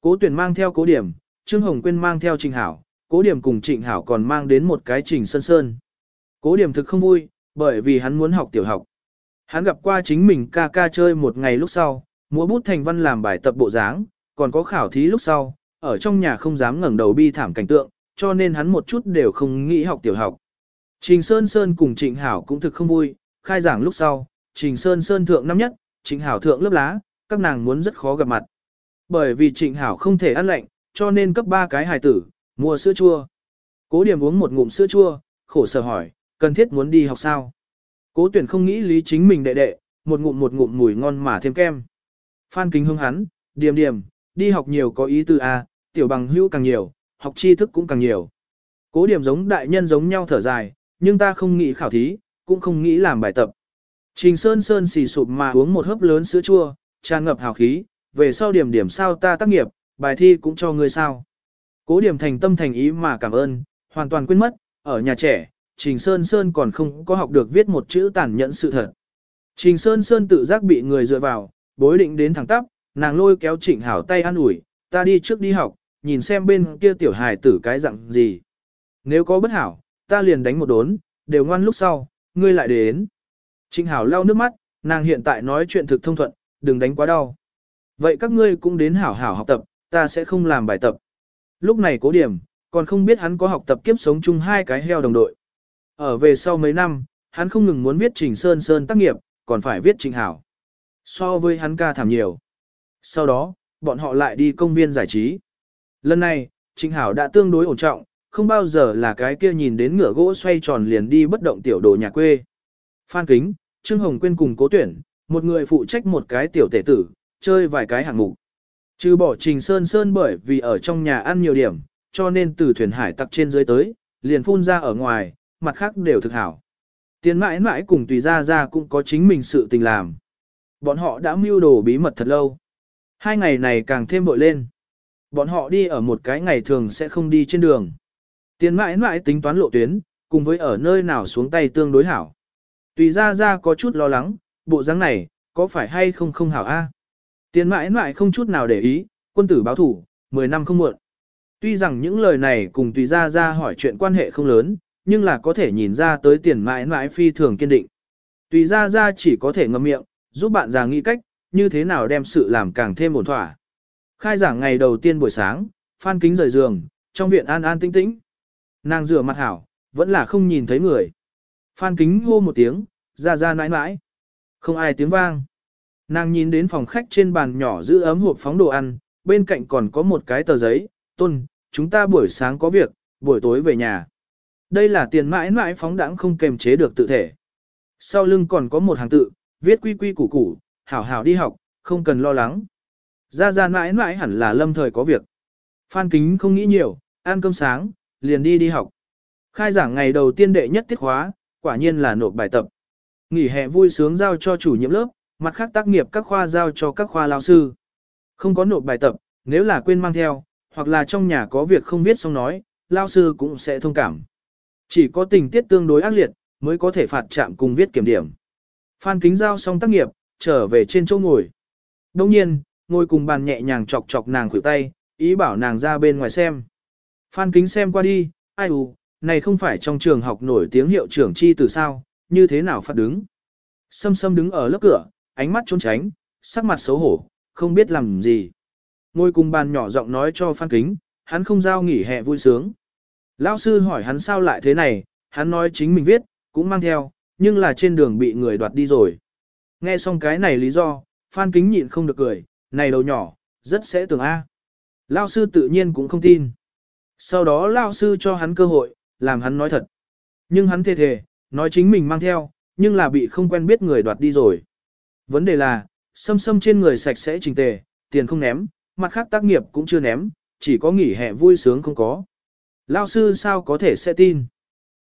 Cố tuyển mang theo cố điểm, Trương Hồng Quyên mang theo Trịnh Hảo, cố điểm cùng Trịnh Hảo còn mang đến một cái Trình Sơn Sơn. Cố điểm thực không vui, bởi vì hắn muốn học tiểu học. Hắn gặp qua chính mình ca ca chơi một ngày lúc sau, múa bút thành văn làm bài tập bộ dáng, còn có khảo thí lúc sau, ở trong nhà không dám ngẩng đầu bi thảm cảnh tượng, cho nên hắn một chút đều không nghĩ học tiểu học. Trình Sơn Sơn cùng Trịnh Hảo cũng thực không vui, khai giảng lúc sau, Trình Sơn Sơn thượng năm nhất, Trịnh Hảo thượng lớp lá, các nàng muốn rất khó gặp mặt. Bởi vì Trịnh Hảo không thể ăn lạnh, cho nên cấp ba cái hài tử, mua sữa chua. Cố điểm uống một ngụm sữa chua, khổ sở hỏi, cần thiết muốn đi học sao? Cố tuyển không nghĩ lý chính mình đệ đệ, một ngụm một ngụm mùi ngon mà thêm kem. Phan kính hưng hắn, điểm điểm, đi học nhiều có ý tư A, tiểu bằng hữu càng nhiều, học tri thức cũng càng nhiều. Cố điểm giống đại nhân giống nhau thở dài, nhưng ta không nghĩ khảo thí, cũng không nghĩ làm bài tập. Trình Sơn Sơn xì sụp mà uống một hớp lớn sữa chua, tràn ngập hào khí, về sau điểm điểm sao ta tác nghiệp, bài thi cũng cho ngươi sao. Cố điểm thành tâm thành ý mà cảm ơn, hoàn toàn quên mất, ở nhà trẻ, Trình Sơn Sơn còn không có học được viết một chữ tàn nhẫn sự thật. Trình Sơn Sơn tự giác bị người dựa vào, bối định đến thẳng tắp, nàng lôi kéo Trịnh Hảo tay an ủi, ta đi trước đi học, nhìn xem bên kia tiểu hài tử cái dạng gì. Nếu có bất hảo, ta liền đánh một đốn, đều ngoan lúc sau, ngươi lại đến. Trịnh Hảo lau nước mắt, nàng hiện tại nói chuyện thực thông thuận, đừng đánh quá đau. Vậy các ngươi cũng đến hảo hảo học tập, ta sẽ không làm bài tập. Lúc này cố điểm, còn không biết hắn có học tập kiếp sống chung hai cái heo đồng đội. Ở về sau mấy năm, hắn không ngừng muốn viết Trình Sơn Sơn tác nghiệp, còn phải viết Trình Hảo. So với hắn ca thảm nhiều. Sau đó, bọn họ lại đi công viên giải trí. Lần này, Trình Hảo đã tương đối ổn trọng, không bao giờ là cái kia nhìn đến ngựa gỗ xoay tròn liền đi bất động tiểu đồ nhà quê. Phan Kính, Trương Hồng Quyên cùng cố tuyển, một người phụ trách một cái tiểu tể tử, chơi vài cái hạng mục. Trừ bỏ Trình Sơn Sơn bởi vì ở trong nhà ăn nhiều điểm, cho nên từ thuyền hải tặc trên dưới tới, liền phun ra ở ngoài, mặt khác đều thực hảo. Tiền mãi mãi cùng tùy ra ra cũng có chính mình sự tình làm. Bọn họ đã mưu đồ bí mật thật lâu. Hai ngày này càng thêm bội lên. Bọn họ đi ở một cái ngày thường sẽ không đi trên đường. Tiền mãi mãi tính toán lộ tuyến, cùng với ở nơi nào xuống tay tương đối hảo. Tùy ra ra có chút lo lắng, bộ dáng này, có phải hay không không hảo a? Tiền mãi mãi không chút nào để ý, quân tử báo thủ, 10 năm không muộn. Tuy rằng những lời này cùng tùy ra ra hỏi chuyện quan hệ không lớn, nhưng là có thể nhìn ra tới tiền mãi mãi phi thường kiên định. Tùy ra ra chỉ có thể ngậm miệng, giúp bạn già nghĩ cách, như thế nào đem sự làm càng thêm ổn thỏa. Khai giảng ngày đầu tiên buổi sáng, Phan Kính rời giường, trong viện an an tĩnh tĩnh. Nàng rửa mặt hảo, vẫn là không nhìn thấy người. Phan Kính hô một tiếng, ra ra nãi nãi. Không ai tiếng vang. Nàng nhìn đến phòng khách trên bàn nhỏ giữ ấm hộp phóng đồ ăn, bên cạnh còn có một cái tờ giấy, tôn, chúng ta buổi sáng có việc, buổi tối về nhà. Đây là tiền mãi mãi phóng đãng không kềm chế được tự thể. Sau lưng còn có một hàng tự, viết quy quy củ củ, hảo hảo đi học, không cần lo lắng. Ra ra mãi mãi hẳn là lâm thời có việc. Phan Kính không nghĩ nhiều, ăn cơm sáng, liền đi đi học. Khai giảng ngày đầu tiên đệ nhất tiết khóa, quả nhiên là nộp bài tập. Nghỉ hè vui sướng giao cho chủ nhiệm lớp, mặt khác tác nghiệp các khoa giao cho các khoa lao sư. Không có nộp bài tập, nếu là quên mang theo, hoặc là trong nhà có việc không viết xong nói, lao sư cũng sẽ thông cảm. Chỉ có tình tiết tương đối ác liệt, mới có thể phạt chạm cùng viết kiểm điểm. Phan Kính giao xong tác nghiệp, trở về trên chỗ ngồi. Đồng nhiên, ngồi cùng bàn nhẹ nhàng chọc chọc nàng khuỷu tay, ý bảo nàng ra bên ngoài xem. Phan Kính xem qua đi, ai u, này không phải trong trường học nổi tiếng hiệu trưởng chi từ sao, như thế nào phạt đứng. Sâm sâm đứng ở lớp cửa, ánh mắt trốn tránh, sắc mặt xấu hổ, không biết làm gì. Ngồi cùng bàn nhỏ giọng nói cho Phan Kính, hắn không giao nghỉ hè vui sướng. Lão sư hỏi hắn sao lại thế này, hắn nói chính mình viết, cũng mang theo, nhưng là trên đường bị người đoạt đi rồi. Nghe xong cái này lý do, Phan Kính nhịn không được cười, này đầu nhỏ, rất sẽ tưởng A. Lão sư tự nhiên cũng không tin. Sau đó lão sư cho hắn cơ hội, làm hắn nói thật. Nhưng hắn thề thề, nói chính mình mang theo, nhưng là bị không quen biết người đoạt đi rồi. Vấn đề là, sâm sâm trên người sạch sẽ trình tề, tiền không ném, mặt khác tác nghiệp cũng chưa ném, chỉ có nghỉ hè vui sướng không có. Lao sư sao có thể sẽ tin?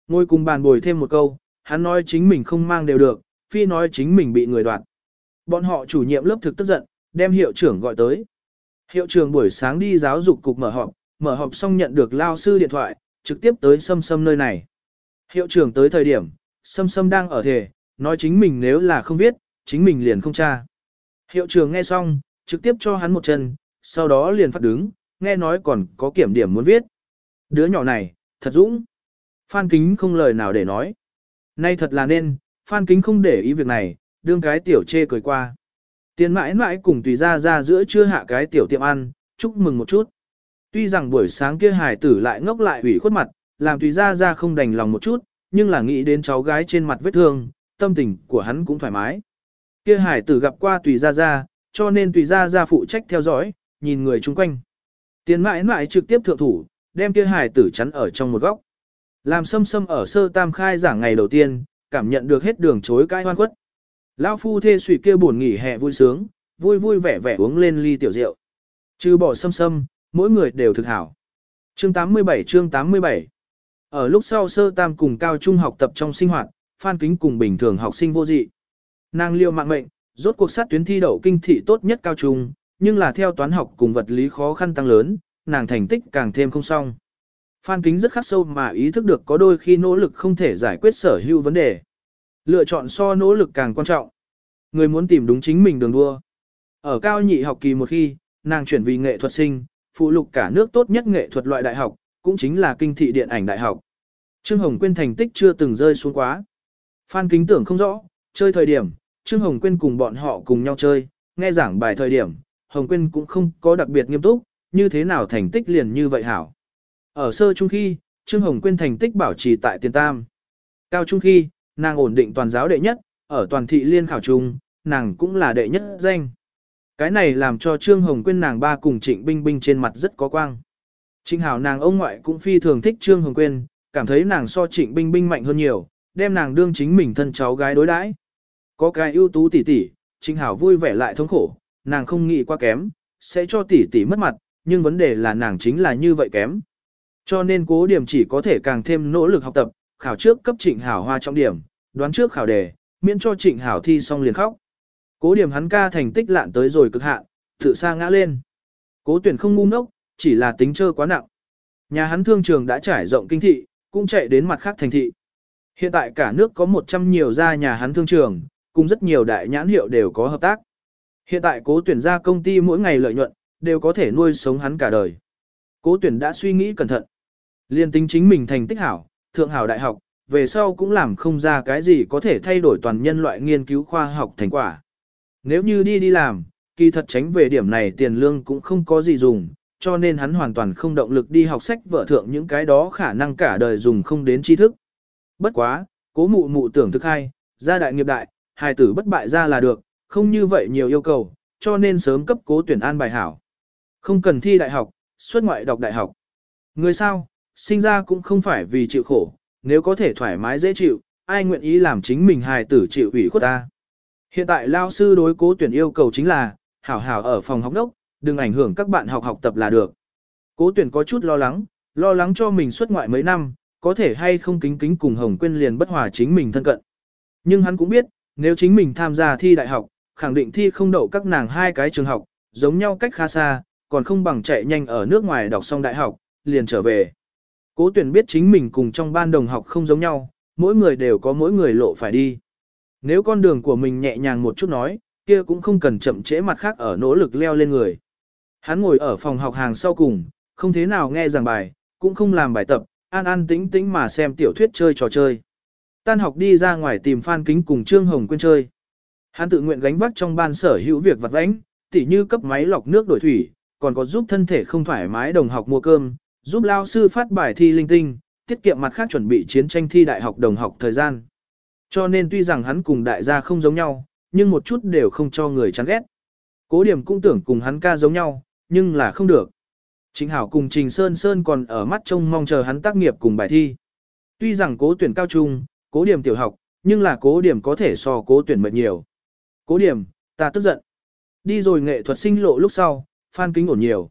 Ngồi cùng bàn bồi thêm một câu, hắn nói chính mình không mang đều được, phi nói chính mình bị người đoạt. Bọn họ chủ nhiệm lớp thực tức giận, đem hiệu trưởng gọi tới. Hiệu trưởng buổi sáng đi giáo dục cục mở họp, mở họp xong nhận được lao sư điện thoại, trực tiếp tới sâm sâm nơi này. Hiệu trưởng tới thời điểm, sâm sâm đang ở thể, nói chính mình nếu là không viết, chính mình liền không tra. Hiệu trưởng nghe xong, trực tiếp cho hắn một chân, sau đó liền phát đứng, nghe nói còn có kiểm điểm muốn viết. Đứa nhỏ này, thật dũng. Phan Kính không lời nào để nói. Nay thật là nên, Phan Kính không để ý việc này, đương cái tiểu chê cười qua. Tiền mãi mãi cùng tùy ra ra giữa chưa hạ cái tiểu tiệm ăn, chúc mừng một chút. Tuy rằng buổi sáng kia hài tử lại ngốc lại ủy khuất mặt, làm tùy ra ra không đành lòng một chút, nhưng là nghĩ đến cháu gái trên mặt vết thương, tâm tình của hắn cũng thoải mái. Kia hải tử gặp qua tùy ra ra, cho nên tùy ra ra phụ trách theo dõi, nhìn người chung quanh. Tiền mãi mãi trực tiếp thượng thủ, đem kia hải tử chắn ở trong một góc. Làm sâm sâm ở sơ tam khai giảng ngày đầu tiên, cảm nhận được hết đường chối cãi hoan quất. Lão phu thê suy kia buồn nghỉ hè vui sướng, vui vui vẻ vẻ uống lên ly tiểu rượu. Trừ bỏ sâm sâm, mỗi người đều thực hảo. Chương 87 chương 87 Ở lúc sau sơ tam cùng cao trung học tập trong sinh hoạt, Phan Kính cùng bình thường học sinh vô dị. Nàng liêu mạng mệnh, rốt cuộc sát tuyến thi đậu kinh thị tốt nhất cao trung, nhưng là theo toán học cùng vật lý khó khăn tăng lớn, nàng thành tích càng thêm không xong. Phan Kính rất khắc sâu mà ý thức được có đôi khi nỗ lực không thể giải quyết sở hữu vấn đề. Lựa chọn so nỗ lực càng quan trọng. Người muốn tìm đúng chính mình đường đua. Ở cao nhị học kỳ một khi, nàng chuyển vì nghệ thuật sinh, phụ lục cả nước tốt nhất nghệ thuật loại đại học, cũng chính là kinh thị điện ảnh đại học. Trương Hồng Quyên thành tích chưa từng rơi xuống quá. Phan Kính tưởng không rõ, chơi thời điểm, Trương Hồng Quyên cùng bọn họ cùng nhau chơi, nghe giảng bài thời điểm, Hồng Quyên cũng không có đặc biệt nghiêm túc, như thế nào thành tích liền như vậy hảo. Ở sơ trung khi, Trương Hồng Quyên thành tích bảo trì tại tiền tam. Cao trung khi, nàng ổn định toàn giáo đệ nhất, ở toàn thị liên khảo trung, nàng cũng là đệ nhất danh. Cái này làm cho Trương Hồng Quyên nàng ba cùng Trịnh Binh Binh trên mặt rất có quang. Trịnh Hảo nàng ông ngoại cũng phi thường thích Trương Hồng Quyên, cảm thấy nàng so Trịnh Binh Binh mạnh hơn nhiều, đem nàng đương chính mình thân cháu gái đối đãi. Có cái ưu tú tỷ tỷ, Trịnh Hảo vui vẻ lại thống khổ, nàng không nghĩ quá kém, sẽ cho tỷ tỷ mất mặt, nhưng vấn đề là nàng chính là như vậy kém. Cho nên cố điểm chỉ có thể càng thêm nỗ lực học tập, khảo trước cấp Trịnh Hảo hoa trọng điểm, đoán trước khảo đề, miễn cho Trịnh Hảo thi xong liền khóc. Cố điểm hắn ca thành tích lạn tới rồi cực hạn, tự xa ngã lên. Cố tuyển không ngu ngốc, chỉ là tính chơi quá nặng. Nhà hắn thương trường đã trải rộng kinh thị, cũng chạy đến mặt khác thành thị. Hiện tại cả nước có 100 nhiều gia nhà hắn thương trường, cùng rất nhiều đại nhãn hiệu đều có hợp tác. Hiện tại cố tuyển ra công ty mỗi ngày lợi nhuận, đều có thể nuôi sống hắn cả đời. Cố tuyển đã suy nghĩ cẩn thận. Liên tính chính mình thành tích hảo, thượng hảo đại học, về sau cũng làm không ra cái gì có thể thay đổi toàn nhân loại nghiên cứu khoa học thành quả. Nếu như đi đi làm, kỳ thật tránh về điểm này tiền lương cũng không có gì dùng, cho nên hắn hoàn toàn không động lực đi học sách vợ thượng những cái đó khả năng cả đời dùng không đến tri thức. Bất quá, cố mụ mụ tưởng thức hay, gia đại nghiệp đại, hài tử bất bại ra là được, không như vậy nhiều yêu cầu, cho nên sớm cấp cố tuyển an bài hảo. Không cần thi đại học, xuất ngoại đọc đại học. Người sao, sinh ra cũng không phải vì chịu khổ, nếu có thể thoải mái dễ chịu, ai nguyện ý làm chính mình hài tử chịu ủy khuất ta. Hiện tại lao sư đối cố tuyển yêu cầu chính là, hảo hảo ở phòng học đốc, đừng ảnh hưởng các bạn học học tập là được. Cố tuyển có chút lo lắng, lo lắng cho mình xuất ngoại mấy năm, có thể hay không kính kính cùng Hồng Quyên liền bất hòa chính mình thân cận. Nhưng hắn cũng biết, nếu chính mình tham gia thi đại học, khẳng định thi không đậu các nàng hai cái trường học, giống nhau cách khá xa, còn không bằng chạy nhanh ở nước ngoài đọc xong đại học, liền trở về. Cố tuyển biết chính mình cùng trong ban đồng học không giống nhau, mỗi người đều có mỗi người lộ phải đi. Nếu con đường của mình nhẹ nhàng một chút nói, kia cũng không cần chậm trễ mặt khác ở nỗ lực leo lên người. Hắn ngồi ở phòng học hàng sau cùng, không thế nào nghe giảng bài, cũng không làm bài tập, an an tĩnh tĩnh mà xem tiểu thuyết chơi trò chơi. Tan học đi ra ngoài tìm Phan Kính cùng Trương Hồng Quyên chơi. Hắn tự nguyện gánh vác trong ban sở hữu việc vặt vãnh, tỉ như cấp máy lọc nước đổi thủy, còn có giúp thân thể không thoải mái đồng học mua cơm, giúp lao sư phát bài thi linh tinh, tiết kiệm mặt khác chuẩn bị chiến tranh thi đại học đồng học thời gian. Cho nên tuy rằng hắn cùng đại gia không giống nhau, nhưng một chút đều không cho người chán ghét. Cố điểm cũng tưởng cùng hắn ca giống nhau, nhưng là không được. Trịnh Hảo cùng Trình Sơn Sơn còn ở mắt trông mong chờ hắn tác nghiệp cùng bài thi. Tuy rằng cố tuyển cao trung, cố điểm tiểu học, nhưng là cố điểm có thể so cố tuyển mệt nhiều. Cố điểm, ta tức giận. Đi rồi nghệ thuật sinh lộ lúc sau, phan kính ổn nhiều.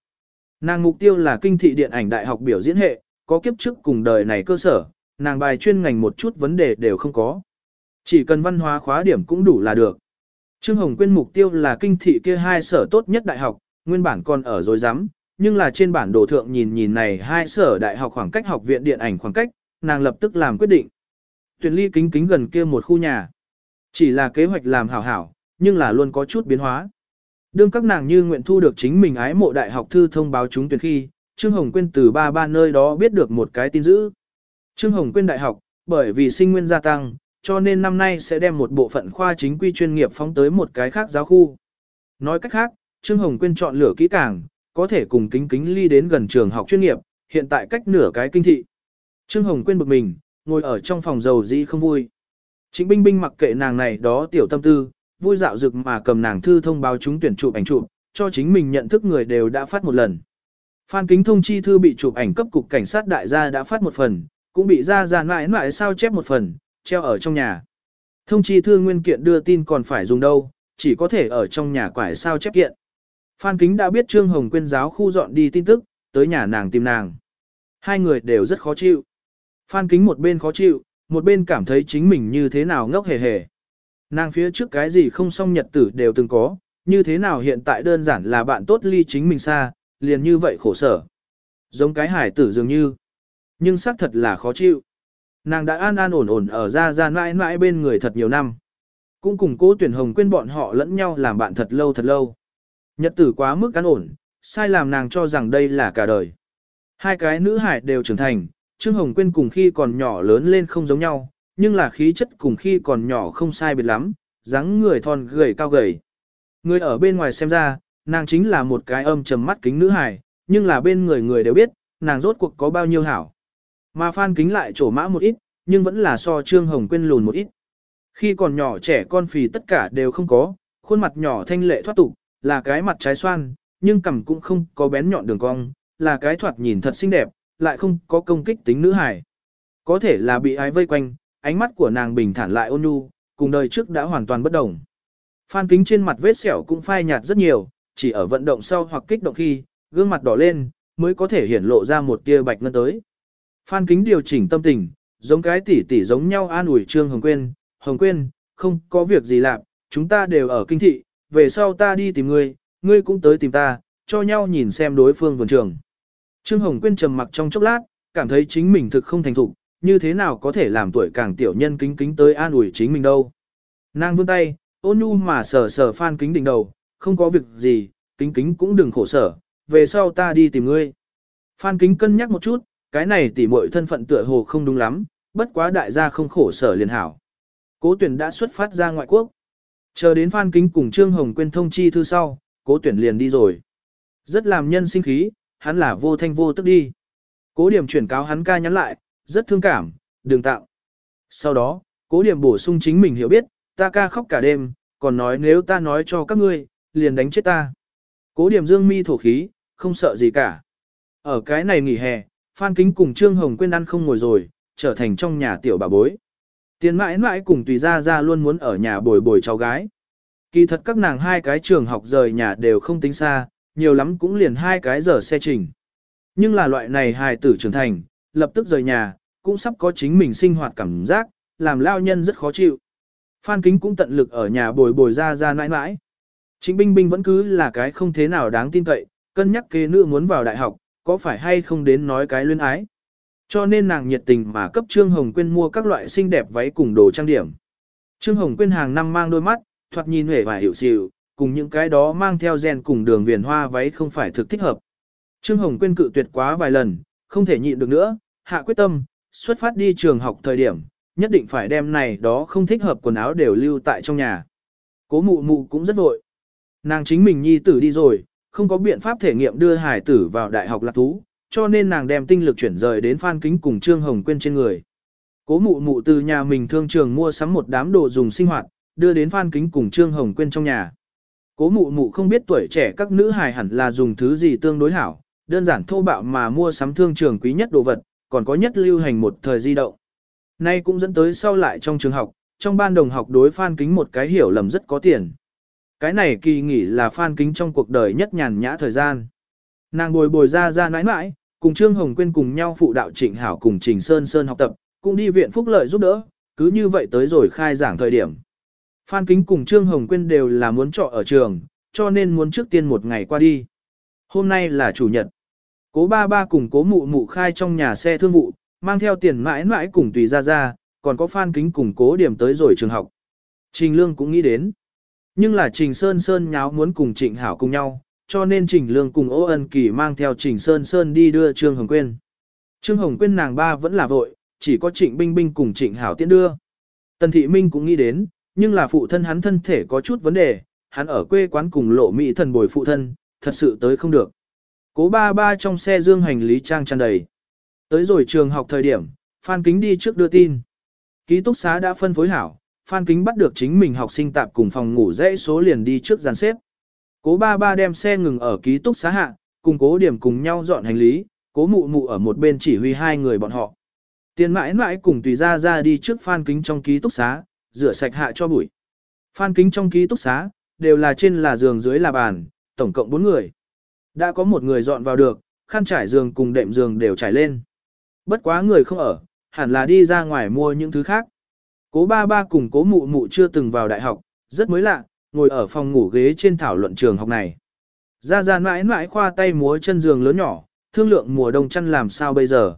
Nàng mục tiêu là kinh thị điện ảnh đại học biểu diễn hệ, có kiếp trước cùng đời này cơ sở, nàng bài chuyên ngành một chút vấn đề đều không có. Chỉ cần văn hóa khóa điểm cũng đủ là được. Trương Hồng Quyên mục tiêu là kinh thị kia hai sở tốt nhất đại học, nguyên bản còn ở dối rắm nhưng là trên bản đồ thượng nhìn nhìn này hai sở đại học khoảng cách học viện điện ảnh khoảng cách, nàng lập tức làm quyết định. Tuyển ly kính kính gần kia một khu nhà. Chỉ là kế hoạch làm hảo hảo, nhưng là luôn có chút biến hóa. Đương các nàng như nguyện thu được chính mình ái mộ đại học thư thông báo chúng tuyển khi, Trương Hồng Quyên từ ba ba nơi đó biết được một cái tin dữ. Trương Hồng Quyên đại học, bởi vì sinh nguyên gia tăng, cho nên năm nay sẽ đem một bộ phận khoa chính quy chuyên nghiệp phóng tới một cái khác giáo khu. Nói cách khác, Trương Hồng Quyên chọn lựa kỹ càng, có thể cùng kính kính ly đến gần trường học chuyên nghiệp, hiện tại cách nửa cái kinh thị. Trương Hồng Quyên bực mình, ngồi ở trong phòng dầu dĩ không vui. Trịnh Binh Binh mặc kệ nàng này đó tiểu tâm tư, vui dạo dực mà cầm nàng thư thông báo chúng tuyển chụp ảnh chụp, cho chính mình nhận thức người đều đã phát một lần. Phan Kính Thông chi thư bị chụp ảnh cấp cục cảnh sát đại gia đã phát một phần, cũng bị ra ra mãi mãi sao chép một phần, treo ở trong nhà. Thông chi thư nguyên kiện đưa tin còn phải dùng đâu, chỉ có thể ở trong nhà quải sao chép kiện. Phan Kính đã biết Trương Hồng Quyên giáo khu dọn đi tin tức, tới nhà nàng tìm nàng. Hai người đều rất khó chịu. Phan Kính một bên khó chịu, một bên cảm thấy chính mình như thế nào ngốc hề hề. Nàng phía trước cái gì không xong nhật tử đều từng có, như thế nào hiện tại đơn giản là bạn tốt ly chính mình xa, liền như vậy khổ sở. Giống cái hải tử dường như. Nhưng xác thật là khó chịu. Nàng đã an an ổn ổn ở ra ra mãi mãi bên người thật nhiều năm. Cũng cùng cố tuyển hồng quên bọn họ lẫn nhau làm bạn thật lâu thật lâu. Nhật tử quá mức an ổn, sai làm nàng cho rằng đây là cả đời. Hai cái nữ hải đều trưởng thành, Trương Hồng Quyên cùng khi còn nhỏ lớn lên không giống nhau, nhưng là khí chất cùng khi còn nhỏ không sai biệt lắm, dáng người thon gầy cao gầy. Người ở bên ngoài xem ra, nàng chính là một cái âm trầm mắt kính nữ hài, nhưng là bên người người đều biết, nàng rốt cuộc có bao nhiêu hảo. Mà Phan Kính lại trổ mã một ít, nhưng vẫn là so Trương Hồng Quyên lùn một ít. Khi còn nhỏ trẻ con phì tất cả đều không có, khuôn mặt nhỏ thanh lệ thoát tục, là cái mặt trái xoan, nhưng cằm cũng không có bén nhọn đường cong, là cái thoạt nhìn thật xinh đẹp, lại không có công kích tính nữ hải Có thể là bị ái vây quanh, ánh mắt của nàng bình thản lại ôn nhu, cùng đời trước đã hoàn toàn bất đồng. Phan kính trên mặt vết sẹo cũng phai nhạt rất nhiều, chỉ ở vận động sau hoặc kích động khi, gương mặt đỏ lên, mới có thể hiển lộ ra một tia bạch ngân tới. Phan kính điều chỉnh tâm tình, giống cái tỉ tỉ giống nhau an ủi Trương Hồng Quyên, Hồng Quyên, không có việc gì làm, chúng ta đều ở kinh thị, về sau ta đi tìm ngươi, ngươi cũng tới tìm ta, cho nhau nhìn xem đối phương vườn trường. Trương Hồng Quyên trầm mặc trong chốc lát, cảm thấy chính mình thực không thành thục, như thế nào có thể làm tuổi càng tiểu nhân kính kính tới an ủi chính mình đâu. Nàng vươn tay, ôn nhu mà sờ sờ phan kính đỉnh đầu, không có việc gì, kính kính cũng đừng khổ sở, về sau ta đi tìm ngươi. Phan kính cân nhắc một chút, cái này tỉ muội thân phận tựa hồ không đúng lắm, bất quá đại gia không khổ sở liền hảo. Cố tuyển đã xuất phát ra ngoại quốc. Chờ đến Phan Kính cùng Trương Hồng Quyên thông chi thư sau, cố tuyển liền đi rồi. Rất làm nhân sinh khí, hắn là vô thanh vô tức đi. Cố điểm chuyển cáo hắn ca nhắn lại, rất thương cảm, đừng tạo. Sau đó, cố điểm bổ sung chính mình hiểu biết, ta ca khóc cả đêm, còn nói nếu ta nói cho các ngươi, liền đánh chết ta. Cố điểm dương mi thổ khí, không sợ gì cả. Ở cái này nghỉ hè, Phan Kính cùng Trương Hồng quên ăn không ngồi rồi, trở thành trong nhà tiểu bà bối. Tiền mãi mãi cùng tùy ra ra luôn muốn ở nhà bồi bồi cháu gái. Kỳ thật các nàng hai cái trường học rời nhà đều không tính xa, nhiều lắm cũng liền hai cái giờ xe trình. Nhưng là loại này hài tử trưởng thành, lập tức rời nhà, cũng sắp có chính mình sinh hoạt cảm giác, làm lao nhân rất khó chịu. Phan Kính cũng tận lực ở nhà bồi bồi ra ra nãi nãi. Chính Binh Binh vẫn cứ là cái không thế nào đáng tin cậy, cân nhắc kế nữ muốn vào đại học, có phải hay không đến nói cái luyến ái. Cho nên nàng nhiệt tình mà cấp Trương Hồng Quyên mua các loại xinh đẹp váy cùng đồ trang điểm. Trương Hồng Quyên hàng năm mang đôi mắt, thoạt nhìn hề và hiểu xịu, cùng những cái đó mang theo gen cùng đường viền hoa váy không phải thực thích hợp. Trương Hồng Quyên cự tuyệt quá vài lần, không thể nhịn được nữa, hạ quyết tâm, xuất phát đi trường học thời điểm, nhất định phải đem này đó không thích hợp quần áo đều lưu tại trong nhà. Cố mụ mụ cũng rất vội. Nàng chính mình nhi tử đi rồi, không có biện pháp thể nghiệm đưa hải tử vào đại học lạc thú, cho nên nàng đem tinh lực chuyển rời đến Phan Kính cùng Trương Hồng Quyên trên người. Cố mụ mụ từ nhà mình thương trường mua sắm một đám đồ dùng sinh hoạt, đưa đến Phan Kính cùng Trương Hồng Quyên trong nhà. Cố mụ mụ không biết tuổi trẻ các nữ hài hẳn là dùng thứ gì tương đối hảo, đơn giản thô bạo mà mua sắm thương trường quý nhất đồ vật, còn có nhất lưu hành một thời di động. Nay cũng dẫn tới sau lại trong trường học, trong ban đồng học đối Phan Kính một cái hiểu lầm rất có tiền. Cái này kỳ nghỉ là Phan Kính trong cuộc đời nhất nhàn nhã thời gian. Nàng bồi bồi ra ra nãi nãi, cùng Trương Hồng Quyên cùng nhau phụ đạo Trịnh Hảo cùng Trình Sơn Sơn học tập, cũng đi viện phúc lợi giúp đỡ, cứ như vậy tới rồi khai giảng thời điểm. Phan Kính cùng Trương Hồng Quyên đều là muốn trọ ở trường, cho nên muốn trước tiên một ngày qua đi. Hôm nay là chủ nhật. Cố ba ba cùng cố mụ mụ khai trong nhà xe thương vụ, mang theo tiền mãi mãi cùng tùy ra ra, còn có Phan Kính cùng cố điểm tới rồi trường học. Trình Lương cũng nghĩ đến. Nhưng là Trình Sơn Sơn nháo muốn cùng Trịnh Hảo cùng nhau, cho nên Trình Lương cùng Ô Ân Kỳ mang theo Trình Sơn Sơn đi đưa Trương Hồng Quyên. Trương Hồng Quyên nàng ba vẫn là vội, chỉ có Trịnh Binh Binh cùng Trịnh Hảo tiễn đưa. Tần Thị Minh cũng nghĩ đến, nhưng là phụ thân hắn thân thể có chút vấn đề, hắn ở quê quán cùng lộ mỹ thần bồi phụ thân, thật sự tới không được. Cố ba ba trong xe dương hành lý trang tràn đầy. Tới rồi trường học thời điểm, Phan Kính đi trước đưa tin. Ký túc xá đã phân phối hảo, Phan Kính bắt được chính mình học sinh tạp cùng phòng ngủ dãy số liền đi trước dàn xếp. Cố ba ba đem xe ngừng ở ký túc xá hạ, cùng cố điểm cùng nhau dọn hành lý, cố mụ mụ ở một bên chỉ huy hai người bọn họ. Tiền mãi mãi cùng tùy ra ra đi trước Phan Kính trong ký túc xá, rửa sạch hạ cho bụi. Phan Kính trong ký túc xá, đều là trên là giường dưới là bàn, tổng cộng 4 người. Đã có một người dọn vào được, khăn trải giường cùng đệm giường đều trải lên. Bất quá người không ở, hẳn là đi ra ngoài mua những thứ khác. Cố ba ba cùng cố mụ mụ chưa từng vào đại học, rất mới lạ, ngồi ở phòng ngủ ghế trên thảo luận trường học này. Ra ra mãi mãi khoa tay múa chân giường lớn nhỏ, thương lượng mùa đông chăn làm sao bây giờ.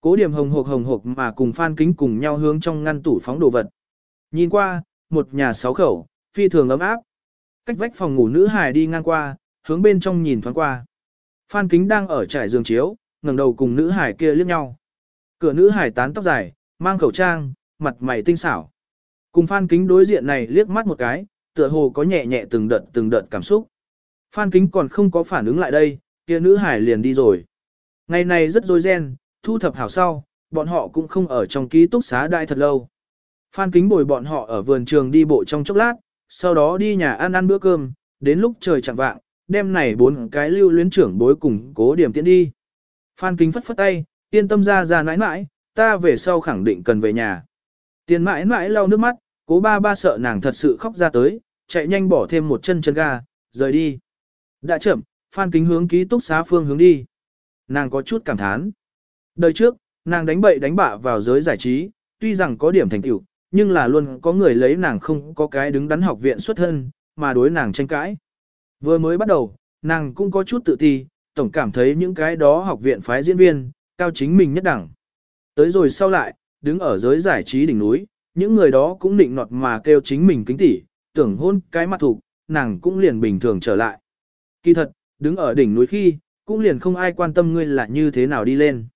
Cố điểm hồng hộc hồng hộc mà cùng phan kính cùng nhau hướng trong ngăn tủ phóng đồ vật. Nhìn qua, một nhà sáu khẩu, phi thường ấm áp. Cách vách phòng ngủ nữ hài đi ngang qua, hướng bên trong nhìn thoáng qua. Phan kính đang ở trải giường chiếu, ngẩng đầu cùng nữ hải kia liếc nhau. Cửa nữ hải tán tóc dài, mang khẩu trang, mặt mày tinh xảo. Cùng Phan Kính đối diện này liếc mắt một cái, tựa hồ có nhẹ nhẹ từng đợt từng đợt cảm xúc. Phan Kính còn không có phản ứng lại đây, kia nữ hải liền đi rồi. Ngày này rất rối ren, thu thập hảo sau, bọn họ cũng không ở trong ký túc xá đại thật lâu. Phan Kính bồi bọn họ ở vườn trường đi bộ trong chốc lát, sau đó đi nhà ăn ăn bữa cơm, đến lúc trời chẳng vạng, đêm này bốn cái lưu luyến trưởng bối cùng cố điểm tiễn đi. Phan Kính phất phất tay, yên tâm ra ra nãi nãi, ta về sau khẳng định cần về nhà. Tiền mãi mãi lau nước mắt, cố ba ba sợ nàng thật sự khóc ra tới, chạy nhanh bỏ thêm một chân chân ga, rời đi. Đã chậm, Phan Kính hướng ký túc xá phương hướng đi. Nàng có chút cảm thán. Đời trước, nàng đánh bậy đánh bạ vào giới giải trí, tuy rằng có điểm thành tựu, nhưng là luôn có người lấy nàng không có cái đứng đắn học viện xuất thân, mà đối nàng tranh cãi. Vừa mới bắt đầu, nàng cũng có chút tự ti, tổng cảm thấy những cái đó học viện phái diễn viên, cao chính mình nhất đẳng. Tới rồi sau lại, đứng ở giới giải trí đỉnh núi, những người đó cũng định nọt mà kêu chính mình kính tỉ, tưởng hôn cái mặt thủ, nàng cũng liền bình thường trở lại. Kỳ thật, đứng ở đỉnh núi khi, cũng liền không ai quan tâm ngươi là như thế nào đi lên.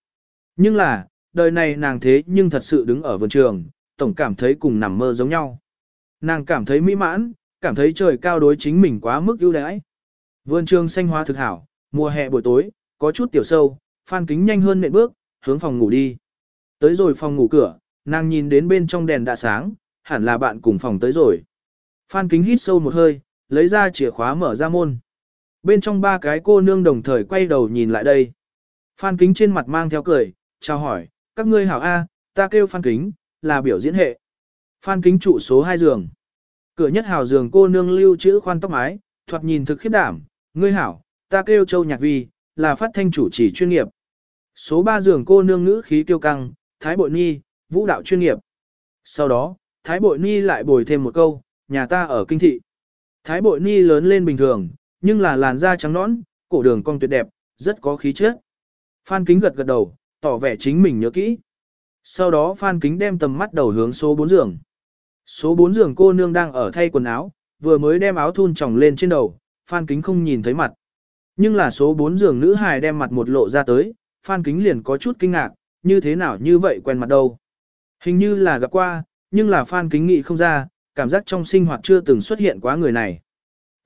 Nhưng là, đời này nàng thế nhưng thật sự đứng ở vườn trường, tổng cảm thấy cùng nằm mơ giống nhau. Nàng cảm thấy mỹ mãn, cảm thấy trời cao đối chính mình quá mức ưu đãi. Vườn trường xanh hóa thực hảo, mùa hè buổi tối, có chút tiểu sâu, Phan Kính nhanh hơn nện bước, hướng phòng ngủ đi. Tới rồi phòng ngủ cửa, nàng nhìn đến bên trong đèn đã sáng, hẳn là bạn cùng phòng tới rồi. Phan Kính hít sâu một hơi, lấy ra chìa khóa mở ra môn. Bên trong ba cái cô nương đồng thời quay đầu nhìn lại đây. Phan Kính trên mặt mang theo cười, chào hỏi, các ngươi hảo A, ta kêu Phan Kính, là biểu diễn hệ. Phan Kính trụ số 2 giường. Cửa nhất hào giường cô nương lưu chữ khoan tóc mái, thoạt nhìn thực khiếp đảm, ngươi hảo, ta kêu Châu Nhạc Vi, là phát thanh chủ trì chuyên nghiệp. Số 3 giường cô nương ngữ khí kiêu căng, Thái Bội Ni, vũ đạo chuyên nghiệp. Sau đó, Thái Bội Ni lại bồi thêm một câu, nhà ta ở kinh thị. Thái Bội Ni lớn lên bình thường, nhưng là làn da trắng nõn, cổ đường cong tuyệt đẹp, rất có khí chất. Phan Kính gật gật đầu, tỏ vẻ chính mình nhớ kỹ. Sau đó Phan Kính đem tầm mắt đầu hướng số 4 giường. Số 4 giường cô nương đang ở thay quần áo, vừa mới đem áo thun tròng lên trên đầu, Phan Kính không nhìn thấy mặt. Nhưng là số 4 giường nữ hài đem mặt một lộ ra tới, Phan Kính liền có chút kinh ngạc, như thế nào như vậy quen mặt đâu. Hình như là gặp qua, nhưng là Phan Kính nghĩ không ra, cảm giác trong sinh hoạt chưa từng xuất hiện quá người này.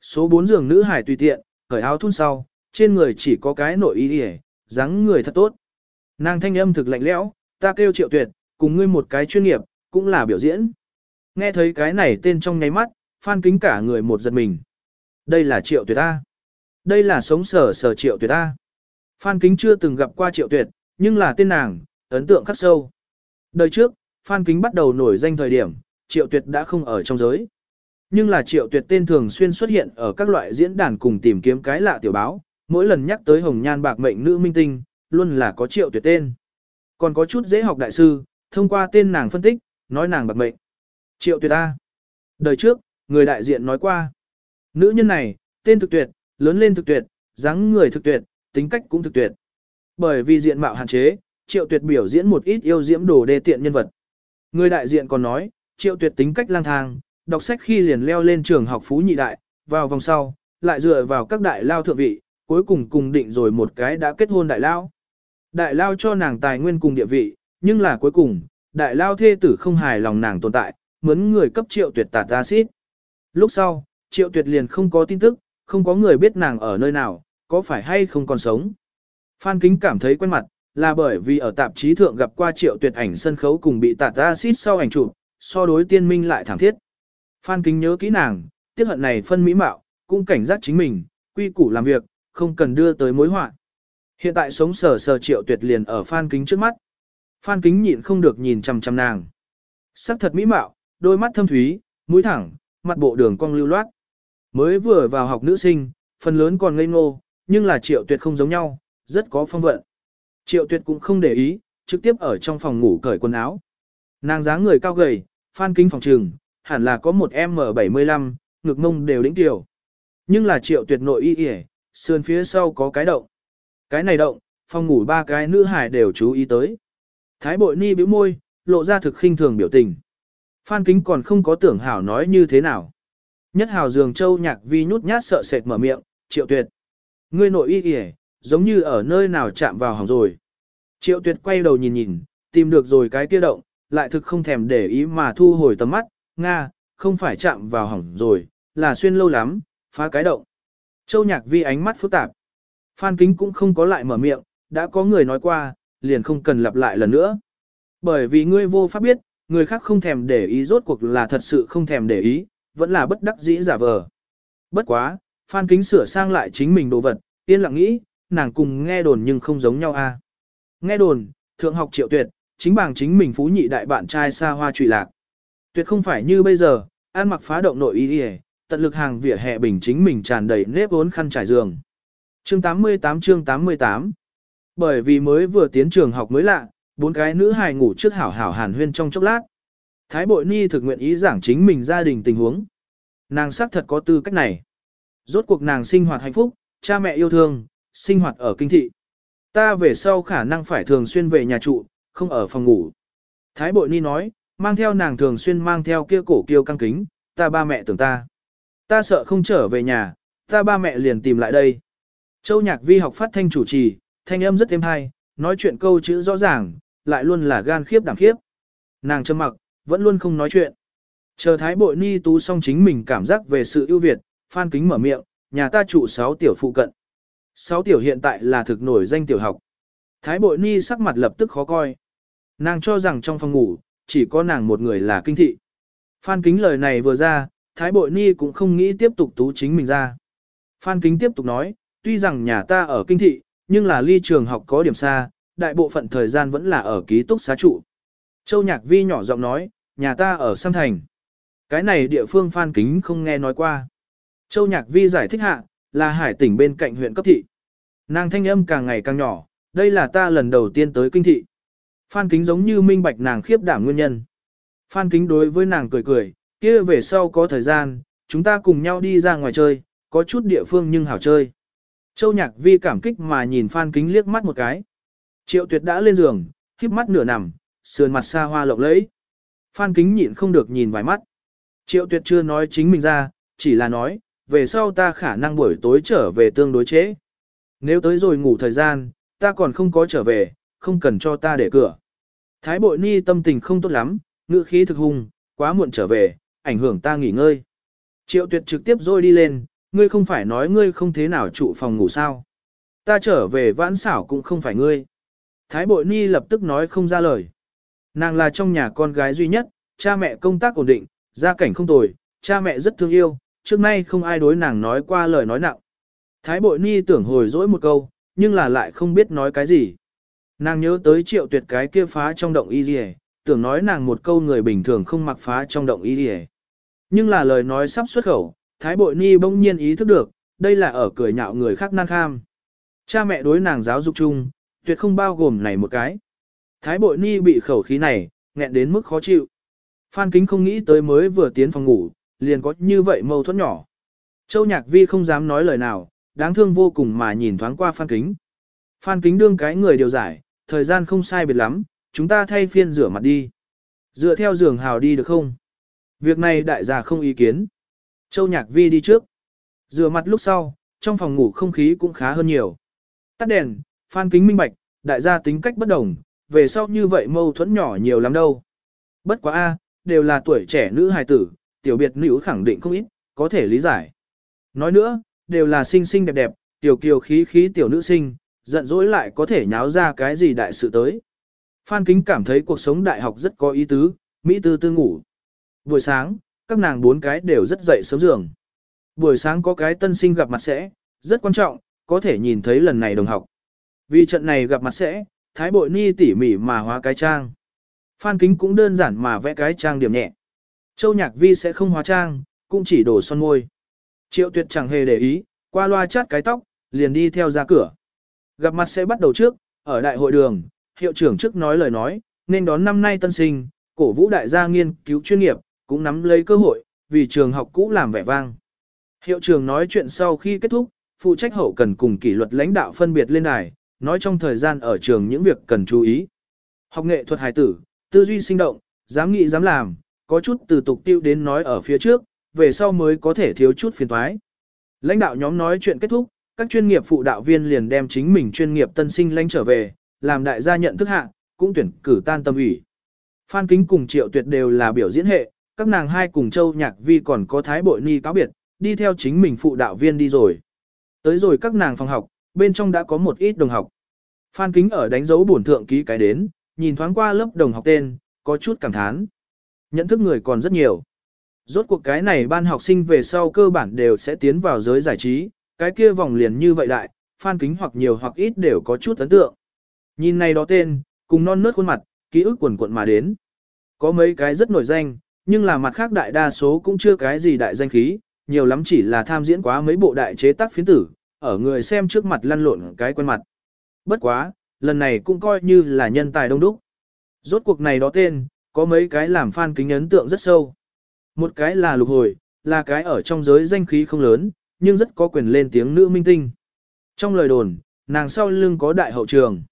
Số 4 giường nữ hài tùy tiện, cởi áo thun sau, trên người chỉ có cái nội y hề, dáng người thật tốt. Nàng thanh âm thực lạnh lẽo, ta kêu triệu tuyệt, cùng ngươi một cái chuyên nghiệp, cũng là biểu diễn. Nghe thấy cái này tên trong nháy mắt, Phan Kính cả người một giật mình. Đây là triệu tuyệt ta. Đây là sống sở sở triệu tuyệt ta. Phan Kính chưa từng gặp qua triệu tuyệt, nhưng là tên nàng, ấn tượng khắc sâu. Đời trước, Phan Kính bắt đầu nổi danh thời điểm, triệu tuyệt đã không ở trong giới. Nhưng là triệu tuyệt tên thường xuyên xuất hiện ở các loại diễn đàn cùng tìm kiếm cái lạ tiểu báo, mỗi lần nhắc tới hồng nhan bạc mệnh nữ minh tinh, luôn là có triệu tuyệt tên. Còn có chút dễ học đại sư, thông qua tên nàng phân tích, nói nàng bạc mệnh. Triệu tuyệt A. Đời trước, người đại diện nói qua. Nữ nhân này, tên thực tuyệt, lớn lên thực tuyệt, dáng người thực tuyệt, tính cách cũng thực tuyệt. Bởi vì diện mạo hạn chế, triệu tuyệt biểu diễn một ít yêu diễm đồ đề tiện nhân vật. Người đại diện còn nói, triệu tuyệt tính cách lang thang, đọc sách khi liền leo lên trường học phú nhị đại, vào vòng sau, lại dựa vào các đại lao thượng vị, cuối cùng cùng định rồi một cái đã kết hôn đại lao. Đại lao cho nàng tài nguyên cùng địa vị, nhưng là cuối cùng, đại lao thê tử không hài lòng nàng tồn tại, mướn người cấp triệu tuyệt tạt acid. Lúc sau, triệu tuyệt liền không có tin tức, không có người biết nàng ở nơi nào, có phải hay không còn sống. Phan Kính cảm thấy quen mặt, là bởi vì ở tạp chí thượng gặp qua triệu tuyệt ảnh sân khấu cùng bị tạt acid sau ảnh chụp, so đối tiên minh lại thảm thiết. Phan Kính nhớ kỹ nàng, tiếc hận này phân mỹ mạo, cũng cảnh giác chính mình, quy củ làm việc, không cần đưa tới mối họa. Hiện tại sống sờ sờ triệu tuyệt liền ở Phan Kính trước mắt. Phan Kính nhịn không được nhìn chằm chằm nàng. Sắc thật mỹ mạo, đôi mắt thâm thúy, mũi thẳng, mặt bộ đường cong lưu loát. Mới vừa vào học nữ sinh, phần lớn còn ngây ngô, nhưng là triệu tuyệt không giống nhau, rất có phong vận. Triệu tuyệt cũng không để ý, trực tiếp ở trong phòng ngủ cởi quần áo. Nàng dáng người cao gầy, phan kính phòng trường, hẳn là có một M75, ngực mông đều đỉnh tiểu. Nhưng là triệu tuyệt nội y y, sườn phía sau có cái động. Cái này động, phòng ngủ ba cái nữ hải đều chú ý tới. Thái bội ni bĩu môi, lộ ra thực khinh thường biểu tình. Phan kính còn không có tưởng hảo nói như thế nào. Nhất hào giường châu nhạc vi nhút nhát sợ sệt mở miệng, triệu tuyệt. Ngươi nội y kìa, giống như ở nơi nào chạm vào hỏng rồi. Triệu tuyệt quay đầu nhìn nhìn, tìm được rồi cái kia động, lại thực không thèm để ý mà thu hồi tầm mắt, Nga, không phải chạm vào hỏng rồi, là xuyên lâu lắm, phá cái động. Châu nhạc vi ánh mắt phức tạp. Phan kính cũng không có lại mở miệng, đã có người nói qua, liền không cần lặp lại lần nữa. Bởi vì ngươi vô pháp biết, người khác không thèm để ý rốt cuộc là thật sự không thèm để ý, vẫn là bất đắc dĩ giả vờ. Bất quá, Phan kính sửa sang lại chính mình đồ vật, yên lặng nghĩ, nàng cùng nghe đồn nhưng không giống nhau a. Nghe đồn, thượng học triệu tuyệt, chính bằng chính mình phú nhị đại bạn trai xa hoa trụy lạc. Tuyệt không phải như bây giờ, ăn mặc phá động nội y tận lực hàng vỉa hè bình chính mình tràn đầy nếp vốn khăn trải giường. Chương 88 chương 88 Bởi vì mới vừa tiến trường học mới lạ, bốn cái nữ hài ngủ trước hảo hảo hàn huyên trong chốc lát. Thái bội ni thực nguyện ý giảng chính mình gia đình tình huống. Nàng xác thật có tư cách này. Rốt cuộc nàng sinh hoạt hạnh phúc, cha mẹ yêu thương, sinh hoạt ở kinh thị. Ta về sau khả năng phải thường xuyên về nhà trụ, không ở phòng ngủ. Thái bội ni nói, mang theo nàng thường xuyên mang theo kia cổ kiêu căng kính, ta ba mẹ tưởng ta. Ta sợ không trở về nhà, ta ba mẹ liền tìm lại đây. Châu nhạc vi học phát thanh chủ trì, thanh âm rất êm hay, nói chuyện câu chữ rõ ràng, lại luôn là gan khiếp đảm khiếp. Nàng trầm mặc, vẫn luôn không nói chuyện. Chờ thái bội ni tú xong chính mình cảm giác về sự ưu việt, phan kính mở miệng, nhà ta trụ 6 tiểu phụ cận. 6 tiểu hiện tại là thực nổi danh tiểu học. Thái bội ni sắc mặt lập tức khó coi. Nàng cho rằng trong phòng ngủ, chỉ có nàng một người là kinh thị. Phan kính lời này vừa ra, thái bội ni cũng không nghĩ tiếp tục tú chính mình ra. Phan kính tiếp tục nói, tuy rằng nhà ta ở kinh thị, nhưng là ly trường học có điểm xa, đại bộ phận thời gian vẫn là ở ký túc xá trụ. Châu Nhạc Vi nhỏ giọng nói, nhà ta ở Sam Thành. Cái này địa phương Phan Kính không nghe nói qua. Châu Nhạc Vi giải thích hạ, là hải tỉnh bên cạnh huyện cấp thị. Nàng thanh âm càng ngày càng nhỏ, đây là ta lần đầu tiên tới kinh thị. Phan Kính giống như minh bạch nàng khiếp đảm nguyên nhân. Phan Kính đối với nàng cười cười, kia về sau có thời gian, chúng ta cùng nhau đi ra ngoài chơi, có chút địa phương nhưng hảo chơi. Châu Nhạc Vi cảm kích mà nhìn Phan Kính liếc mắt một cái. Triệu Tuyệt đã lên giường, khép mắt nửa nằm, sườn mặt xa hoa lộng lẫy. Phan Kính nhịn không được nhìn vài mắt. Triệu Tuyệt chưa nói chính mình ra, chỉ là nói, về sau ta khả năng buổi tối trở về tương đối chế. Nếu tới rồi ngủ thời gian, ta còn không có trở về, không cần cho ta để cửa. Thái bội ni tâm tình không tốt lắm, ngữ khí thực hung, quá muộn trở về, ảnh hưởng ta nghỉ ngơi. Triệu tuyệt trực tiếp rồi đi lên, ngươi không phải nói ngươi không thế nào trụ phòng ngủ sao. Ta trở về vãn xảo cũng không phải ngươi. Thái bội ni lập tức nói không ra lời. Nàng là trong nhà con gái duy nhất, cha mẹ công tác ổn định, gia cảnh không tồi, cha mẹ rất thương yêu, trước nay không ai đối nàng nói qua lời nói nặng. Thái bội ni tưởng hồi dỗi một câu, nhưng là lại không biết nói cái gì. Nàng nhớ tới triệu tuyệt cái kia phá trong động y dì tưởng nói nàng một câu người bình thường không mặc phá trong động y dì Nhưng là lời nói sắp xuất khẩu, thái bội ni bỗng nhiên ý thức được, đây là ở cười nhạo người khác năng kham. Cha mẹ đối nàng giáo dục chung, tuyệt không bao gồm này một cái. Thái bội ni bị khẩu khí này, nghẹn đến mức khó chịu. Phan kính không nghĩ tới mới vừa tiến phòng ngủ, liền có như vậy mâu thuẫn nhỏ. Châu Nhạc Vi không dám nói lời nào, đáng thương vô cùng mà nhìn thoáng qua Phan Kính. Phan Kính đương cái người điều giải, thời gian không sai biệt lắm, chúng ta thay phiên rửa mặt đi. Dựa theo giường hào đi được không? Việc này đại gia không ý kiến. Châu Nhạc Vi đi trước. Rửa mặt lúc sau, trong phòng ngủ không khí cũng khá hơn nhiều. Tắt đèn, Phan Kính minh bạch, đại gia tính cách bất đồng, về sau như vậy mâu thuẫn nhỏ nhiều lắm đâu. Bất quá a, đều là tuổi trẻ nữ hài tử, tiểu biệt nữ khẳng định không ít, có thể lý giải. Nói nữa, đều là xinh xinh đẹp đẹp, tiểu kiều khí khí tiểu nữ sinh, giận dỗi lại có thể nháo ra cái gì đại sự tới. Phan Kính cảm thấy cuộc sống đại học rất có ý tứ, Mỹ tư tư ngủ. Buổi sáng, các nàng bốn cái đều rất dậy sớm giường. Buổi sáng có cái tân sinh gặp mặt sẽ, rất quan trọng, có thể nhìn thấy lần này đồng học. Vì trận này gặp mặt sẽ, Thái Bội Ni tỉ mỉ mà hóa cái trang. Phan Kính cũng đơn giản mà vẽ cái trang điểm nhẹ. Châu Nhạc Vi sẽ không hóa trang, cũng chỉ đổ son môi. Triệu Tuyệt chẳng hề để ý, qua loa chát cái tóc, liền đi theo ra cửa. Gặp mặt sẽ bắt đầu trước, ở đại hội đường, hiệu trưởng trước nói lời nói, nên đón năm nay tân sinh, cổ vũ đại gia nghiên cứu chuyên nghiệp, cũng nắm lấy cơ hội, vì trường học cũ làm vẻ vang. Hiệu trường nói chuyện sau khi kết thúc, phụ trách hậu cần cùng kỷ luật lãnh đạo phân biệt lên đài, nói trong thời gian ở trường những việc cần chú ý. Học nghệ thuật hài tử, tư duy sinh động, dám nghĩ dám làm, có chút từ tục tiêu đến nói ở phía trước, về sau mới có thể thiếu chút phiền toái. Lãnh đạo nhóm nói chuyện kết thúc, các chuyên nghiệp phụ đạo viên liền đem chính mình chuyên nghiệp tân sinh lãnh trở về, làm đại gia nhận thức hạ, cũng tuyển cử tan tâm ủy. Phan Kính cùng Triệu Tuyệt đều là biểu diễn hệ, các nàng hai cùng Châu Nhạc Vi còn có Thái Bội Ni cáo biệt, đi theo chính mình phụ đạo viên đi rồi. Tới rồi các nàng phòng học, bên trong đã có một ít đồng học. Phan Kính ở đánh dấu bổn thượng ký cái đến, nhìn thoáng qua lớp đồng học tên, có chút cảm thán. Nhận thức người còn rất nhiều. Rốt cuộc cái này ban học sinh về sau cơ bản đều sẽ tiến vào giới giải trí, cái kia vòng liền như vậy đại, Phan Kính hoặc nhiều hoặc ít đều có chút ấn tượng. Nhìn này đó tên, cùng non nớt khuôn mặt, ký ức quần quận mà đến. Có mấy cái rất nổi danh, nhưng là mặt khác đại đa số cũng chưa cái gì đại danh khí, nhiều lắm chỉ là tham diễn quá mấy bộ đại chế tác phiến tử, ở người xem trước mặt lăn lộn cái quen mặt. Bất quá, lần này cũng coi như là nhân tài đông đúc. Rốt cuộc này đó tên, có mấy cái làm fan kính ấn tượng rất sâu. Một cái là lục hồi, là cái ở trong giới danh khí không lớn, nhưng rất có quyền lên tiếng nữ minh tinh. Trong lời đồn, nàng sau lưng có đại hậu trường.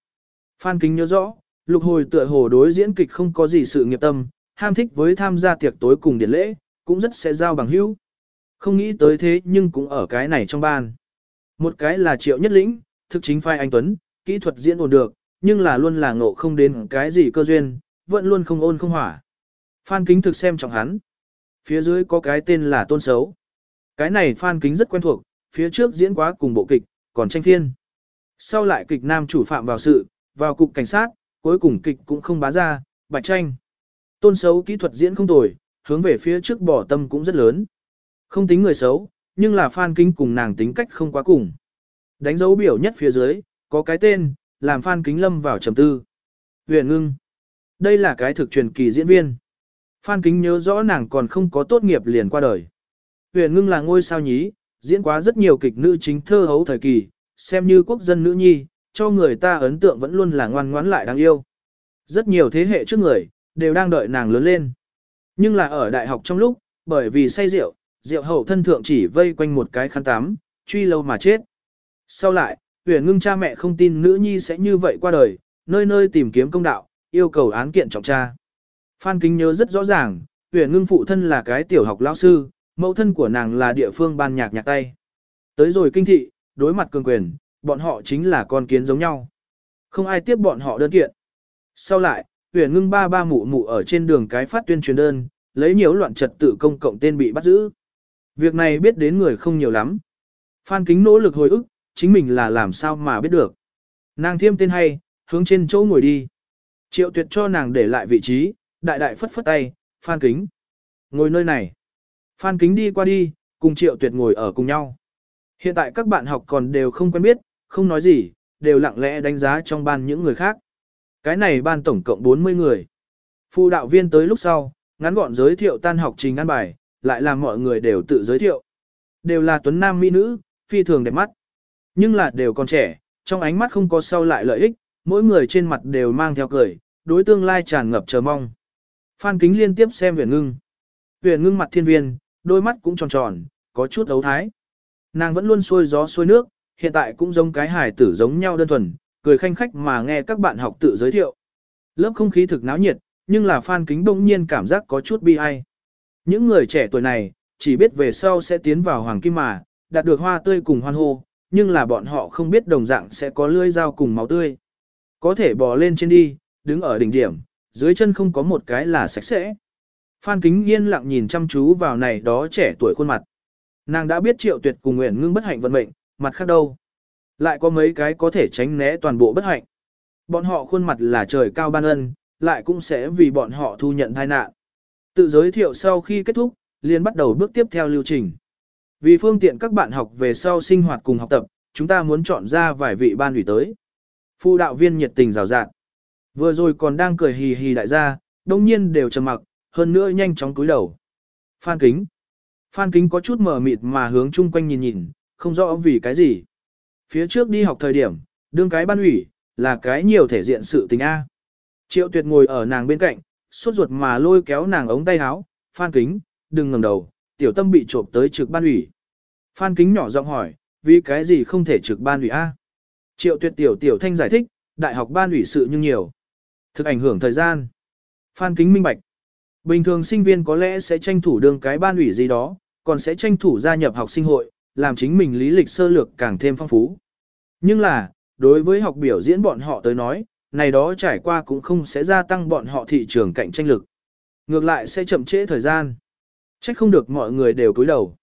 Phan Kính nhớ rõ, lục hồi tựa hồ đối diễn kịch không có gì sự nghiệp tâm, ham thích với tham gia tiệc tối cùng điển lễ, cũng rất sẽ giao bằng hữu. Không nghĩ tới thế nhưng cũng ở cái này trong ban. Một cái là triệu nhất lĩnh, thực chính phai anh Tuấn, kỹ thuật diễn ổn được, nhưng là luôn là ngộ không đến cái gì cơ duyên, vẫn luôn không ôn không hỏa. Phan Kính thực xem trọng hắn. Phía dưới có cái tên là Tôn Xấu. Cái này Phan Kính rất quen thuộc, phía trước diễn quá cùng bộ kịch, còn tranh phiên. Sau lại kịch nam chủ phạm vào sự, vào cục cảnh sát, cuối cùng kịch cũng không bá ra, bạch tranh. Tôn Xấu kỹ thuật diễn không tồi, hướng về phía trước bỏ tâm cũng rất lớn. Không tính người xấu, nhưng là Phan Kính cùng nàng tính cách không quá cùng. Đánh dấu biểu nhất phía dưới, có cái tên, làm Phan Kính lâm vào trầm tư. Huyền ngưng. Đây là cái thực truyền kỳ diễn viên. Phan Kính nhớ rõ nàng còn không có tốt nghiệp liền qua đời. Huyền ngưng là ngôi sao nhí, diễn quá rất nhiều kịch nữ chính thơ hấu thời kỳ, xem như quốc dân nữ nhi, cho người ta ấn tượng vẫn luôn là ngoan ngoãn lại đáng yêu. Rất nhiều thế hệ trước người, đều đang đợi nàng lớn lên. Nhưng là ở đại học trong lúc, bởi vì say rượu, rượu hậu thân thượng chỉ vây quanh một cái khăn tắm, truy lâu mà chết. Sau lại, huyền ngưng cha mẹ không tin nữ nhi sẽ như vậy qua đời, nơi nơi tìm kiếm công đạo, yêu cầu án kiện trọng tra. Phan Kính nhớ rất rõ ràng, huyền ngưng phụ thân là cái tiểu học lão sư, mẫu thân của nàng là địa phương ban nhạc nhạc tay. Tới rồi kinh thị, đối mặt cường quyền, bọn họ chính là con kiến giống nhau. Không ai tiếp bọn họ đơn kiện. Sau lại, huyền ngưng ba ba mụ mụ ở trên đường cái phát tuyên truyền đơn, lấy nhiều loạn trật tự công cộng tên bị bắt giữ. Việc này biết đến người không nhiều lắm. Phan Kính nỗ lực hồi ức, chính mình là làm sao mà biết được. Nàng thiêm tên hay, hướng trên chỗ ngồi đi. Triệu tuyệt cho nàng để lại vị trí, đại đại phất phất tay, Phan Kính. Ngồi nơi này. Phan Kính đi qua đi, cùng Triệu tuyệt ngồi ở cùng nhau. Hiện tại các bạn học còn đều không quen biết, không nói gì, đều lặng lẽ đánh giá trong ban những người khác. Cái này ban tổng cộng 40 người. Phụ đạo viên tới lúc sau, ngắn gọn giới thiệu tan học trình ăn bài, lại làm mọi người đều tự giới thiệu. Đều là tuấn nam mỹ nữ, phi thường đẹp mắt. Nhưng là đều còn trẻ, trong ánh mắt không có sau lại lợi ích, mỗi người trên mặt đều mang theo cười, đối tương lai tràn ngập chờ mong. Phan Kính liên tiếp xem huyền ngưng. Huyền ngưng mặt thiên viên, đôi mắt cũng tròn tròn, có chút ấu thái. Nàng vẫn luôn xuôi gió xuôi nước, hiện tại cũng giống cái hải tử giống nhau đơn thuần, cười khanh khách mà nghe các bạn học tự giới thiệu. Lớp không khí thực náo nhiệt, nhưng là Phan Kính bỗng nhiên cảm giác có chút bi ai. Những người trẻ tuổi này, chỉ biết về sau sẽ tiến vào hoàng kim mà, đạt được hoa tươi cùng hoan hô, nhưng là bọn họ không biết đồng dạng sẽ có lưỡi dao cùng máu tươi. Có thể bò lên trên đi, đứng ở đỉnh điểm, dưới chân không có một cái là sạch sẽ. Phan Kính yên lặng nhìn chăm chú vào này đó trẻ tuổi khuôn mặt. Nàng đã biết triệu tuyệt cùng nguyện ngưng bất hạnh vận mệnh, mặt khác đâu. Lại có mấy cái có thể tránh né toàn bộ bất hạnh. Bọn họ khuôn mặt là trời cao ban ân, lại cũng sẽ vì bọn họ thu nhận tai nạn. Tự giới thiệu sau khi kết thúc, liền bắt đầu bước tiếp theo lưu trình. Vì phương tiện các bạn học về sau sinh hoạt cùng học tập, chúng ta muốn chọn ra vài vị ban ủy tới. Phu đạo viên nhiệt tình rào rạt. Vừa rồi còn đang cười hì hì đại gia, đông nhiên đều trầm mặc, hơn nữa nhanh chóng cúi đầu. Phan kính. Phan kính có chút mờ mịt mà hướng chung quanh nhìn nhìn, không rõ vì cái gì. Phía trước đi học thời điểm, đương cái ban ủy, là cái nhiều thể diện sự tình A. Triệu tuyệt ngồi ở nàng bên cạnh, suốt ruột mà lôi kéo nàng ống tay áo, Phan kính, đừng ngẩng đầu, tiểu tâm bị trộm tới trực ban ủy. Phan kính nhỏ giọng hỏi, vì cái gì không thể trực ban ủy A? Triệu tuyệt tiểu tiểu thanh giải thích, đại học ban ủy sự nhưng nhiều. Thực ảnh hưởng thời gian. Phan kính minh bạch. Bình thường sinh viên có lẽ sẽ tranh thủ đương cái ban ủy gì đó, còn sẽ tranh thủ gia nhập học sinh hội, làm chính mình lý lịch sơ lược càng thêm phong phú. Nhưng là, đối với học biểu diễn bọn họ tới nói, này đó trải qua cũng không sẽ gia tăng bọn họ thị trường cạnh tranh lực. Ngược lại sẽ chậm trễ thời gian. Trách không được mọi người đều cúi đầu.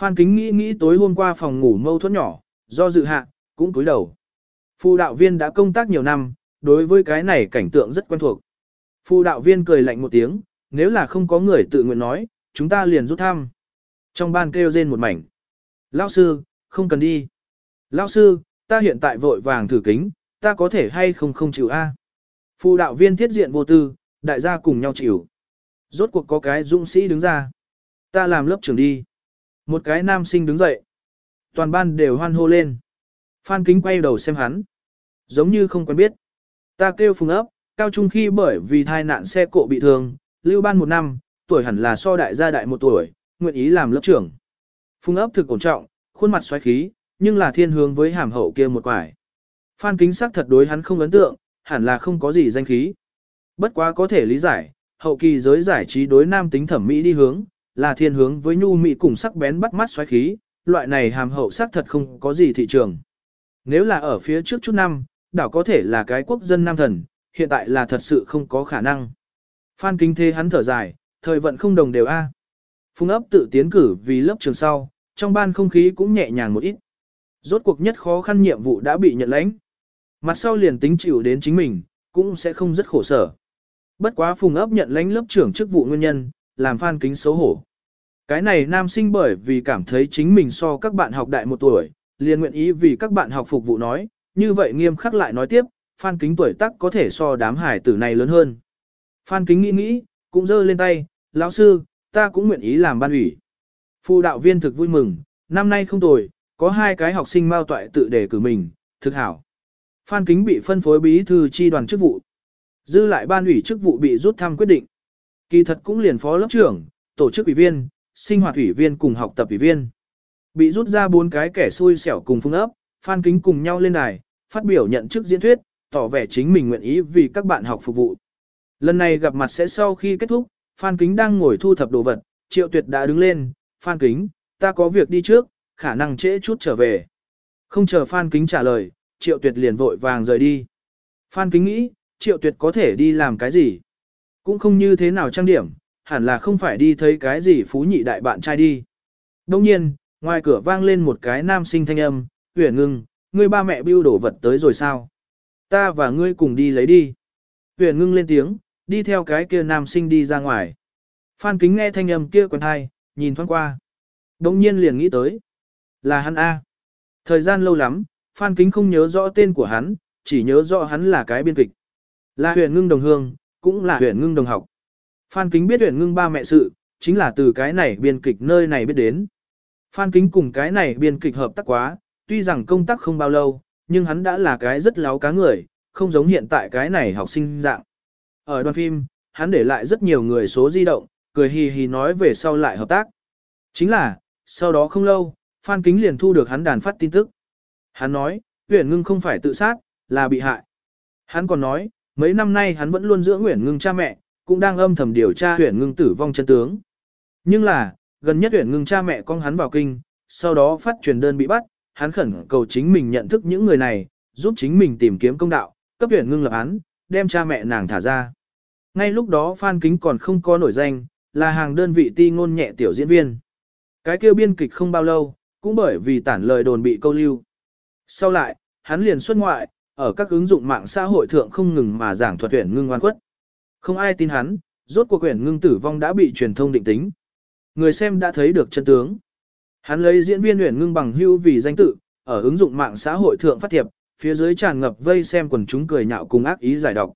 Phan Kính nghĩ nghĩ tối hôm qua phòng ngủ mâu thuẫn nhỏ, do dự hạ, cũng cúi đầu. Phu đạo viên đã công tác nhiều năm, đối với cái này cảnh tượng rất quen thuộc. Phu đạo viên cười lạnh một tiếng, nếu là không có người tự nguyện nói, chúng ta liền rút thăm. Trong ban kêu rên một mảnh. Lão sư, không cần đi. Lão sư, ta hiện tại vội vàng thử kính, ta có thể hay không không chịu a? Phụ đạo viên thiết diện vô tư, đại gia cùng nhau chịu. Rốt cuộc có cái dũng sĩ đứng ra. Ta làm lớp trưởng đi. Một cái nam sinh đứng dậy. Toàn ban đều hoan hô lên. Phan kính quay đầu xem hắn. Giống như không quen biết. Ta kêu phùng ấp, cao trung khi bởi vì thai nạn xe cộ bị thương, lưu ban một năm, tuổi hẳn là so đại gia đại một tuổi, nguyện ý làm lớp trưởng. Phùng ấp thực ổn trọng, khuôn mặt xoáy khí, nhưng là thiên hướng với hàm hậu kia một quải. Phan kính sắc thật đối hắn không ấn tượng, hẳn là không có gì danh khí. Bất quá có thể lý giải, hậu kỳ giới giải trí đối nam tính thẩm mỹ đi hướng, là thiên hướng với nhu mỹ cùng sắc bén bắt mắt xoáy khí, loại này hàm hậu sắc thật không có gì thị trường. Nếu là ở phía trước chút năm, đảo có thể là cái quốc dân nam thần, hiện tại là thật sự không có khả năng. Phan kính thế hắn thở dài, thời vận không đồng đều a. Phung ấp tự tiến cử vì lớp trường sau, trong ban không khí cũng nhẹ nhàng một ít. Rốt cuộc nhất khó khăn nhiệm vụ đã bị nhận lãnh. Mặt sau liền tính chịu đến chính mình, cũng sẽ không rất khổ sở. Bất quá phùng ấp nhận lãnh lớp trưởng chức vụ nguyên nhân, làm phan kính xấu hổ. Cái này nam sinh bởi vì cảm thấy chính mình so các bạn học đại một tuổi, liền nguyện ý vì các bạn học phục vụ nói, như vậy nghiêm khắc lại nói tiếp, phan kính tuổi tác có thể so đám hải tử này lớn hơn. Phan kính nghĩ nghĩ, cũng giơ lên tay, lão sư, ta cũng nguyện ý làm ban ủy. Phụ đạo viên thực vui mừng, năm nay không tồi, có hai cái học sinh mau toại tự đề cử mình, thực hảo. Phan kính bị phân phối bí thư chi đoàn chức vụ. Dư lại ban ủy chức vụ bị rút thăm quyết định. Kỳ thật cũng liền phó lớp trưởng, tổ chức ủy viên, sinh hoạt ủy viên cùng học tập ủy viên. Bị rút ra bốn cái kẻ xui xẻo cùng phương ấp, Phan Kính cùng nhau lên đài, phát biểu nhận chức diễn thuyết, tỏ vẻ chính mình nguyện ý vì các bạn học phục vụ. Lần này gặp mặt sẽ sau khi kết thúc, Phan Kính đang ngồi thu thập đồ vật, Triệu Tuyệt đã đứng lên, Phan Kính, ta có việc đi trước, khả năng trễ chút trở về. Không chờ Phan Kính trả lời, Triệu Tuyệt liền vội vàng rời đi. Phan Kính nghĩ, Triệu Tuyệt có thể đi làm cái gì? Cũng không như thế nào trang điểm, hẳn là không phải đi thấy cái gì phú nhị đại bạn trai đi. Đông nhiên, ngoài cửa vang lên một cái nam sinh thanh âm, huyền ngưng, ngươi ba mẹ bưu đổ vật tới rồi sao? Ta và ngươi cùng đi lấy đi. Huyền ngưng lên tiếng, đi theo cái kia nam sinh đi ra ngoài. Phan kính nghe thanh âm kia quen hai, nhìn thoáng qua. Đông nhiên liền nghĩ tới. Là hắn A. Thời gian lâu lắm, Phan kính không nhớ rõ tên của hắn, chỉ nhớ rõ hắn là cái biên kịch. Là huyền ngưng đồng hương, cũng là huyền ngưng đồng học. Phan kính biết huyền ngưng ba mẹ sự, chính là từ cái này biên kịch nơi này biết đến. Phan kính cùng cái này biên kịch hợp tác quá, tuy rằng công tác không bao lâu, nhưng hắn đã là cái rất láo cá người, không giống hiện tại cái này học sinh dạng. Ở đoàn phim, hắn để lại rất nhiều người số di động, cười hì hì nói về sau lại hợp tác. Chính là, sau đó không lâu, Phan Kính liền thu được hắn đàn phát tin tức. Hắn nói, Nguyễn Ngưng không phải tự sát, là bị hại. Hắn còn nói, mấy năm nay hắn vẫn luôn giữ Nguyễn Ngưng cha mẹ, cũng đang âm thầm điều tra Nguyễn Ngưng tử vong chân tướng. Nhưng là, gần nhất Nguyễn ngưng cha mẹ con hắn vào kinh, sau đó phát truyền đơn bị bắt, hắn khẩn cầu chính mình nhận thức những người này, giúp chính mình tìm kiếm công đạo, cấp Nguyễn ngưng lập án, đem cha mẹ nàng thả ra. Ngay lúc đó Phan Kính còn không có nổi danh, là hàng đơn vị ti ngôn nhẹ tiểu diễn viên. Cái kêu biên kịch không bao lâu, cũng bởi vì tản lời đồn bị câu lưu. Sau lại, hắn liền xuất ngoại, ở các ứng dụng mạng xã hội thượng không ngừng mà giảng thuật tuyển ngưng oan quất. Không ai tin hắn, rốt cuộc quyển ngưng tử vong đã bị truyền thông định tính. Người xem đã thấy được chân tướng. Hắn lấy diễn viên Uyển Ngưng bằng hưu vì danh tự, ở ứng dụng mạng xã hội thượng phát thiệp, phía dưới tràn ngập vây xem quần chúng cười nhạo cùng ác ý giải độc.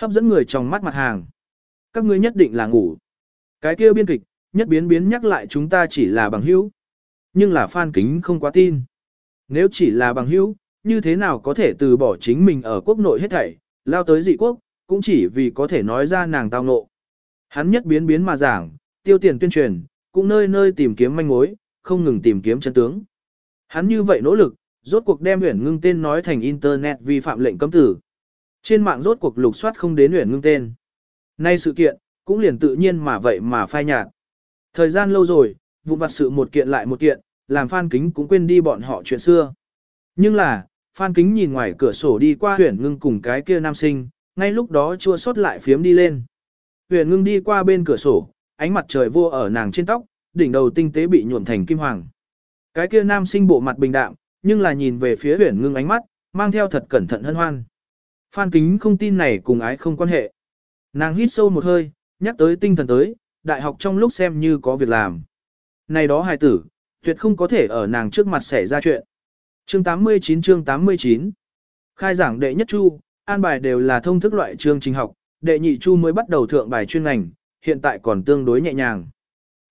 Hấp dẫn người trong mắt mặt hàng. Các ngươi nhất định là ngủ. Cái kia biên kịch, nhất biến biến nhắc lại chúng ta chỉ là bằng hữu. Nhưng là fan kính không quá tin. Nếu chỉ là bằng hữu, như thế nào có thể từ bỏ chính mình ở quốc nội hết thảy, lao tới dị quốc, cũng chỉ vì có thể nói ra nàng tao nộ. Hắn nhất biến biến mà giảng, tiêu tiền tuyên truyền, cũng nơi nơi tìm kiếm manh mối, không ngừng tìm kiếm chân tướng. Hắn như vậy nỗ lực, rốt cuộc đem huyển Ngưng tên nói thành internet vi phạm lệnh cấm tử. Trên mạng rốt cuộc lục soát không đến Uyển Ngưng tên. Nay sự kiện, cũng liền tự nhiên mà vậy mà phai nhạt. Thời gian lâu rồi, vụ vặt sự một kiện lại một kiện, làm Phan Kính cũng quên đi bọn họ chuyện xưa. Nhưng là, Phan Kính nhìn ngoài cửa sổ đi qua huyền Ngưng cùng cái kia nam sinh, ngay lúc đó chua xót lại phiếm đi lên. Huyền Ngưng đi qua bên cửa sổ, ánh mặt trời vô ở nàng trên tóc, đỉnh đầu tinh tế bị nhuộm thành kim hoàng. Cái kia nam sinh bộ mặt bình đạm, nhưng là nhìn về phía huyền Ngưng ánh mắt, mang theo thật cẩn thận hân hoan. Phan Kính không tin này cùng ái không quan hệ. Nàng hít sâu một hơi, nhắc tới tinh thần tới, đại học trong lúc xem như có việc làm. Này đó hài tử, tuyệt không có thể ở nàng trước mặt xảy ra chuyện. Chương 89 chương 89 Khai giảng đệ nhất chu, an bài đều là thông thức loại chương trình học, đệ nhị chu mới bắt đầu thượng bài chuyên ngành, hiện tại còn tương đối nhẹ nhàng.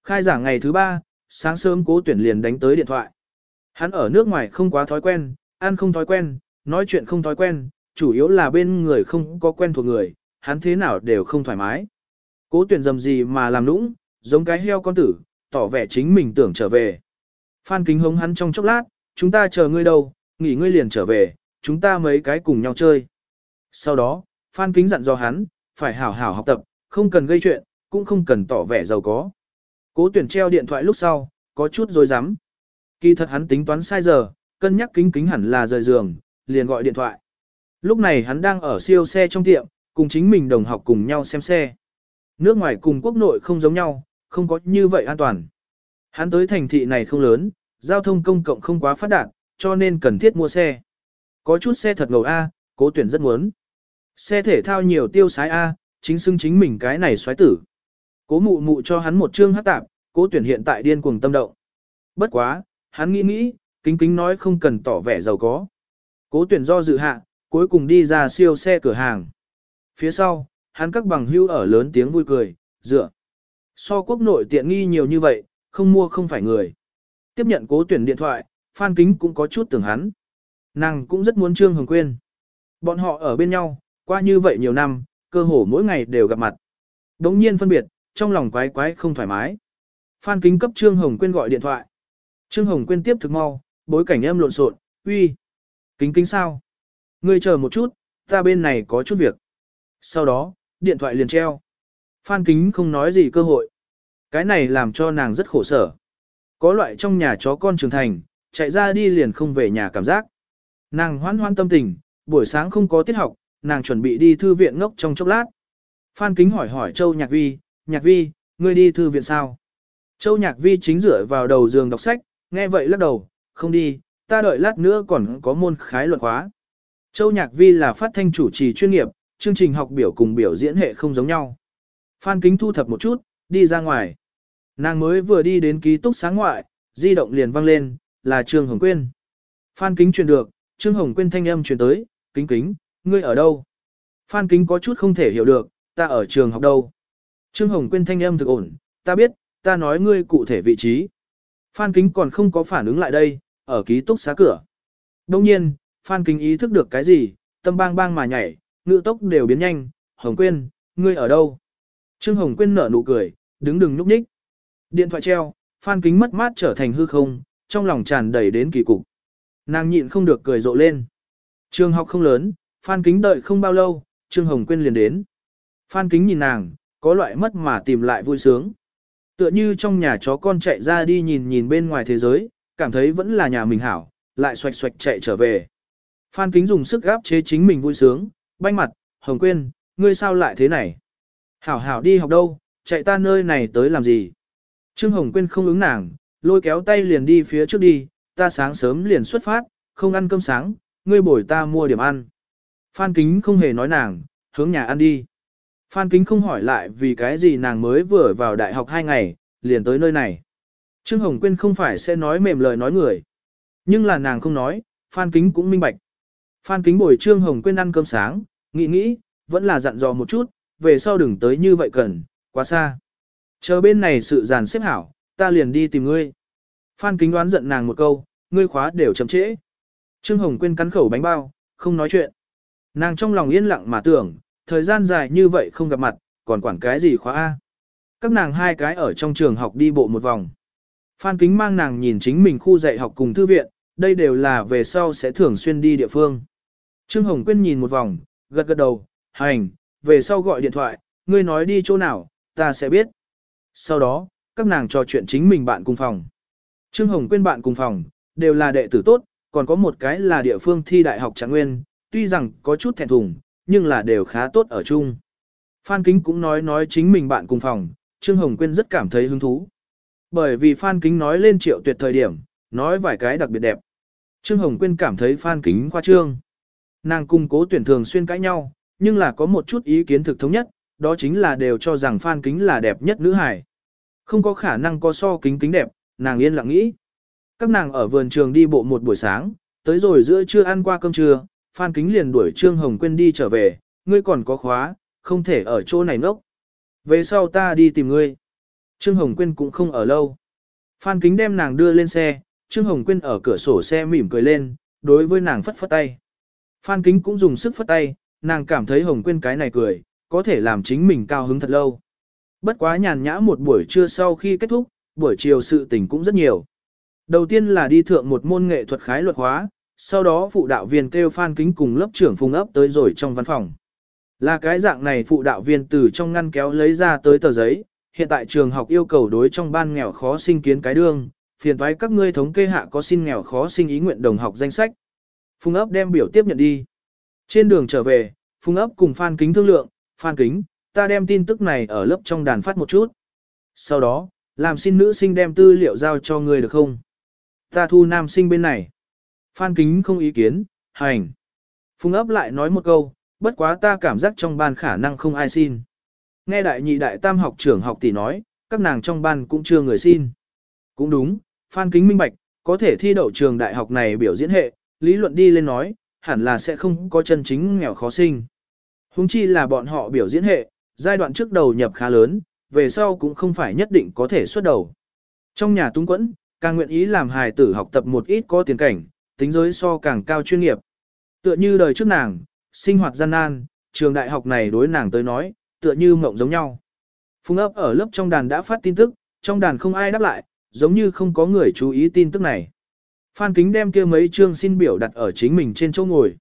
Khai giảng ngày thứ ba, sáng sớm cố tuyển liền đánh tới điện thoại. Hắn ở nước ngoài không quá thói quen, ăn không thói quen, nói chuyện không thói quen, chủ yếu là bên người không có quen thuộc người, hắn thế nào đều không thoải mái. Cố tuyển dầm gì mà làm nũng, giống cái heo con tử, tỏ vẻ chính mình tưởng trở về. Phan kính hống hắn trong chốc lát, chúng ta chờ ngươi đâu, nghỉ ngươi liền trở về, chúng ta mấy cái cùng nhau chơi. Sau đó, Phan kính dặn dò hắn, phải hảo hảo học tập, không cần gây chuyện, cũng không cần tỏ vẻ giàu có. Cố tuyển treo điện thoại lúc sau, có chút rồi dám. Kỳ thật hắn tính toán sai giờ, cân nhắc kính kính hẳn là rời giường, liền gọi điện thoại. Lúc này hắn đang ở siêu xe trong tiệm, cùng chính mình đồng học cùng nhau xem xe. Nước ngoài cùng quốc nội không giống nhau, không có như vậy an toàn. Hắn tới thành thị này không lớn, giao thông công cộng không quá phát đạt, cho nên cần thiết mua xe. Có chút xe thật ngầu A, cố tuyển rất muốn. Xe thể thao nhiều tiêu sái A, chính xưng chính mình cái này xoáy tử. Cố mụ mụ cho hắn một chương hát tạp, cố tuyển hiện tại điên cuồng tâm động. Bất quá, hắn nghĩ nghĩ, kính kính nói không cần tỏ vẻ giàu có. Cố tuyển do dự hạ, cuối cùng đi ra siêu xe cửa hàng. Phía sau, hắn các bằng hưu ở lớn tiếng vui cười, dựa. So quốc nội tiện nghi nhiều như vậy, không mua không phải người. Tiếp nhận cố tuyển điện thoại, Phan Kính cũng có chút tưởng hắn. Nàng cũng rất muốn Trương Hồng Quyên. Bọn họ ở bên nhau, qua như vậy nhiều năm, cơ hồ mỗi ngày đều gặp mặt. Đống nhiên phân biệt, trong lòng quái quái không thoải mái. Phan Kính cấp Trương Hồng Quyên gọi điện thoại. Trương Hồng Quyên tiếp thực mau, bối cảnh em lộn xộn, uy. Kính kính sao? Ngươi chờ một chút, ta bên này có chút việc. Sau đó, điện thoại liền treo. Phan Kính không nói gì cơ hội. Cái này làm cho nàng rất khổ sở. Có loại trong nhà chó con trưởng thành, chạy ra đi liền không về nhà cảm giác. Nàng hoan hoan tâm tình, buổi sáng không có tiết học, nàng chuẩn bị đi thư viện ngốc trong chốc lát. Phan Kính hỏi hỏi Châu Nhạc Vi, Nhạc Vi, ngươi đi thư viện sao? Châu Nhạc Vi chính dựa vào đầu giường đọc sách, nghe vậy lắc đầu, không đi, ta đợi lát nữa còn có môn khái luận khóa. Châu Nhạc Vi là phát thanh chủ trì chuyên nghiệp, chương trình học biểu cùng biểu diễn hệ không giống nhau. Phan Kính thu thập một chút, đi ra ngoài. Nàng mới vừa đi đến ký túc sáng ngoại, di động liền vang lên, là Trương Hồng Quyên. Phan Kính truyền được, Trương Hồng Quyên thanh âm truyền tới, kính kính, ngươi ở đâu? Phan Kính có chút không thể hiểu được, ta ở trường học đâu? Trương Hồng Quyên thanh âm thực ổn, ta biết, ta nói ngươi cụ thể vị trí. Phan Kính còn không có phản ứng lại đây, ở ký túc xá cửa. Đông nhiên, Phan Kính ý thức được cái gì, tâm bang bang mà nhảy, ngữ tốc đều biến nhanh, Hồng Quyên, ngươi ở đâu? Trương Hồng Quyên nở nụ cười, đứng đừng nhúc nhích. Điện thoại treo, Phan Kính mất mát trở thành hư không, trong lòng tràn đầy đến kỳ cục. Nàng nhịn không được cười rộ lên. Trường học không lớn, Phan Kính đợi không bao lâu, Trương Hồng Quyên liền đến. Phan Kính nhìn nàng, có loại mất mà tìm lại vui sướng. Tựa như trong nhà chó con chạy ra đi nhìn nhìn bên ngoài thế giới, cảm thấy vẫn là nhà mình hảo, lại xoạch xoạch chạy trở về. Phan Kính dùng sức gáp chế chính mình vui sướng, banh mặt, Hồng Quyên, ngươi sao lại thế này? Hảo hảo đi học đâu, chạy ta nơi này tới làm gì? Trương Hồng Quyên không ứng nàng, lôi kéo tay liền đi phía trước đi, ta sáng sớm liền xuất phát, không ăn cơm sáng, ngươi bồi ta mua điểm ăn. Phan Kính không hề nói nàng, hướng nhà ăn đi. Phan Kính không hỏi lại vì cái gì nàng mới vừa vào đại học hai ngày, liền tới nơi này. Trương Hồng Quyên không phải sẽ nói mềm lời nói người. Nhưng là nàng không nói, Phan Kính cũng minh bạch. Phan Kính bồi Trương Hồng Quyên ăn cơm sáng, nghĩ nghĩ, vẫn là dặn dò một chút, về sau đừng tới như vậy cần, quá xa. Chờ bên này sự giàn xếp hảo, ta liền đi tìm ngươi. Phan Kính đoán giận nàng một câu, ngươi khóa đều chậm trễ. Trương Hồng Quyên cắn khẩu bánh bao, không nói chuyện. Nàng trong lòng yên lặng mà tưởng, thời gian dài như vậy không gặp mặt, còn quản cái gì khóa A. Các nàng hai cái ở trong trường học đi bộ một vòng. Phan Kính mang nàng nhìn chính mình khu dạy học cùng thư viện, đây đều là về sau sẽ thường xuyên đi địa phương. Trương Hồng Quyên nhìn một vòng, gật gật đầu, hành, về sau gọi điện thoại, ngươi nói đi chỗ nào, ta sẽ biết. Sau đó, các nàng trò chuyện chính mình bạn cùng phòng. Trương Hồng Quyên bạn cùng phòng, đều là đệ tử tốt, còn có một cái là địa phương thi đại học trạng nguyên, tuy rằng có chút thẹn thùng, nhưng là đều khá tốt ở chung. Phan Kính cũng nói nói chính mình bạn cùng phòng, Trương Hồng Quyên rất cảm thấy hứng thú. Bởi vì Phan Kính nói lên triệu tuyệt thời điểm, nói vài cái đặc biệt đẹp. Trương Hồng Quyên cảm thấy Phan Kính khoa trương. Nàng cung cố tuyển thường xuyên cãi nhau, nhưng là có một chút ý kiến thực thống nhất, đó chính là đều cho rằng Phan Kính là đẹp nhất nữ hải. Không có khả năng có so kính kính đẹp, nàng yên lặng nghĩ. Các nàng ở vườn trường đi bộ một buổi sáng, tới rồi giữa trưa ăn qua cơm trưa, Phan Kính liền đuổi Trương Hồng Quyên đi trở về, ngươi còn có khóa, không thể ở chỗ này nốc. Về sau ta đi tìm ngươi. Trương Hồng Quyên cũng không ở lâu. Phan Kính đem nàng đưa lên xe, Trương Hồng Quyên ở cửa sổ xe mỉm cười lên, đối với nàng phất phất tay. Phan Kính cũng dùng sức phất tay, nàng cảm thấy Hồng Quyên cái này cười, có thể làm chính mình cao hứng thật lâu. Bất quá nhàn nhã một buổi trưa sau khi kết thúc, buổi chiều sự tình cũng rất nhiều. Đầu tiên là đi thượng một môn nghệ thuật khái luật hóa, sau đó phụ đạo viên kêu Phan Kính cùng lớp trưởng Phùng ấp tới rồi trong văn phòng. Là cái dạng này phụ đạo viên từ trong ngăn kéo lấy ra tới tờ giấy, hiện tại trường học yêu cầu đối trong ban nghèo khó sinh kiến cái đương, phiền thoái các ngươi thống kê hạ có xin nghèo khó sinh ý nguyện đồng học danh sách. Phùng ấp đem biểu tiếp nhận đi. Trên đường trở về, Phùng ấp cùng Phan Kính thương lượng, Phan Kính, ta đem tin tức này ở lớp trong đàn phát một chút. Sau đó, làm xin nữ sinh đem tư liệu giao cho ngươi được không? Ta thu nam sinh bên này. Phan Kính không ý kiến, hành. Phùng ấp lại nói một câu, bất quá ta cảm giác trong ban khả năng không ai xin. Nghe đại nhị đại tam học trưởng học tỷ nói, các nàng trong ban cũng chưa người xin. Cũng đúng, Phan Kính minh bạch, có thể thi đậu trường đại học này biểu diễn hệ, lý luận đi lên nói, hẳn là sẽ không có chân chính nghèo khó sinh. Hùng chi là bọn họ biểu diễn hệ, giai đoạn trước đầu nhập khá lớn, về sau cũng không phải nhất định có thể xuất đầu. Trong nhà túng quẫn, càng nguyện ý làm hài tử học tập một ít có tiền cảnh, tính giới so càng cao chuyên nghiệp. Tựa như đời trước nàng, sinh hoạt gian nan, trường đại học này đối nàng tới nói, tựa như mộng giống nhau. Phùng ấp ở lớp trong đàn đã phát tin tức, trong đàn không ai đáp lại, giống như không có người chú ý tin tức này. Phan Kính đem kia mấy chương xin biểu đặt ở chính mình trên chỗ ngồi.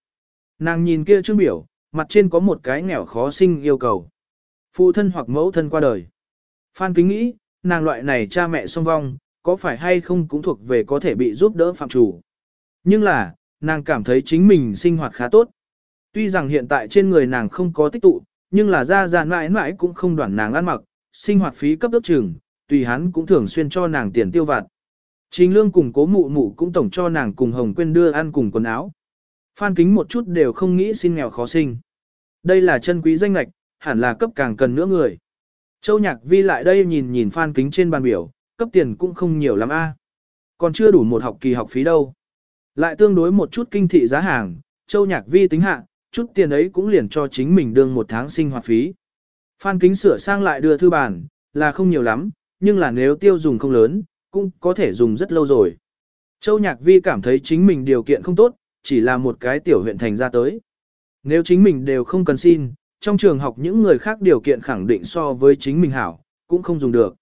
Nàng nhìn kia chương biểu, mặt trên có một cái nghèo khó sinh yêu cầu. Phụ thân hoặc mẫu thân qua đời. Phan Kính nghĩ, nàng loại này cha mẹ song vong, có phải hay không cũng thuộc về có thể bị giúp đỡ phạm chủ. Nhưng là, nàng cảm thấy chính mình sinh hoạt khá tốt. Tuy rằng hiện tại trên người nàng không có tích tụ, nhưng là ra ra mãi mãi cũng không đoản nàng ăn mặc, sinh hoạt phí cấp ước chừng, tùy hắn cũng thường xuyên cho nàng tiền tiêu vặt. Trình lương cùng cố mụ mụ cũng tổng cho nàng cùng Hồng Quyên đưa ăn cùng quần áo. Phan kính một chút đều không nghĩ xin nghèo khó sinh. Đây là chân quý danh lạch, hẳn là cấp càng cần nữa người. Châu Nhạc Vi lại đây nhìn nhìn Phan kính trên bàn biểu, cấp tiền cũng không nhiều lắm a. Còn chưa đủ một học kỳ học phí đâu. Lại tương đối một chút kinh thị giá hàng, Châu Nhạc Vi tính hạ, chút tiền ấy cũng liền cho chính mình đương một tháng sinh hoạt phí. Phan kính sửa sang lại đưa thư bản là không nhiều lắm, nhưng là nếu tiêu dùng không lớn, cũng có thể dùng rất lâu rồi. Châu Nhạc Vi cảm thấy chính mình điều kiện không tốt, chỉ là một cái tiểu huyện thành ra tới. Nếu chính mình đều không cần xin, trong trường học những người khác điều kiện khẳng định so với chính mình hảo, cũng không dùng được.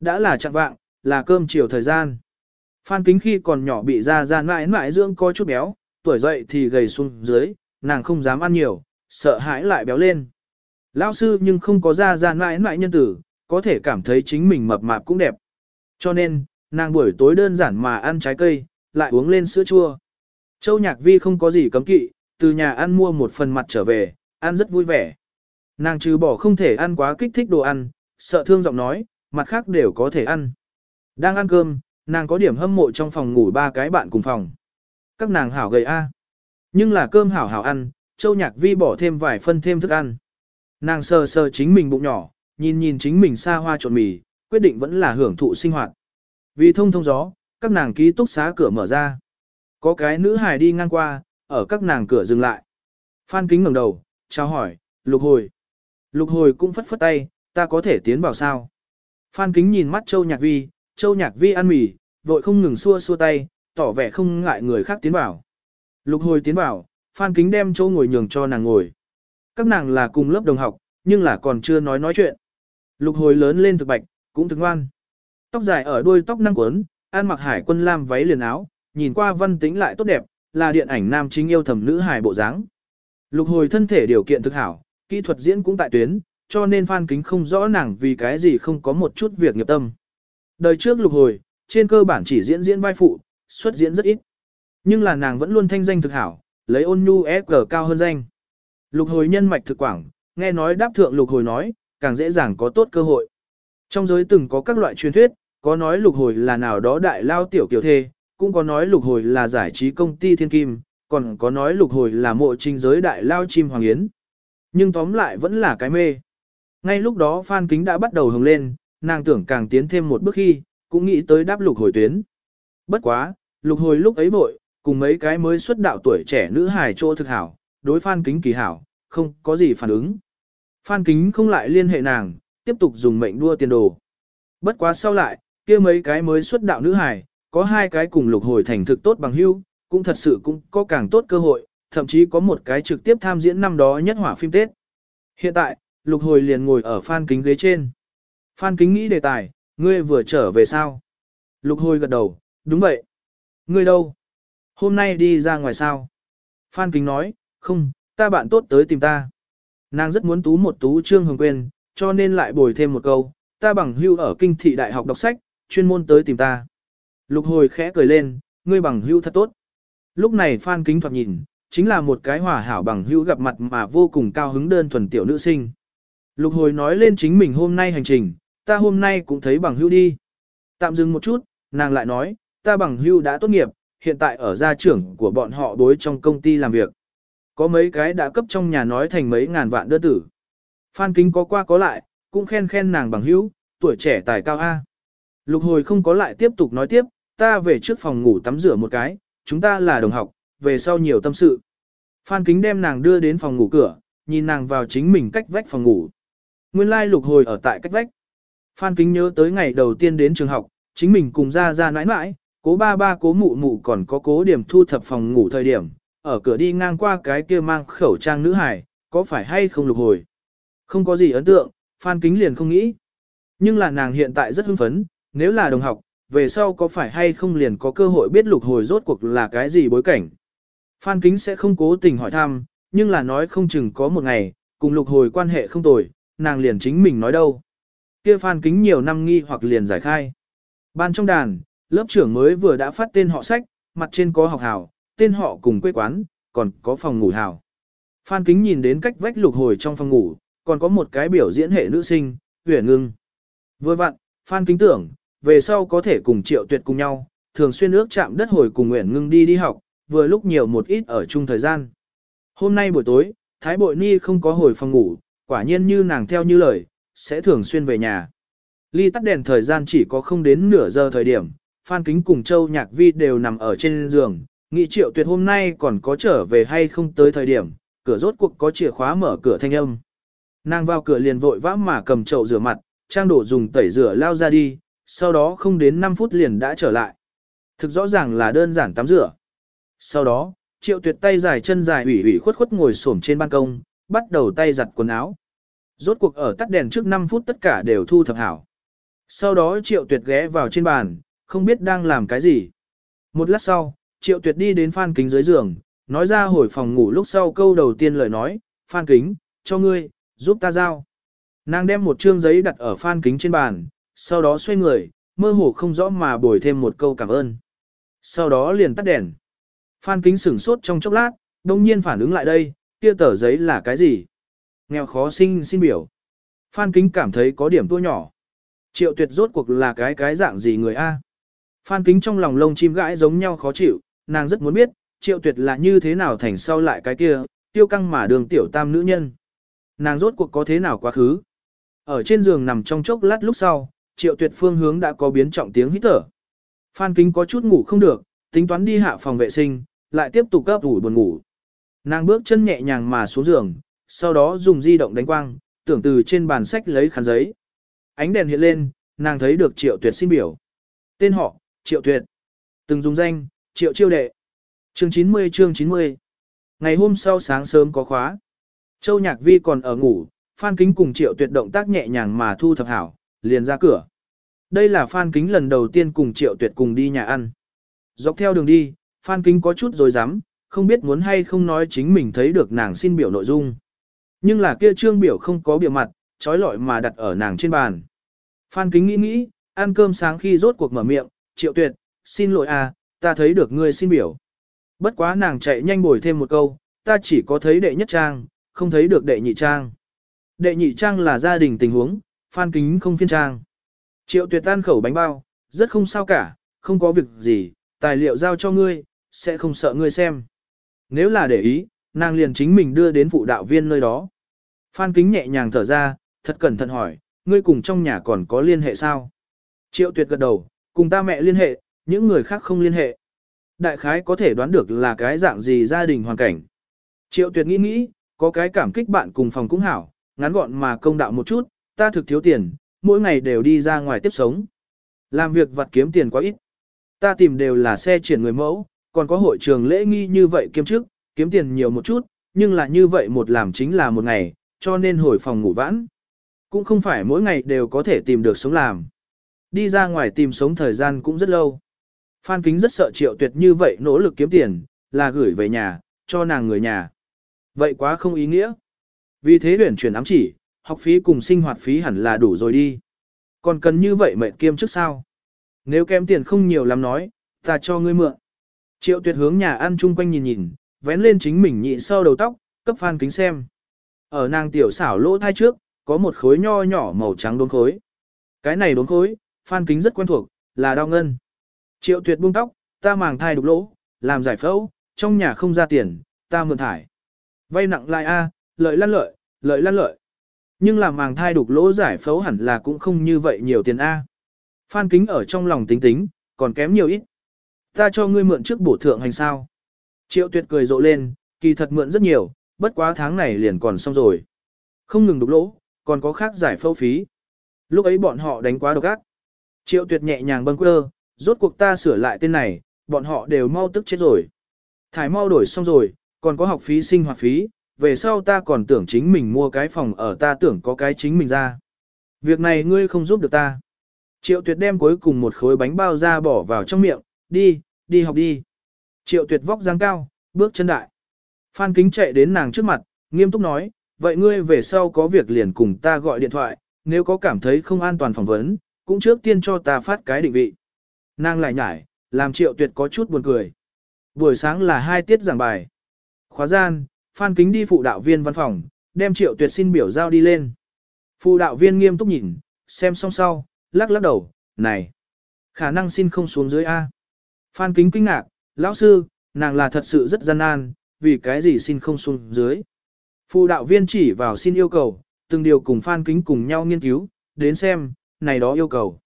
Đã là chặng vạng, là cơm chiều thời gian. Phan Kính khi còn nhỏ bị ra ra mãi mãi dưỡng có chút béo, tuổi dậy thì gầy xuống dưới, nàng không dám ăn nhiều, sợ hãi lại béo lên. Lão sư nhưng không có ra ra mãi mãi nhân tử, có thể cảm thấy chính mình mập mạp cũng đẹp. Cho nên, nàng buổi tối đơn giản mà ăn trái cây, lại uống lên sữa chua. Châu Nhạc Vi không có gì cấm kỵ, từ nhà ăn mua một phần mặt trở về, ăn rất vui vẻ. Nàng trừ bỏ không thể ăn quá kích thích đồ ăn, sợ thương giọng nói, mặt khác đều có thể ăn. Đang ăn cơm, nàng có điểm hâm mộ trong phòng ngủ ba cái bạn cùng phòng. Các nàng hảo gầy a. Nhưng là cơm hảo hảo ăn, Châu Nhạc Vi bỏ thêm vài phân thêm thức ăn. Nàng sờ sờ chính mình bụng nhỏ, nhìn nhìn chính mình xa hoa trộn mì, quyết định vẫn là hưởng thụ sinh hoạt. Vì thông thông gió, các nàng ký túc xá cửa mở ra. Có cái nữ hài đi ngang qua, ở các nàng cửa dừng lại. Phan Kính ngẩng đầu, chào hỏi, lục hồi. Lục hồi cũng phất phất tay, ta có thể tiến vào sao? Phan Kính nhìn mắt Châu Nhạc Vi, Châu Nhạc Vi ăn mì, vội không ngừng xua xua tay, tỏ vẻ không ngại người khác tiến vào. Lục hồi tiến vào, Phan Kính đem châu ngồi nhường cho nàng ngồi. Các nàng là cùng lớp đồng học, nhưng là còn chưa nói nói chuyện. Lục hồi lớn lên thực bạch, cũng thực ngoan. Tóc dài ở đuôi tóc năng quấn, ăn mặc hải quân lam váy liền áo, nhìn qua văn tính lại tốt đẹp, là điện ảnh nam chính yêu thầm nữ hài bộ dáng. Lục hồi thân thể điều kiện thực hảo, kỹ thuật diễn cũng tại tuyến, cho nên Phan Kính không rõ nàng vì cái gì không có một chút việc nghiệp tâm. Đời trước lục hồi, trên cơ bản chỉ diễn diễn vai phụ, xuất diễn rất ít. Nhưng là nàng vẫn luôn thanh danh thực hảo, lấy ôn nhu SG cao hơn danh. Lục hồi nhân mạch thực quảng, nghe nói đáp thượng lục hồi nói, càng dễ dàng có tốt cơ hội. Trong giới từng có các loại truyền thuyết, có nói lục hồi là nào đó đại lao tiểu kiểu thê, cũng có nói lục hồi là giải trí công ty thiên kim, còn có nói lục hồi là mộ trinh giới đại lao chim hoàng yến. Nhưng tóm lại vẫn là cái mê. Ngay lúc đó Phan Kính đã bắt đầu hồng lên, nàng tưởng càng tiến thêm một bước khi, cũng nghĩ tới đáp lục hồi tuyến. Bất quá, lục hồi lúc ấy vội, cùng mấy cái mới xuất đạo tuổi trẻ nữ hài trô thực hảo, đối Phan Kính kỳ hảo, không có gì phản ứng. Phan Kính không lại liên hệ nàng, tiếp tục dùng mệnh đua tiền đồ. Bất quá sau lại, kia mấy cái mới xuất đạo nữ hài, có hai cái cùng lục hồi thành thực tốt bằng hữu, cũng thật sự cũng có càng tốt cơ hội, thậm chí có một cái trực tiếp tham diễn năm đó nhất hỏa phim Tết. Hiện tại, lục hồi liền ngồi ở Phan Kính ghế trên. Phan Kính nghĩ đề tài, ngươi vừa trở về sao? Lục hồi gật đầu, đúng vậy. Ngươi đâu? Hôm nay đi ra ngoài sao? Phan Kính nói, không, ta bạn tốt tới tìm ta. Nàng rất muốn tú một tú trương hồng quên, cho nên lại bồi thêm một câu, ta bằng hưu ở kinh thị đại học đọc sách, chuyên môn tới tìm ta. Lục hồi khẽ cười lên, ngươi bằng hưu thật tốt. Lúc này Phan Kính thoạt nhìn, chính là một cái hòa hảo bằng hữu gặp mặt mà vô cùng cao hứng đơn thuần tiểu nữ sinh. Lục hồi nói lên chính mình hôm nay hành trình, ta hôm nay cũng thấy bằng hữu đi. Tạm dừng một chút, nàng lại nói, ta bằng hữu đã tốt nghiệp, hiện tại ở gia trưởng của bọn họ đối trong công ty làm việc. Có mấy cái đã cấp trong nhà nói thành mấy ngàn vạn đơn tử. Phan Kính có qua có lại, cũng khen khen nàng bằng hữu, tuổi trẻ tài cao A. Lục hồi không có lại tiếp tục nói tiếp, ta về trước phòng ngủ tắm rửa một cái, chúng ta là đồng học, về sau nhiều tâm sự. Phan Kính đem nàng đưa đến phòng ngủ cửa, nhìn nàng vào chính mình cách vách phòng ngủ. Nguyên lai lục hồi ở tại cách vách. Phan Kính nhớ tới ngày đầu tiên đến trường học, chính mình cùng ra ra nãi nãi, cố ba ba cố mụ mụ còn có cố điểm thu thập phòng ngủ thời điểm, ở cửa đi ngang qua cái kia mang khẩu trang nữ hải, có phải hay không lục hồi. Không có gì ấn tượng, Phan Kính liền không nghĩ. Nhưng là nàng hiện tại rất hưng phấn, nếu là đồng học, về sau có phải hay không liền có cơ hội biết lục hồi rốt cuộc là cái gì bối cảnh. Phan Kính sẽ không cố tình hỏi thăm, nhưng là nói không chừng có một ngày, cùng lục hồi quan hệ không tồi, nàng liền chính mình nói đâu. Kia Phan Kính nhiều năm nghi hoặc liền giải khai. Ban trong đàn, lớp trưởng mới vừa đã phát tên họ sách, mặt trên có học hào, tên họ cùng quê quán, còn có phòng ngủ hào. Phan Kính nhìn đến cách vách lục hồi trong phòng ngủ, còn có một cái biểu diễn hệ nữ sinh, huyền ngưng. Vừa vặn, Phan Kính tưởng, về sau có thể cùng triệu tuyệt cùng nhau, thường xuyên ước chạm đất hồi cùng nguyễn ngưng đi đi học, vừa lúc nhiều một ít ở chung thời gian. Hôm nay buổi tối, Thái Bội Ni không có hồi phòng ngủ, quả nhiên như nàng theo như lời, sẽ thường xuyên về nhà. Ly tắt đèn thời gian chỉ có không đến nửa giờ thời điểm, Phan Kính cùng Châu Nhạc Vi đều nằm ở trên giường, nghị triệu tuyệt hôm nay còn có trở về hay không tới thời điểm, cửa rốt cuộc có chìa khóa mở cửa thanh âm. Nàng vào cửa liền vội vã mà cầm chậu rửa mặt, trang đổ dùng tẩy rửa lao ra đi, sau đó không đến 5 phút liền đã trở lại. Thực rõ ràng là đơn giản tắm rửa. Sau đó, triệu tuyệt tay dài chân dài ủy ủy khuất khuất ngồi xổm trên ban công, bắt đầu tay giặt quần áo. Rốt cuộc ở tắt đèn trước 5 phút tất cả đều thu thập hảo. Sau đó triệu tuyệt ghé vào trên bàn, không biết đang làm cái gì. Một lát sau, triệu tuyệt đi đến phan kính dưới giường, nói ra hồi phòng ngủ lúc sau câu đầu tiên lời nói, phan kính, cho ngươi, giúp ta giao. Nàng đem một trương giấy đặt ở phan kính trên bàn, sau đó xoay người, mơ hồ không rõ mà bồi thêm một câu cảm ơn. Sau đó liền tắt đèn. Phan kính sửng sốt trong chốc lát, đông nhiên phản ứng lại đây, kia tờ giấy là cái gì? Nghèo khó sinh xin biểu. Phan kính cảm thấy có điểm tua nhỏ. Triệu tuyệt rốt cuộc là cái cái dạng gì người A? Phan kính trong lòng lông chim gãi giống nhau khó chịu, nàng rất muốn biết, triệu tuyệt là như thế nào thành sau lại cái kia, tiêu căng mà đường tiểu tam nữ nhân. Nàng rốt cuộc có thế nào quá khứ? Ở trên giường nằm trong chốc lát lúc sau, triệu tuyệt phương hướng đã có biến trọng tiếng hít thở. Phan kính có chút ngủ không được, tính toán đi hạ phòng vệ sinh, lại tiếp tục gấp ủ buồn ngủ. Nàng bước chân nhẹ nhàng mà xuống giường, sau đó dùng di động đánh quang, tưởng từ trên bàn sách lấy khăn giấy. Ánh đèn hiện lên, nàng thấy được triệu tuyệt xin biểu. Tên họ, triệu tuyệt. Từng dùng danh, triệu chiêu đệ. Chương 90 chương 90. Ngày hôm sau sáng sớm có khóa. Châu Nhạc Vi còn ở ngủ, Phan Kính cùng Triệu Tuyệt động tác nhẹ nhàng mà thu thập hảo, liền ra cửa. Đây là Phan Kính lần đầu tiên cùng Triệu Tuyệt cùng đi nhà ăn. Dọc theo đường đi, Phan Kính có chút rồi dám, không biết muốn hay không nói chính mình thấy được nàng xin biểu nội dung. Nhưng là kia trương biểu không có biểu mặt, trói lọi mà đặt ở nàng trên bàn. Phan Kính nghĩ nghĩ, ăn cơm sáng khi rốt cuộc mở miệng, Triệu Tuyệt, xin lỗi à, ta thấy được ngươi xin biểu. Bất quá nàng chạy nhanh bồi thêm một câu, ta chỉ có thấy đệ nhất trang, không thấy được đệ nhị trang. Đệ nhị trang là gia đình tình huống, phan kính không phiên trang. Triệu tuyệt tan khẩu bánh bao, rất không sao cả, không có việc gì, tài liệu giao cho ngươi, sẽ không sợ ngươi xem. Nếu là để ý, nàng liền chính mình đưa đến phụ đạo viên nơi đó. Phan kính nhẹ nhàng thở ra, thật cẩn thận hỏi, ngươi cùng trong nhà còn có liên hệ sao? Triệu tuyệt gật đầu, cùng ta mẹ liên hệ, những người khác không liên hệ. Đại khái có thể đoán được là cái dạng gì gia đình hoàn cảnh. Triệu tuyệt nghĩ nghĩ, có cái cảm kích bạn cùng phòng cũng hảo, ngắn gọn mà công đạo một chút, ta thực thiếu tiền, mỗi ngày đều đi ra ngoài tiếp sống. Làm việc vặt kiếm tiền quá ít. Ta tìm đều là xe triển người mẫu, còn có hội trường lễ nghi như vậy kiếm trước, kiếm tiền nhiều một chút, nhưng là như vậy một làm chính là một ngày, cho nên hồi phòng ngủ vãn. Cũng không phải mỗi ngày đều có thể tìm được sống làm. Đi ra ngoài tìm sống thời gian cũng rất lâu. Phan Kính rất sợ triệu tuyệt như vậy nỗ lực kiếm tiền, là gửi về nhà, cho nàng người nhà. Vậy quá không ý nghĩa. Vì thế huyển chuyển ám chỉ, học phí cùng sinh hoạt phí hẳn là đủ rồi đi. Còn cần như vậy mệt kiêm trước sao? Nếu kém tiền không nhiều lắm nói, ta cho ngươi mượn. Triệu tuyệt hướng nhà ăn chung quanh nhìn nhìn, vén lên chính mình nhị sau đầu tóc, cấp phan kính xem. Ở nàng tiểu xảo lỗ thai trước, có một khối nho nhỏ màu trắng đốn khối. Cái này đốn khối, phan kính rất quen thuộc, là đau ngân. Triệu tuyệt buông tóc, ta màng thai đục lỗ, làm giải phẫu, trong nhà không ra tiền, ta mượn thải. Vay nặng lại a, lợi lăn lợi, lợi lăn lợi. Nhưng làm màng thai đục lỗ giải phẫu hẳn là cũng không như vậy nhiều tiền A. Phan kính ở trong lòng tính tính, còn kém nhiều ít. Ta cho ngươi mượn trước bổ thượng hành sao. Triệu tuyệt cười rộ lên, kỳ thật mượn rất nhiều, bất quá tháng này liền còn xong rồi. Không ngừng đục lỗ, còn có khác giải phẫu phí. Lúc ấy bọn họ đánh quá độc ác. Triệu tuyệt nhẹ nhàng bâng quơ, rốt cuộc ta sửa lại tên này, bọn họ đều mau tức chết rồi. Thải mau đổi xong rồi, còn có học phí sinh hoạt phí, về sau ta còn tưởng chính mình mua cái phòng ở ta tưởng có cái chính mình ra. Việc này ngươi không giúp được ta. Triệu tuyệt đem cuối cùng một khối bánh bao ra bỏ vào trong miệng, đi, đi học đi. Triệu tuyệt vóc dáng cao, bước chân đại. Phan kính chạy đến nàng trước mặt, nghiêm túc nói, vậy ngươi về sau có việc liền cùng ta gọi điện thoại, nếu có cảm thấy không an toàn phỏng vấn, cũng trước tiên cho ta phát cái định vị. Nàng lại nhải, làm triệu tuyệt có chút buồn cười. Buổi sáng là hai tiết giảng bài. Khóa gian, Phan Kính đi phụ đạo viên văn phòng, đem triệu tuyệt xin biểu giao đi lên. Phụ đạo viên nghiêm túc nhìn, xem xong sau, lắc lắc đầu, này, khả năng xin không xuống dưới A. Phan Kính kinh ngạc, lão sư, nàng là thật sự rất gian nan, vì cái gì xin không xuống dưới. Phụ đạo viên chỉ vào xin yêu cầu, từng điều cùng Phan Kính cùng nhau nghiên cứu, đến xem, này đó yêu cầu.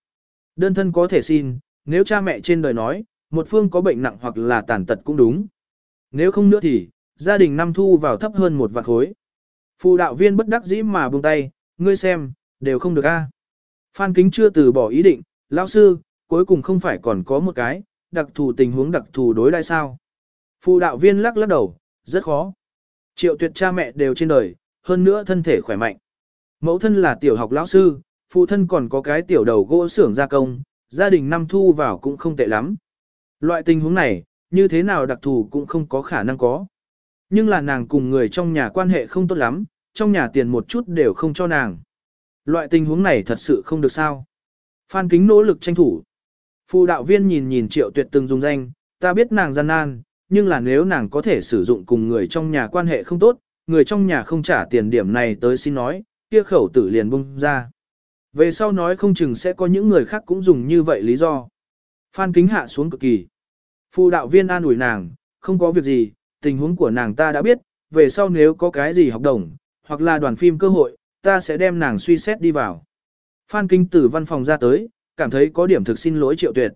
Đơn thân có thể xin, nếu cha mẹ trên đời nói, một phương có bệnh nặng hoặc là tàn tật cũng đúng. Nếu không nữa thì, gia đình năm thu vào thấp hơn một vạn khối. Phụ đạo viên bất đắc dĩ mà buông tay, ngươi xem, đều không được a. Phan Kính chưa từ bỏ ý định, lão sư, cuối cùng không phải còn có một cái, đặc thù tình huống đặc thù đối đãi sao. Phụ đạo viên lắc lắc đầu, rất khó. Triệu tuyệt cha mẹ đều trên đời, hơn nữa thân thể khỏe mạnh. Mẫu thân là tiểu học lão sư, phụ thân còn có cái tiểu đầu gỗ xưởng gia công, gia đình năm thu vào cũng không tệ lắm. Loại tình huống này, như thế nào đặc thù cũng không có khả năng có. Nhưng là nàng cùng người trong nhà quan hệ không tốt lắm, trong nhà tiền một chút đều không cho nàng. loại tình huống này thật sự không được sao. Phan Kính nỗ lực tranh thủ. Phụ đạo viên nhìn nhìn triệu tuyệt từng dùng danh, ta biết nàng gian nan, nhưng là nếu nàng có thể sử dụng cùng người trong nhà quan hệ không tốt, người trong nhà không trả tiền điểm này tới xin nói, kia khẩu tử liền bung ra. Về sau nói không chừng sẽ có những người khác cũng dùng như vậy lý do. Phan kính hạ xuống cực kỳ. Phụ đạo viên an ủi nàng, không có việc gì, tình huống của nàng ta đã biết, về sau nếu có cái gì học đồng, hoặc là đoàn phim cơ hội, ta sẽ đem nàng suy xét đi vào. Phan Kinh từ văn phòng ra tới, cảm thấy có điểm thực xin lỗi triệu tuyệt.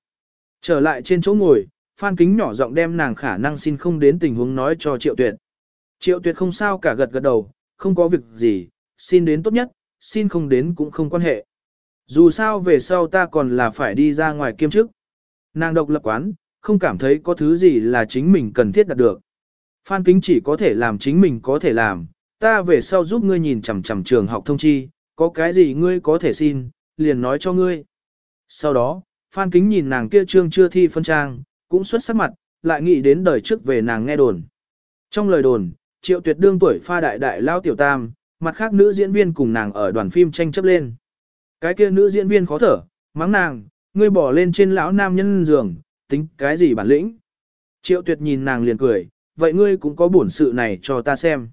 Trở lại trên chỗ ngồi, Phan kính nhỏ giọng đem nàng khả năng xin không đến tình huống nói cho triệu tuyệt. Triệu tuyệt không sao cả gật gật đầu, không có việc gì, xin đến tốt nhất, xin không đến cũng không quan hệ. Dù sao về sau ta còn là phải đi ra ngoài kiêm chức. Nàng độc lập quán, không cảm thấy có thứ gì là chính mình cần thiết đạt được. Phan Kính chỉ có thể làm chính mình có thể làm, ta về sau giúp ngươi nhìn chằm chằm trường học thông chi, có cái gì ngươi có thể xin, liền nói cho ngươi. Sau đó, Phan Kính nhìn nàng kia trương chưa thi phân trang, cũng xuất sắc mặt, lại nghĩ đến đời trước về nàng nghe đồn. Trong lời đồn, triệu tuyệt đương tuổi pha đại đại lao tiểu tam, mặt khác nữ diễn viên cùng nàng ở đoàn phim tranh chấp lên. Cái kia nữ diễn viên khó thở, mắng nàng, ngươi bỏ lên trên lão nam nhân giường, tính cái gì bản lĩnh. Triệu tuyệt nhìn nàng liền cười, vậy ngươi cũng có bổn sự này cho ta xem.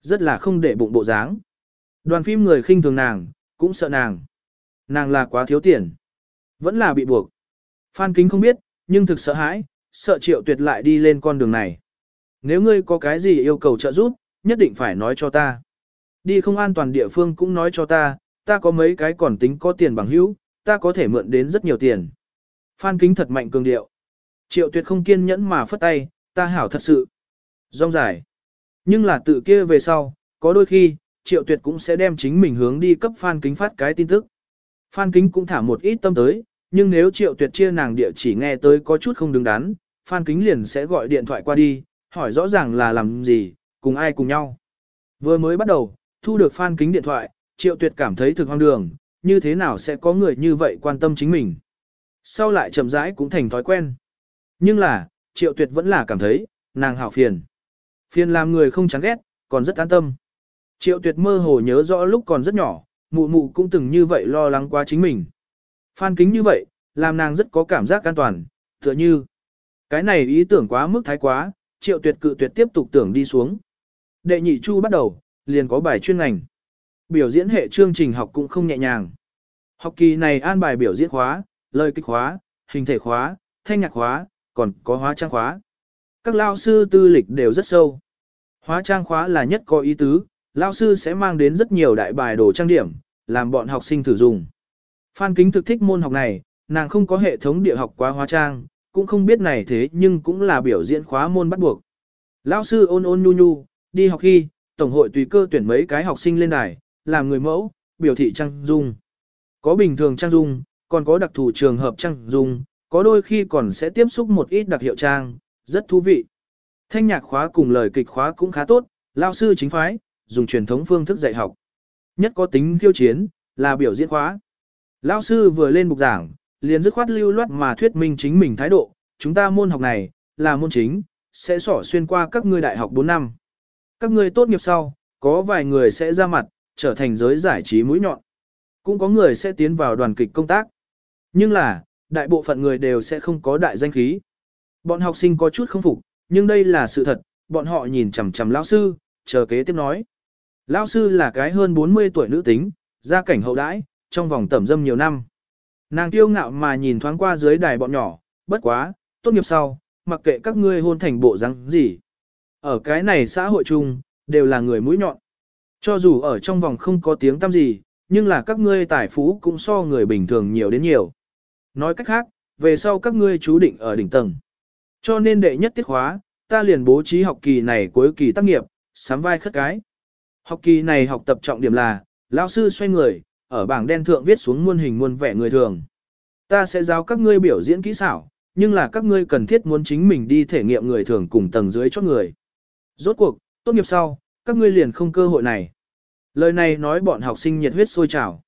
Rất là không để bụng bộ dáng. Đoàn phim người khinh thường nàng, cũng sợ nàng. Nàng là quá thiếu tiền. Vẫn là bị buộc. Phan Kính không biết, nhưng thực sợ hãi, sợ triệu tuyệt lại đi lên con đường này. Nếu ngươi có cái gì yêu cầu trợ giúp, nhất định phải nói cho ta. Đi không an toàn địa phương cũng nói cho ta, ta có mấy cái còn tính có tiền bằng hữu, ta có thể mượn đến rất nhiều tiền. Phan kính thật mạnh cường điệu. Triệu tuyệt không kiên nhẫn mà phất tay, ta hảo thật sự. Rong dài. Nhưng là tự kia về sau, có đôi khi, triệu tuyệt cũng sẽ đem chính mình hướng đi cấp Phan kính phát cái tin tức. Phan kính cũng thả một ít tâm tới, nhưng nếu triệu tuyệt chia nàng địa chỉ nghe tới có chút không đứng đắn, Phan kính liền sẽ gọi điện thoại qua đi, hỏi rõ ràng là làm gì, cùng ai cùng nhau. Vừa mới bắt đầu, thu được Phan kính điện thoại, triệu tuyệt cảm thấy thực hoang đường, như thế nào sẽ có người như vậy quan tâm chính mình. Sau lại chậm rãi cũng thành thói quen. Nhưng là, triệu tuyệt vẫn là cảm thấy, nàng hảo phiền. Phiền làm người không chán ghét, còn rất an tâm. Triệu tuyệt mơ hồ nhớ rõ lúc còn rất nhỏ, mụ mụ cũng từng như vậy lo lắng quá chính mình. Phan kính như vậy, làm nàng rất có cảm giác an toàn, tựa như. Cái này ý tưởng quá mức thái quá, triệu tuyệt cự tuyệt tiếp tục tưởng đi xuống. Đệ nhị chu bắt đầu, liền có bài chuyên ngành. Biểu diễn hệ chương trình học cũng không nhẹ nhàng. Học kỳ này an bài biểu diễn khóa, lời kịch khóa, hình thể khóa, thanh nhạc khóa, còn có hóa trang khóa. Các lao sư tư lịch đều rất sâu. Hóa trang khóa là nhất có ý tứ, lao sư sẽ mang đến rất nhiều đại bài đồ trang điểm, làm bọn học sinh thử dùng. Phan Kính thực thích môn học này, nàng không có hệ thống địa học quá hóa trang, cũng không biết này thế nhưng cũng là biểu diễn khóa môn bắt buộc. Lao sư ôn ôn nhu nhu, đi học khi, tổng hội tùy cơ tuyển mấy cái học sinh lên đài, làm người mẫu, biểu thị trang dung. Có bình thường trang dung, còn có đặc thù trường hợp trang dung, có đôi khi còn sẽ tiếp xúc một ít đặc hiệu trang, rất thú vị. Thanh nhạc khóa cùng lời kịch khóa cũng khá tốt, lao sư chính phái, dùng truyền thống phương thức dạy học. Nhất có tính khiêu chiến, là biểu diễn khóa. Lao sư vừa lên bục giảng, liền dứt khoát lưu loát mà thuyết minh chính mình thái độ, chúng ta môn học này, là môn chính, sẽ sỏ xuyên qua các ngươi đại học 4 năm. Các ngươi tốt nghiệp sau, có vài người sẽ ra mặt, trở thành giới giải trí mũi nhọn. Cũng có người sẽ tiến vào đoàn kịch công tác. Nhưng là, đại bộ phận người đều sẽ không có đại danh khí. Bọn học sinh có chút không phục, nhưng đây là sự thật, bọn họ nhìn chằm chằm lão sư, chờ kế tiếp nói. Lão sư là cái hơn 40 tuổi nữ tính, gia cảnh hậu đãi, trong vòng tẩm dâm nhiều năm. Nàng tiêu ngạo mà nhìn thoáng qua dưới đài bọn nhỏ, bất quá, tốt nghiệp sau, mặc kệ các ngươi hôn thành bộ răng gì. Ở cái này xã hội chung, đều là người mũi nhọn. Cho dù ở trong vòng không có tiếng tăm gì, nhưng là các ngươi tài phú cũng so người bình thường nhiều đến nhiều. Nói cách khác, về sau các ngươi chú định ở đỉnh tầng. Cho nên đệ nhất tiết khóa, ta liền bố trí học kỳ này cuối kỳ tác nghiệp, sám vai khất cái. Học kỳ này học tập trọng điểm là, lão sư xoay người, ở bảng đen thượng viết xuống muôn hình muôn vẻ người thường. Ta sẽ giáo các ngươi biểu diễn kỹ xảo, nhưng là các ngươi cần thiết muốn chính mình đi thể nghiệm người thường cùng tầng dưới chót người. Rốt cuộc, tốt nghiệp sau, các ngươi liền không cơ hội này. Lời này nói bọn học sinh nhiệt huyết sôi trào.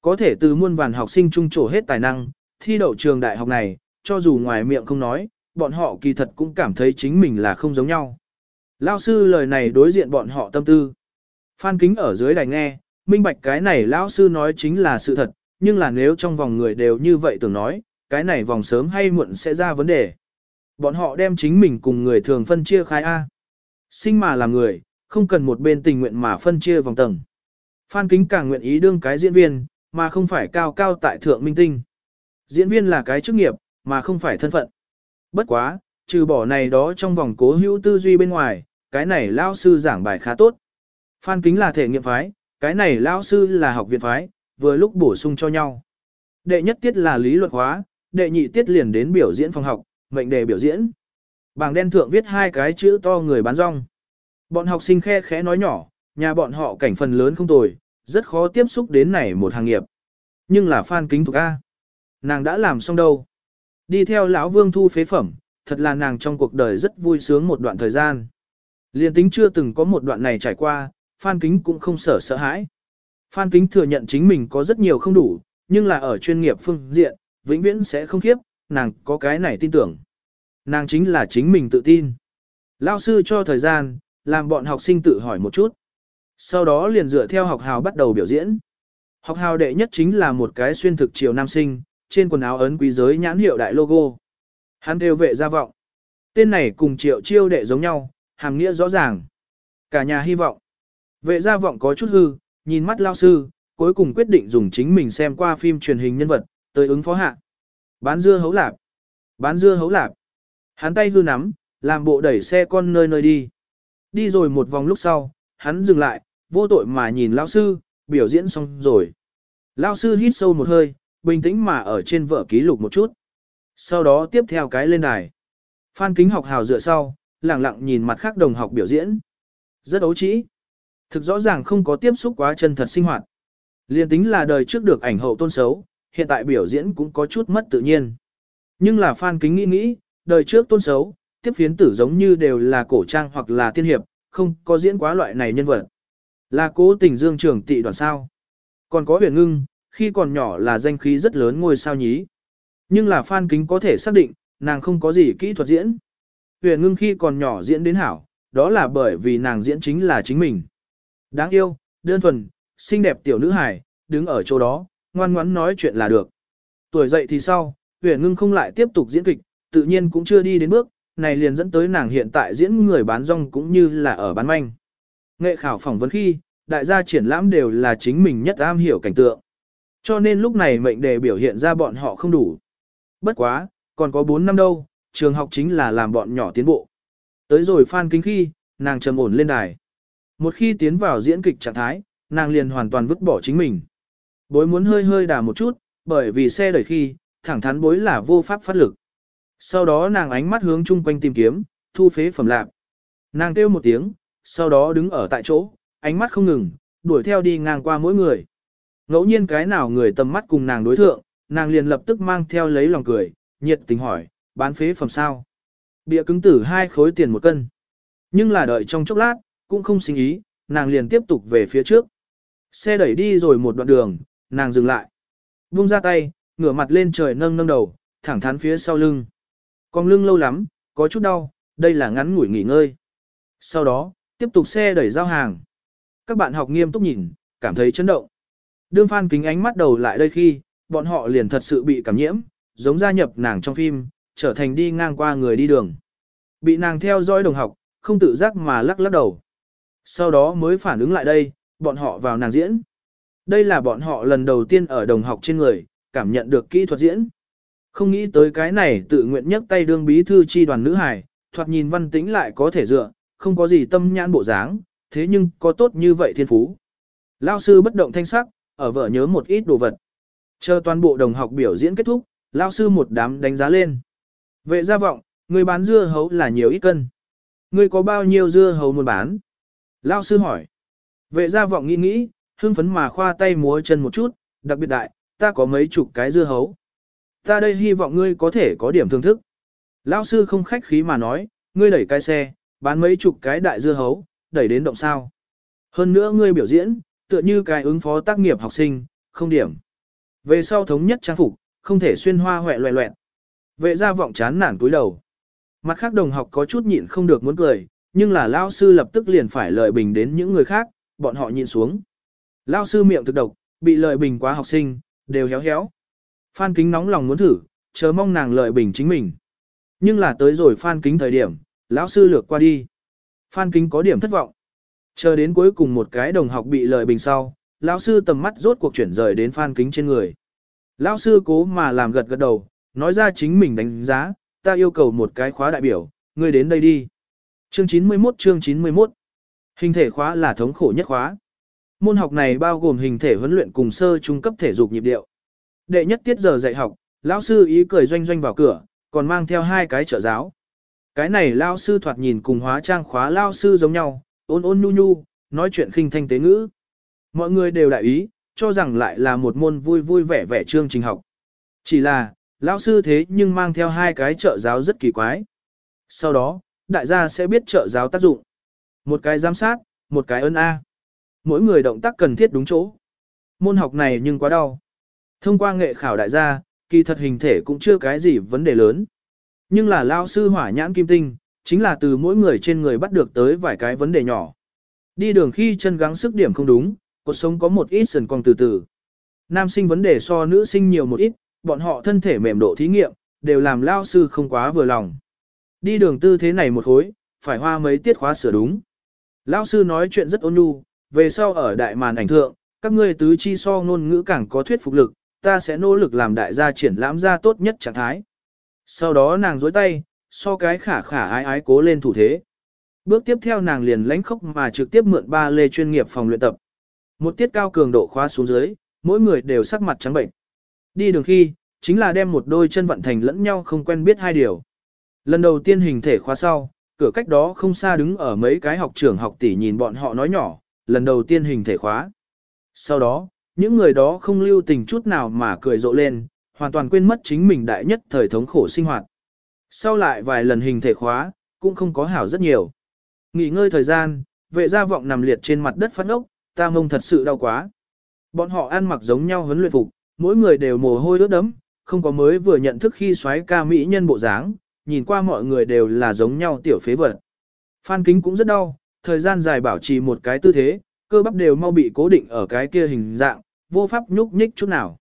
Có thể từ muôn vàn học sinh trung trổ hết tài năng, thi đậu trường đại học này, cho dù ngoài miệng không nói, bọn họ kỳ thật cũng cảm thấy chính mình là không giống nhau. Lao sư lời này đối diện bọn họ tâm tư. Phan Kính ở dưới đài nghe, minh bạch cái này lão sư nói chính là sự thật, nhưng là nếu trong vòng người đều như vậy tưởng nói, cái này vòng sớm hay muộn sẽ ra vấn đề. Bọn họ đem chính mình cùng người thường phân chia khai A. Sinh mà là người, không cần một bên tình nguyện mà phân chia vòng tầng. Phan Kính càng nguyện ý đương cái diễn viên, mà không phải cao cao tại thượng minh tinh. Diễn viên là cái chức nghiệp, mà không phải thân phận. Bất quá, trừ bỏ này đó trong vòng cố hữu tư duy bên ngoài, cái này lao sư giảng bài khá tốt. Phan Kính là thể nghiệm phái, cái này lao sư là học viện phái, vừa lúc bổ sung cho nhau. Đệ nhất tiết là lý luận hóa, đệ nhị tiết liền đến biểu diễn phòng học, mệnh đề biểu diễn. Bảng đen thượng viết hai cái chữ to người bán rong. Bọn học sinh khe khẽ nói nhỏ, nhà bọn họ cảnh phần lớn không tồi, rất khó tiếp xúc đến này một hàng nghiệp. Nhưng là Phan Kính thuộc A. Nàng đã làm xong đâu. Đi theo lão Vương thu phế phẩm, thật là nàng trong cuộc đời rất vui sướng một đoạn thời gian. Liên tính chưa từng có một đoạn này trải qua, Phan Kính cũng không sợ sợ hãi. Phan Kính thừa nhận chính mình có rất nhiều không đủ, nhưng là ở chuyên nghiệp phương diện, vĩnh viễn sẽ không khiếp, nàng có cái này tin tưởng. Nàng chính là chính mình tự tin. Lao sư cho thời gian, làm bọn học sinh tự hỏi một chút. Sau đó liền dựa theo học hào bắt đầu biểu diễn. Học hào đệ nhất chính là một cái xuyên thực chiều nam sinh, trên quần áo ấn quý giới nhãn hiệu đại logo. Hắn đều vệ gia vọng. Tên này cùng triệu chiêu đệ giống nhau, hàm nghĩa rõ ràng. Cả nhà hy vọng. Vệ gia vọng có chút hư, nhìn mắt lao sư, cuối cùng quyết định dùng chính mình xem qua phim truyền hình nhân vật, tới ứng phó hạ. Bán dưa hấu lạp. Bán dưa hấu lạp. Hắn tay hư nắm, làm bộ đẩy xe con nơi nơi đi. Đi rồi một vòng lúc sau, hắn dừng lại, vô tội mà nhìn lão sư, biểu diễn xong rồi. Lão sư hít sâu một hơi, bình tĩnh mà ở trên vở ký lục một chút. Sau đó tiếp theo cái lên đài. Phan kính học hào dựa sau, lặng lặng nhìn mặt khác đồng học biểu diễn. Rất ấu trĩ. Thực rõ ràng không có tiếp xúc quá chân thật sinh hoạt. Liên tính là đời trước được ảnh hậu tôn xấu, hiện tại biểu diễn cũng có chút mất tự nhiên. Nhưng là Phan Kính nghĩ nghĩ, đời trước tôn xấu, tiếp phiến tử giống như đều là cổ trang hoặc là tiên hiệp, không có diễn quá loại này nhân vật. Là cố tình dương trưởng tị đoàn sao. Còn có huyền ngưng, khi còn nhỏ là danh khí rất lớn ngôi sao nhí. Nhưng là Phan Kính có thể xác định, nàng không có gì kỹ thuật diễn. Huyền ngưng khi còn nhỏ diễn đến hảo, đó là bởi vì nàng diễn chính là chính mình. Đáng yêu, đơn thuần, xinh đẹp tiểu nữ hài, đứng ở chỗ đó, ngoan ngoãn nói chuyện là được. Tuổi dậy thì sau, huyền ngưng không lại tiếp tục diễn kịch, tự nhiên cũng chưa đi đến bước, này liền dẫn tới nàng hiện tại diễn người bán rong cũng như là ở bán manh. Nghệ khảo phỏng vấn khi, đại gia triển lãm đều là chính mình nhất am hiểu cảnh tượng. Cho nên lúc này mệnh đề biểu hiện ra bọn họ không đủ. Bất quá, còn có 4 năm đâu, trường học chính là làm bọn nhỏ tiến bộ. Tới rồi phan kính khi, nàng trầm ổn lên đài. Một khi tiến vào diễn kịch trạng thái, nàng liền hoàn toàn vứt bỏ chính mình. Bối muốn hơi hơi đà một chút, bởi vì xe đẩy khi, thẳng thắn bối là vô pháp phát lực. Sau đó nàng ánh mắt hướng chung quanh tìm kiếm, thu phế phẩm lạc. Nàng kêu một tiếng, sau đó đứng ở tại chỗ, ánh mắt không ngừng, đuổi theo đi ngang qua mỗi người. Ngẫu nhiên cái nào người tầm mắt cùng nàng đối thượng, nàng liền lập tức mang theo lấy lòng cười, nhiệt tình hỏi, bán phế phẩm sao? Bịa cứng tử hai khối tiền một cân. Nhưng là đợi trong chốc lát, cũng không sinh ý, nàng liền tiếp tục về phía trước. Xe đẩy đi rồi một đoạn đường, nàng dừng lại. Vung ra tay, ngửa mặt lên trời nâng nâng đầu, thẳng thắn phía sau lưng. Con lưng lâu lắm, có chút đau, đây là ngắn ngủi nghỉ ngơi. Sau đó, tiếp tục xe đẩy giao hàng. Các bạn học nghiêm túc nhìn, cảm thấy chấn động. Đương Phan Kính ánh mắt đầu lại đây khi, bọn họ liền thật sự bị cảm nhiễm, giống gia nhập nàng trong phim, trở thành đi ngang qua người đi đường. Bị nàng theo dõi đồng học, không tự giác mà lắc lắc đầu. Sau đó mới phản ứng lại đây, bọn họ vào nàng diễn. Đây là bọn họ lần đầu tiên ở đồng học trên người, cảm nhận được kỹ thuật diễn. Không nghĩ tới cái này tự nguyện nhấc tay đương bí thư chi đoàn nữ hài, thoạt nhìn văn tĩnh lại có thể dựa, không có gì tâm nhãn bộ dáng, thế nhưng có tốt như vậy thiên phú. Lao sư bất động thanh sắc, ở vợ nhớ một ít đồ vật. Chờ toàn bộ đồng học biểu diễn kết thúc, lao sư một đám đánh giá lên. Vệ gia vọng, người bán dưa hấu là nhiều ít cân. Người có bao nhiêu dưa hấu muốn bán? Lao sư hỏi. Vệ gia vọng nghĩ nghĩ, hưng phấn mà khoa tay múa chân một chút, đặc biệt đại, ta có mấy chục cái dưa hấu. Ta đây hy vọng ngươi có thể có điểm thưởng thức. Lão sư không khách khí mà nói, ngươi đẩy cái xe, bán mấy chục cái đại dưa hấu, đẩy đến động sao. Hơn nữa ngươi biểu diễn, tựa như cái ứng phó tác nghiệp học sinh, không điểm. Về sau thống nhất trang phục, không thể xuyên hoa hoẹ loẹ loẹt. Vệ gia vọng chán nản túi đầu. Mặt khác đồng học có chút nhịn không được muốn cười, nhưng là lao sư lập tức liền phải lợi bình đến những người khác, bọn họ nhịn xuống. Lao sư miệng thực độc, bị lợi bình quá học sinh, đều héo héo. Phan Kính nóng lòng muốn thử, chờ mong nàng lợi bình chính mình. Nhưng là tới rồi Phan Kính thời điểm, lão sư lược qua đi. Phan Kính có điểm thất vọng. Chờ đến cuối cùng một cái đồng học bị lợi bình sau, lão sư tầm mắt rốt cuộc chuyển rời đến Phan Kính trên người. Lão sư cố mà làm gật gật đầu, nói ra chính mình đánh giá, ta yêu cầu một cái khóa đại biểu, ngươi đến đây đi. Chương 91 chương 91 Hình thể khóa là thống khổ nhất khóa. Môn học này bao gồm hình thể huấn luyện cùng sơ trung cấp thể dục nhịp điệu. Đệ nhất tiết giờ dạy học, lão sư ý cười doanh doanh vào cửa, còn mang theo hai cái trợ giáo. Cái này lão sư thoạt nhìn cùng hóa trang khóa lão sư giống nhau, ôn ôn nhu nhu, nói chuyện khinh thanh tế ngữ. Mọi người đều đại ý, cho rằng lại là một môn vui vui vẻ vẻ chương trình học. Chỉ là, lão sư thế nhưng mang theo hai cái trợ giáo rất kỳ quái. Sau đó, đại gia sẽ biết trợ giáo tác dụng. Một cái giám sát, một cái ơn A. Mỗi người động tác cần thiết đúng chỗ. Môn học này nhưng quá đau. Thông qua nghệ khảo đại gia, kỳ thật hình thể cũng chưa cái gì vấn đề lớn. Nhưng là lao sư hỏa nhãn kim tinh, chính là từ mỗi người trên người bắt được tới vài cái vấn đề nhỏ. Đi đường khi chân gắng sức điểm không đúng, cuộc sống có một ít sần cong từ từ. Nam sinh vấn đề so nữ sinh nhiều một ít, bọn họ thân thể mềm độ thí nghiệm, đều làm lao sư không quá vừa lòng. Đi đường tư thế này một hối, phải hoa mấy tiết khóa sửa đúng. Lao sư nói chuyện rất ôn nhu, về sau ở đại màn ảnh thượng, các ngươi tứ chi so ngôn ngữ càng có thuyết phục lực, ta sẽ nỗ lực làm đại gia triển lãm ra tốt nhất trạng thái. Sau đó nàng dối tay, so cái khả khả ái ái cố lên thủ thế. Bước tiếp theo nàng liền lánh khốc mà trực tiếp mượn ba lê chuyên nghiệp phòng luyện tập. Một tiết cao cường độ khóa xuống dưới, mỗi người đều sắc mặt trắng bệnh. Đi đường khi, chính là đem một đôi chân vận thành lẫn nhau không quen biết hai điều. Lần đầu tiên hình thể khóa sau, cửa cách đó không xa đứng ở mấy cái học trưởng học tỷ nhìn bọn họ nói nhỏ, lần đầu tiên hình thể khóa. Sau đó, những người đó không lưu tình chút nào mà cười rộ lên, hoàn toàn quên mất chính mình đại nhất thời thống khổ sinh hoạt. Sau lại vài lần hình thể khóa, cũng không có hảo rất nhiều. Nghỉ ngơi thời gian, vệ gia vọng nằm liệt trên mặt đất phát ốc, ta mông thật sự đau quá. Bọn họ ăn mặc giống nhau huấn luyện phục, mỗi người đều mồ hôi ướt đẫm, không có mới vừa nhận thức khi xoáy ca mỹ nhân bộ dáng, nhìn qua mọi người đều là giống nhau tiểu phế vật. Phan kính cũng rất đau, thời gian dài bảo trì một cái tư thế, cơ bắp đều mau bị cố định ở cái kia hình dạng, vô pháp nhúc nhích chút nào.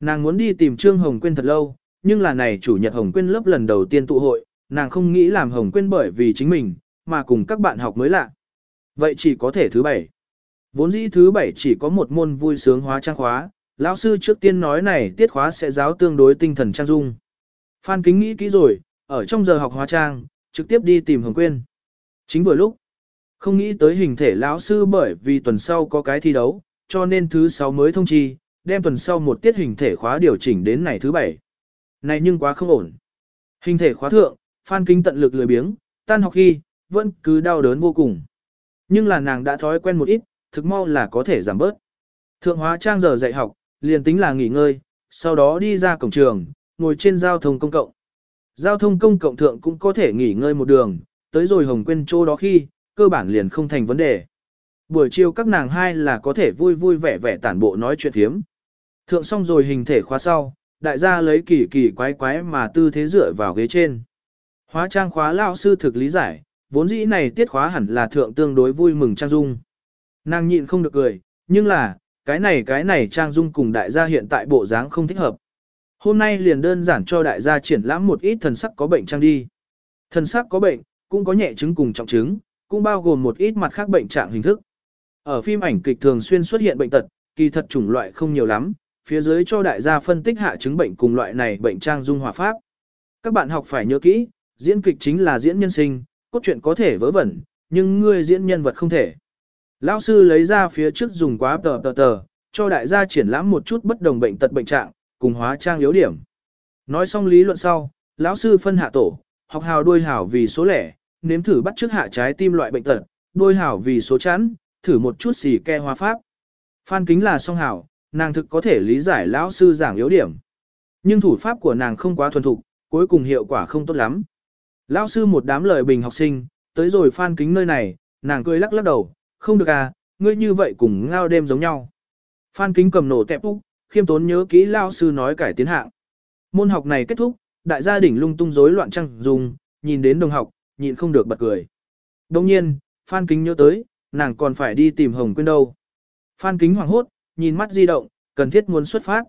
Nàng muốn đi tìm Trương Hồng Quyên thật lâu, nhưng là này chủ nhật Hồng Quyên lớp lần đầu tiên tụ hội, nàng không nghĩ làm Hồng Quyên bởi vì chính mình, mà cùng các bạn học mới lạ. Vậy chỉ có thể thứ bảy. Vốn dĩ thứ bảy chỉ có một môn vui sướng hóa trang khóa, lão sư trước tiên nói này tiết khóa sẽ giáo tương đối tinh thần trang dung. Phan Kính nghĩ kỹ rồi, ở trong giờ học hóa trang, trực tiếp đi tìm Hồng Quyên. Chính vừa lúc, không nghĩ tới hình thể lão sư bởi vì tuần sau có cái thi đấu, cho nên thứ sáu mới thông chi, đem tuần sau một tiết hình thể khóa điều chỉnh đến ngày thứ bảy. Này nhưng quá không ổn. Hình thể khóa thượng, Phan Kính tận lực lười biếng, tan học khi, vẫn cứ đau đớn vô cùng. Nhưng là nàng đã thói quen một ít, thực mau là có thể giảm bớt. Thượng hóa trang giờ dạy học, liền tính là nghỉ ngơi, sau đó đi ra cổng trường, ngồi trên giao thông công cộng. Giao thông công cộng thượng cũng có thể nghỉ ngơi một đường, tới rồi Hồng Quyên chỗ đó khi, cơ bản liền không thành vấn đề. Buổi chiều các nàng hai là có thể vui vui vẻ vẻ tản bộ nói chuyện thiếm. Thượng xong rồi hình thể khóa sau, đại gia lấy kỳ kỳ quái quái mà tư thế dựa vào ghế trên. Hóa trang khóa lao sư thực lý giải, vốn dĩ này tiết khóa hẳn là thượng tương đối vui mừng trang dung. Nàng nhịn không được cười, nhưng là, cái này cái này trang dung cùng đại gia hiện tại bộ dáng không thích hợp. Hôm nay liền đơn giản cho đại gia triển lãm một ít thần sắc có bệnh trang đi. Thần sắc có bệnh, cũng có nhẹ chứng cùng trọng chứng, cũng bao gồm một ít mặt khác bệnh trạng hình thức. Ở phim ảnh kịch thường xuyên xuất hiện bệnh tật, kỳ thật chủng loại không nhiều lắm, phía dưới cho đại gia phân tích hạ chứng bệnh cùng loại này bệnh trang dung hòa pháp. Các bạn học phải nhớ kỹ, diễn kịch chính là diễn nhân sinh, cốt truyện có thể vớ vẩn, nhưng ngươi diễn nhân vật không thể. Lão sư lấy ra phía trước dùng quá tờ tờ tờ, cho đại gia triển lãm một chút bất đồng bệnh tật bệnh trạng, cùng hóa trang yếu điểm. Nói xong lý luận sau, lão sư phân hạ tổ, học hào đuôi hảo vì số lẻ, nếm thử bắt trước hạ trái tim loại bệnh tật, đuôi hảo vì số chẵn thử một chút xì ke hóa pháp. Phan kính là song hảo, nàng thực có thể lý giải lão sư giảng yếu điểm. Nhưng thủ pháp của nàng không quá thuần thục, cuối cùng hiệu quả không tốt lắm. Lão sư một đám lời bình học sinh, tới rồi phan kính nơi này, nàng cười lắc lắc đầu, không được à, ngươi như vậy cùng ngao đêm giống nhau. Phan kính cầm nổ tẹp úc, khiêm tốn nhớ kỹ lão sư nói cải tiến hạng. Môn học này kết thúc, đại gia đình lung tung rối loạn trăng dùng, nhìn đến đồng học, nhịn không được bật cười. Đồng nhiên, Phan kính nhớ tới, nàng còn phải đi tìm Hồng Quyên đâu. Phan Kính hoảng hốt, nhìn mắt di động, cần thiết muốn xuất phát.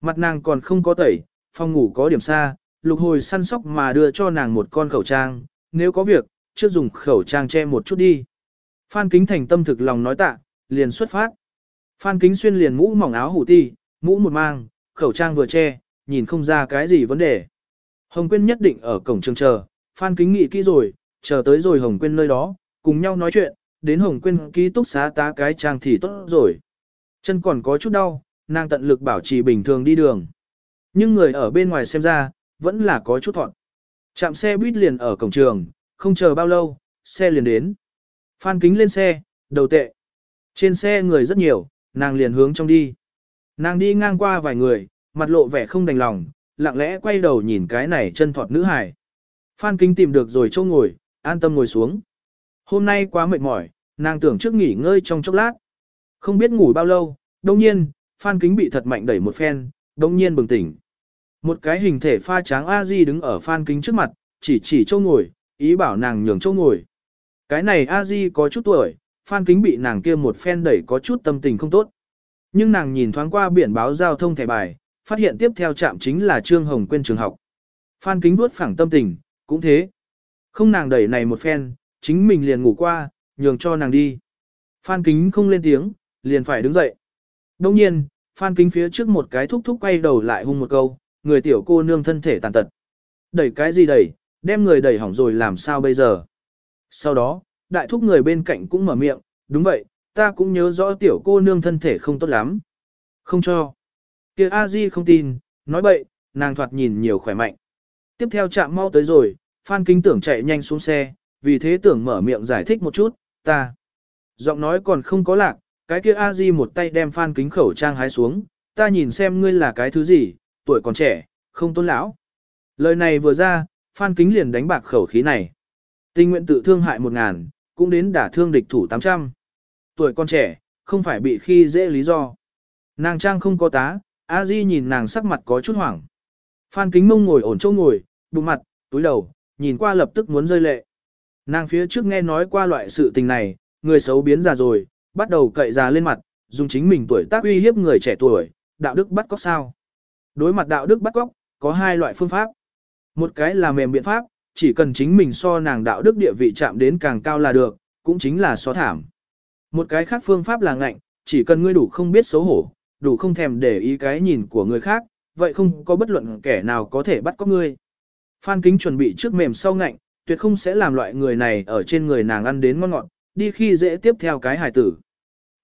Mặt nàng còn không có tẩy, phòng ngủ có điểm xa, lục hồi săn sóc mà đưa cho nàng một con khẩu trang, nếu có việc, trước dùng khẩu trang che một chút đi. Phan Kính thành tâm thực lòng nói tạ, liền xuất phát. Phan Kính xuyên liền mũ mỏng áo hủ ti, mũ một mang, khẩu trang vừa che, nhìn không ra cái gì vấn đề. Hồng Quyên nhất định ở cổng trường chờ, Phan Kính nghĩ kỹ rồi, chờ tới rồi Hồng Quyên nơi đó, cùng nhau nói chuyện, đến Hồng Quyên ký túc xá tá cái trang thì tốt rồi. Chân còn có chút đau, nàng tận lực bảo trì bình thường đi đường. Nhưng người ở bên ngoài xem ra, vẫn là có chút thọn. Chạm xe buýt liền ở cổng trường, không chờ bao lâu, xe liền đến. Phan kính lên xe, đầu tệ. Trên xe người rất nhiều, nàng liền hướng trong đi. Nàng đi ngang qua vài người, mặt lộ vẻ không đành lòng, lặng lẽ quay đầu nhìn cái này chân thọt nữ hải. Phan kính tìm được rồi chỗ ngồi, an tâm ngồi xuống. Hôm nay quá mệt mỏi, nàng tưởng trước nghỉ ngơi trong chốc lát. Không biết ngủ bao lâu, đồng nhiên, Phan kính bị thật mạnh đẩy một phen, đồng nhiên bừng tỉnh. Một cái hình thể pha tráng a di đứng ở Phan kính trước mặt, chỉ chỉ Châu ngồi, ý bảo nàng nhường Châu ngồi. Cái này a di có chút tuổi, Phan kính bị nàng kia một phen đẩy có chút tâm tình không tốt. Nhưng nàng nhìn thoáng qua biển báo giao thông thẻ bài, phát hiện tiếp theo trạm chính là Trương Hồng Quyên trường học. Phan kính vuốt phẳng tâm tình, cũng thế. Không nàng đẩy này một phen, chính mình liền ngủ qua, nhường cho nàng đi. Phan kính không lên tiếng, liền phải đứng dậy. Đông nhiên, Phan kính phía trước một cái thúc thúc quay đầu lại hung một câu, người tiểu cô nương thân thể tàn tật. Đẩy cái gì đẩy, đem người đẩy hỏng rồi làm sao bây giờ. Sau đó, đại thúc người bên cạnh cũng mở miệng, đúng vậy, ta cũng nhớ rõ tiểu cô nương thân thể không tốt lắm. Không cho. kia a di không tin, nói bậy, nàng thoạt nhìn nhiều khỏe mạnh. Tiếp theo chạm mau tới rồi, Phan Kinh tưởng chạy nhanh xuống xe, vì thế tưởng mở miệng giải thích một chút, ta. Giọng nói còn không có lạc, cái kia a di một tay đem Phan Kính khẩu trang hái xuống, ta nhìn xem ngươi là cái thứ gì, tuổi còn trẻ, không tôn lão. Lời này vừa ra, Phan Kính liền đánh bạc khẩu khí này. Tình nguyện tự thương hại một ngàn, cũng đến đả thương địch thủ 800. Tuổi còn trẻ, không phải bị khi dễ lý do. Nàng trang không có tá, A Di nhìn nàng sắc mặt có chút hoảng. Phan Kính Mông ngồi ổn chỗ ngồi, bụng mặt, túi đầu, nhìn qua lập tức muốn rơi lệ. Nàng phía trước nghe nói qua loại sự tình này, người xấu biến già rồi, bắt đầu cậy già lên mặt, dùng chính mình tuổi tác uy hiếp người trẻ tuổi, đạo đức bắt cóc sao. Đối mặt đạo đức bắt cóc, có hai loại phương pháp. Một cái là mềm biện pháp, chỉ cần chính mình so nàng đạo đức địa vị chạm đến càng cao là được, cũng chính là so thảm. Một cái khác phương pháp là ngạnh, chỉ cần ngươi đủ không biết xấu hổ, đủ không thèm để ý cái nhìn của người khác, vậy không có bất luận kẻ nào có thể bắt cóc ngươi. Phan Kính chuẩn bị trước mềm sau ngạnh, tuyệt không sẽ làm loại người này ở trên người nàng ăn đến ngon ngọt, đi khi dễ tiếp theo cái hài tử.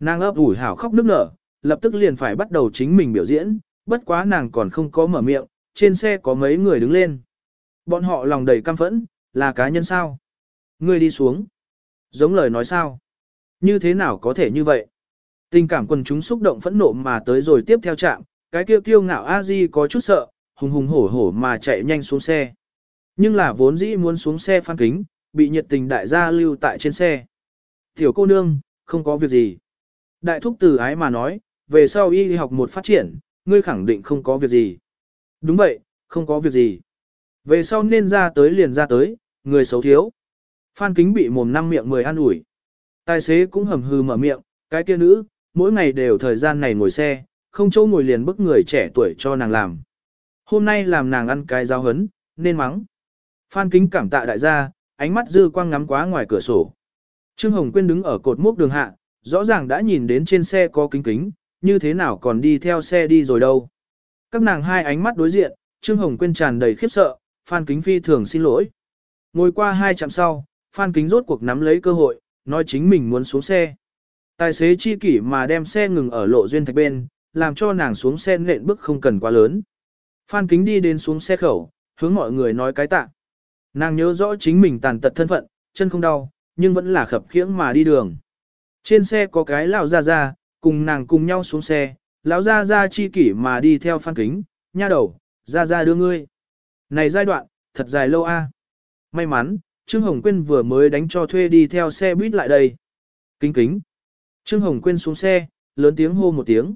Nàng ấp ủi hảo khóc nức nở, lập tức liền phải bắt đầu chính mình biểu diễn, bất quá nàng còn không có mở miệng, trên xe có mấy người đứng lên. Bọn họ lòng đầy căm phẫn, là cá nhân sao? Ngươi đi xuống. Giống lời nói sao? Như thế nào có thể như vậy? Tình cảm quần chúng xúc động phẫn nộ mà tới rồi tiếp theo chạm, cái kia kiêu ngạo a di có chút sợ, hùng hùng hổ hổ mà chạy nhanh xuống xe. Nhưng là vốn dĩ muốn xuống xe phan kính, bị nhiệt tình đại gia lưu tại trên xe. Tiểu cô nương, không có việc gì. Đại thúc từ ái mà nói, về sau y học một phát triển, ngươi khẳng định không có việc gì. Đúng vậy, không có việc gì. Về sau nên ra tới liền ra tới, người xấu thiếu. Phan kính bị mồm năm miệng mười ăn ủi. Tài xế cũng hầm hừ mở miệng, cái kia nữ, mỗi ngày đều thời gian này ngồi xe, không chỗ ngồi liền bức người trẻ tuổi cho nàng làm. Hôm nay làm nàng ăn cái giáo hấn, nên mắng. Phan kính cảm tạ đại gia, ánh mắt dư quang ngắm quá ngoài cửa sổ. Trương Hồng Quyên đứng ở cột mốc đường hạ, rõ ràng đã nhìn đến trên xe có kính kính, như thế nào còn đi theo xe đi rồi đâu. Các nàng hai ánh mắt đối diện, Trương Hồng Quyên tràn đầy khiếp sợ, Phan Kính phi thường xin lỗi. Ngồi qua hai chặng sau, Phan Kính rốt cuộc nắm lấy cơ hội, nói chính mình muốn xuống xe. Tài xế chi kỷ mà đem xe ngừng ở lộ duyên thạch bên, làm cho nàng xuống xe nện bước không cần quá lớn. Phan Kính đi đến xuống xe khẩu, hướng mọi người nói cái tạ. Nàng nhớ rõ chính mình tàn tật thân phận, chân không đau, nhưng vẫn là khập khiễng mà đi đường. Trên xe có cái lão ra ra, cùng nàng cùng nhau xuống xe, lão ra ra chi kỷ mà đi theo Phan Kính, nha đầu, ra ra đưa ngươi. Này giai đoạn, thật dài lâu a. May mắn, Trương Hồng Quyên vừa mới đánh cho thuê đi theo xe buýt lại đây. Kính kính. Trương Hồng Quyên xuống xe, lớn tiếng hô một tiếng.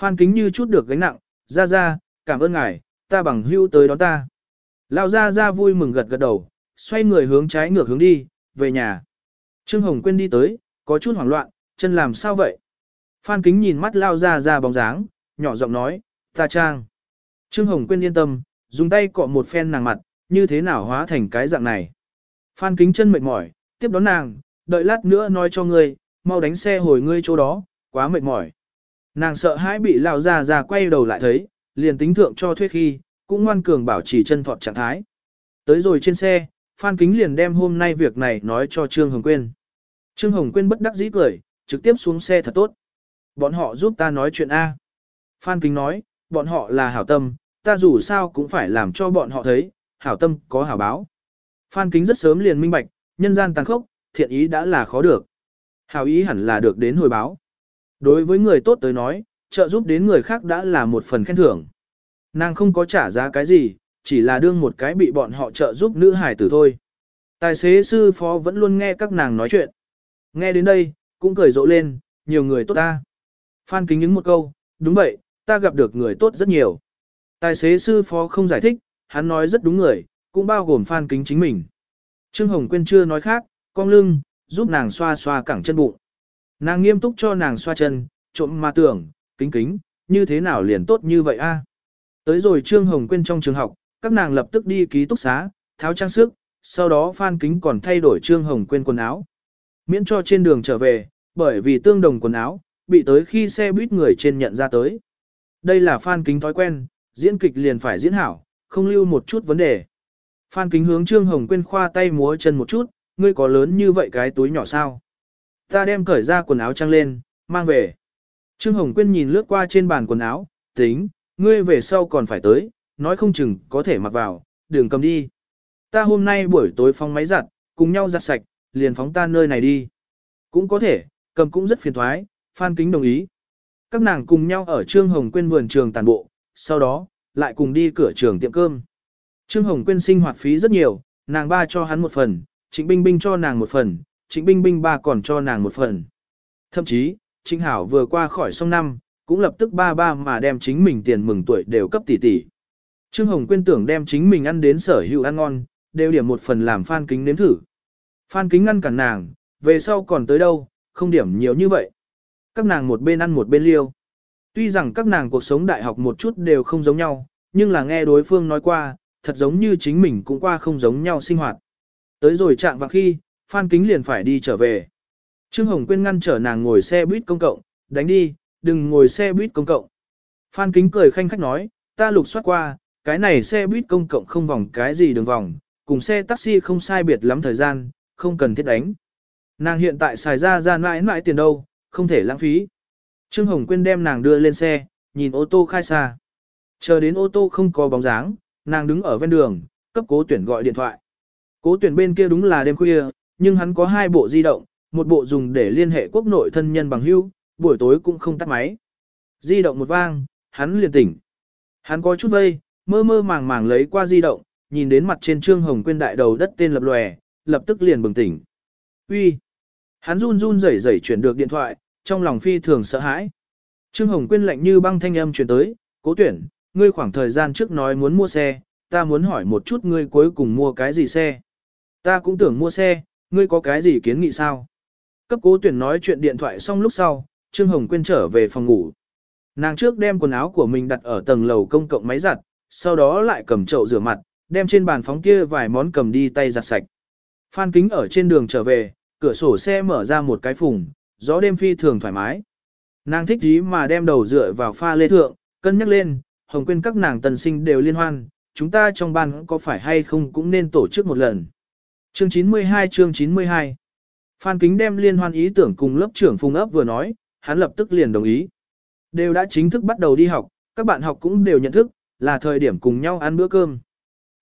Phan kính như chút được gánh nặng, ra ra, cảm ơn ngài, ta bằng hưu tới đón ta. Lão ra ra vui mừng gật gật đầu, xoay người hướng trái ngược hướng đi, về nhà. Trương Hồng Quyên đi tới, có chút hoảng loạn, chân làm sao vậy? Phan Kính nhìn mắt lao ra ra bóng dáng, nhỏ giọng nói, ta trang. Trương Hồng Quyên yên tâm, dùng tay cọ một phen nàng mặt, như thế nào hóa thành cái dạng này. Phan Kính chân mệt mỏi, tiếp đón nàng, đợi lát nữa nói cho ngươi, mau đánh xe hồi ngươi chỗ đó, quá mệt mỏi. Nàng sợ hãi bị lao ra ra quay đầu lại thấy, liền tính thượng cho thuê khi, cũng ngoan cường bảo trì chân thọt trạng thái. Tới rồi trên xe, Phan Kính liền đem hôm nay việc này nói cho Trương Hồng Quyên. Trương Hồng Quyên bất đắc dĩ cười, trực tiếp xuống xe thật tốt. Bọn họ giúp ta nói chuyện A. Phan Kính nói, bọn họ là hảo tâm, ta dù sao cũng phải làm cho bọn họ thấy, hảo tâm có hảo báo. Phan Kính rất sớm liền minh bạch, nhân gian tàn khốc, thiện ý đã là khó được. Hảo ý hẳn là được đến hồi báo. Đối với người tốt tới nói, trợ giúp đến người khác đã là một phần khen thưởng. Nàng không có trả giá cái gì, chỉ là đương một cái bị bọn họ trợ giúp nữ hải tử thôi. Tài xế sư phó vẫn luôn nghe các nàng nói chuyện. Nghe đến đây, cũng cười rộ lên, nhiều người tốt ta. Phan kính những một câu, đúng vậy, ta gặp được người tốt rất nhiều. Tài xế sư phó không giải thích, hắn nói rất đúng người, cũng bao gồm Phan kính chính mình. Trương Hồng Quyên chưa nói khác, cong lưng, giúp nàng xoa xoa cẳng chân bụng. Nàng nghiêm túc cho nàng xoa chân, trộm mà tưởng, kính kính, như thế nào liền tốt như vậy a? Tới rồi Trương Hồng Quyên trong trường học, các nàng lập tức đi ký túc xá, tháo trang sức, sau đó Phan Kính còn thay đổi Trương Hồng Quyên quần áo. Miễn cho trên đường trở về, bởi vì tương đồng quần áo, bị tới khi xe buýt người trên nhận ra tới. Đây là Phan Kính thói quen, diễn kịch liền phải diễn hảo, không lưu một chút vấn đề. Phan Kính hướng Trương Hồng Quyên khoa tay múa chân một chút, ngươi có lớn như vậy cái túi nhỏ sao? Ta đem cởi ra quần áo trang lên, mang về. Trương Hồng Quyên nhìn lướt qua trên bàn quần áo, tính, ngươi về sau còn phải tới, nói không chừng có thể mặc vào, đừng cầm đi. Ta hôm nay buổi tối phóng máy giặt, cùng nhau giặt sạch, liền phóng ta nơi này đi. Cũng có thể, cầm cũng rất phiền thoái, Phan Kính đồng ý. Các nàng cùng nhau ở Trương Hồng Quyên vườn trường tàn bộ, sau đó, lại cùng đi cửa trường tiệm cơm. Trương Hồng Quyên sinh hoạt phí rất nhiều, nàng ba cho hắn một phần, Trịnh Binh Binh cho nàng một phần, Trịnh Binh Binh ba còn cho nàng một phần. Thậm chí, Trịnh Hảo vừa qua khỏi sông năm, cũng lập tức ba ba mà đem chính mình tiền mừng tuổi đều cấp tỷ tỷ. Trương Hồng Quyên tưởng đem chính mình ăn đến sở hữu ăn ngon, đều điểm một phần làm Phan Kính nếm thử. Phan Kính ngăn cản nàng, về sau còn tới đâu, không điểm nhiều như vậy. Các nàng một bên ăn một bên liêu. Tuy rằng các nàng cuộc sống đại học một chút đều không giống nhau, nhưng là nghe đối phương nói qua, thật giống như chính mình cũng qua không giống nhau sinh hoạt. Tới rồi chạm vào khi, Phan Kính liền phải đi trở về. Trương Hồng Quyên ngăn trở nàng ngồi xe buýt công cộng, đánh đi, đừng ngồi xe buýt công cộng. Phan Kính cười khanh khách nói, ta lục soát qua, cái này xe buýt công cộng không vòng cái gì đường vòng, cùng xe taxi không sai biệt lắm thời gian, không cần thiết đánh. Nàng hiện tại xài ra ra mãi mãi tiền đâu, không thể lãng phí. Trương Hồng Quyên đem nàng đưa lên xe, nhìn ô tô khai xa. Chờ đến ô tô không có bóng dáng, nàng đứng ở ven đường, cấp cố tuyển gọi điện thoại. Cố tuyển bên kia đúng là đêm khuya, nhưng hắn có hai bộ di động, một bộ dùng để liên hệ quốc nội thân nhân bằng hữu, buổi tối cũng không tắt máy. Di động một vang, hắn liền tỉnh. Hắn có chút vây, mơ mơ màng màng lấy qua di động, nhìn đến mặt trên trương hồng quên đại đầu đất tên lập lòe, lập tức liền bừng tỉnh. Uy, Hắn run run rẩy rẩy chuyển được điện thoại, trong lòng phi thường sợ hãi. Trương Hồng Quyên lạnh như băng thanh âm truyền tới, cố tuyển, ngươi khoảng thời gian trước nói muốn mua xe, ta muốn hỏi một chút ngươi cuối cùng mua cái gì xe. Ta cũng tưởng mua xe, ngươi có cái gì kiến nghị sao? Cấp cố tuyển nói chuyện điện thoại xong lúc sau, Trương Hồng Quyên trở về phòng ngủ. Nàng trước đem quần áo của mình đặt ở tầng lầu công cộng máy giặt, sau đó lại cầm chậu rửa mặt, đem trên bàn phóng kia vài món cầm đi tay giặt sạch. Phan kính ở trên đường trở về, cửa sổ xe mở ra một cái phùng, gió đêm phi thường thoải mái. Nàng thích ý mà đem đầu dựa vào pha lê thượng, cân nhắc lên, hồng quên các nàng tần sinh đều liên hoan, chúng ta trong ban có phải hay không cũng nên tổ chức một lần. Chương 92 chương 92 Phan Kính đem liên hoan ý tưởng cùng lớp trưởng Phùng ấp vừa nói, hắn lập tức liền đồng ý. Đều đã chính thức bắt đầu đi học, các bạn học cũng đều nhận thức, là thời điểm cùng nhau ăn bữa cơm.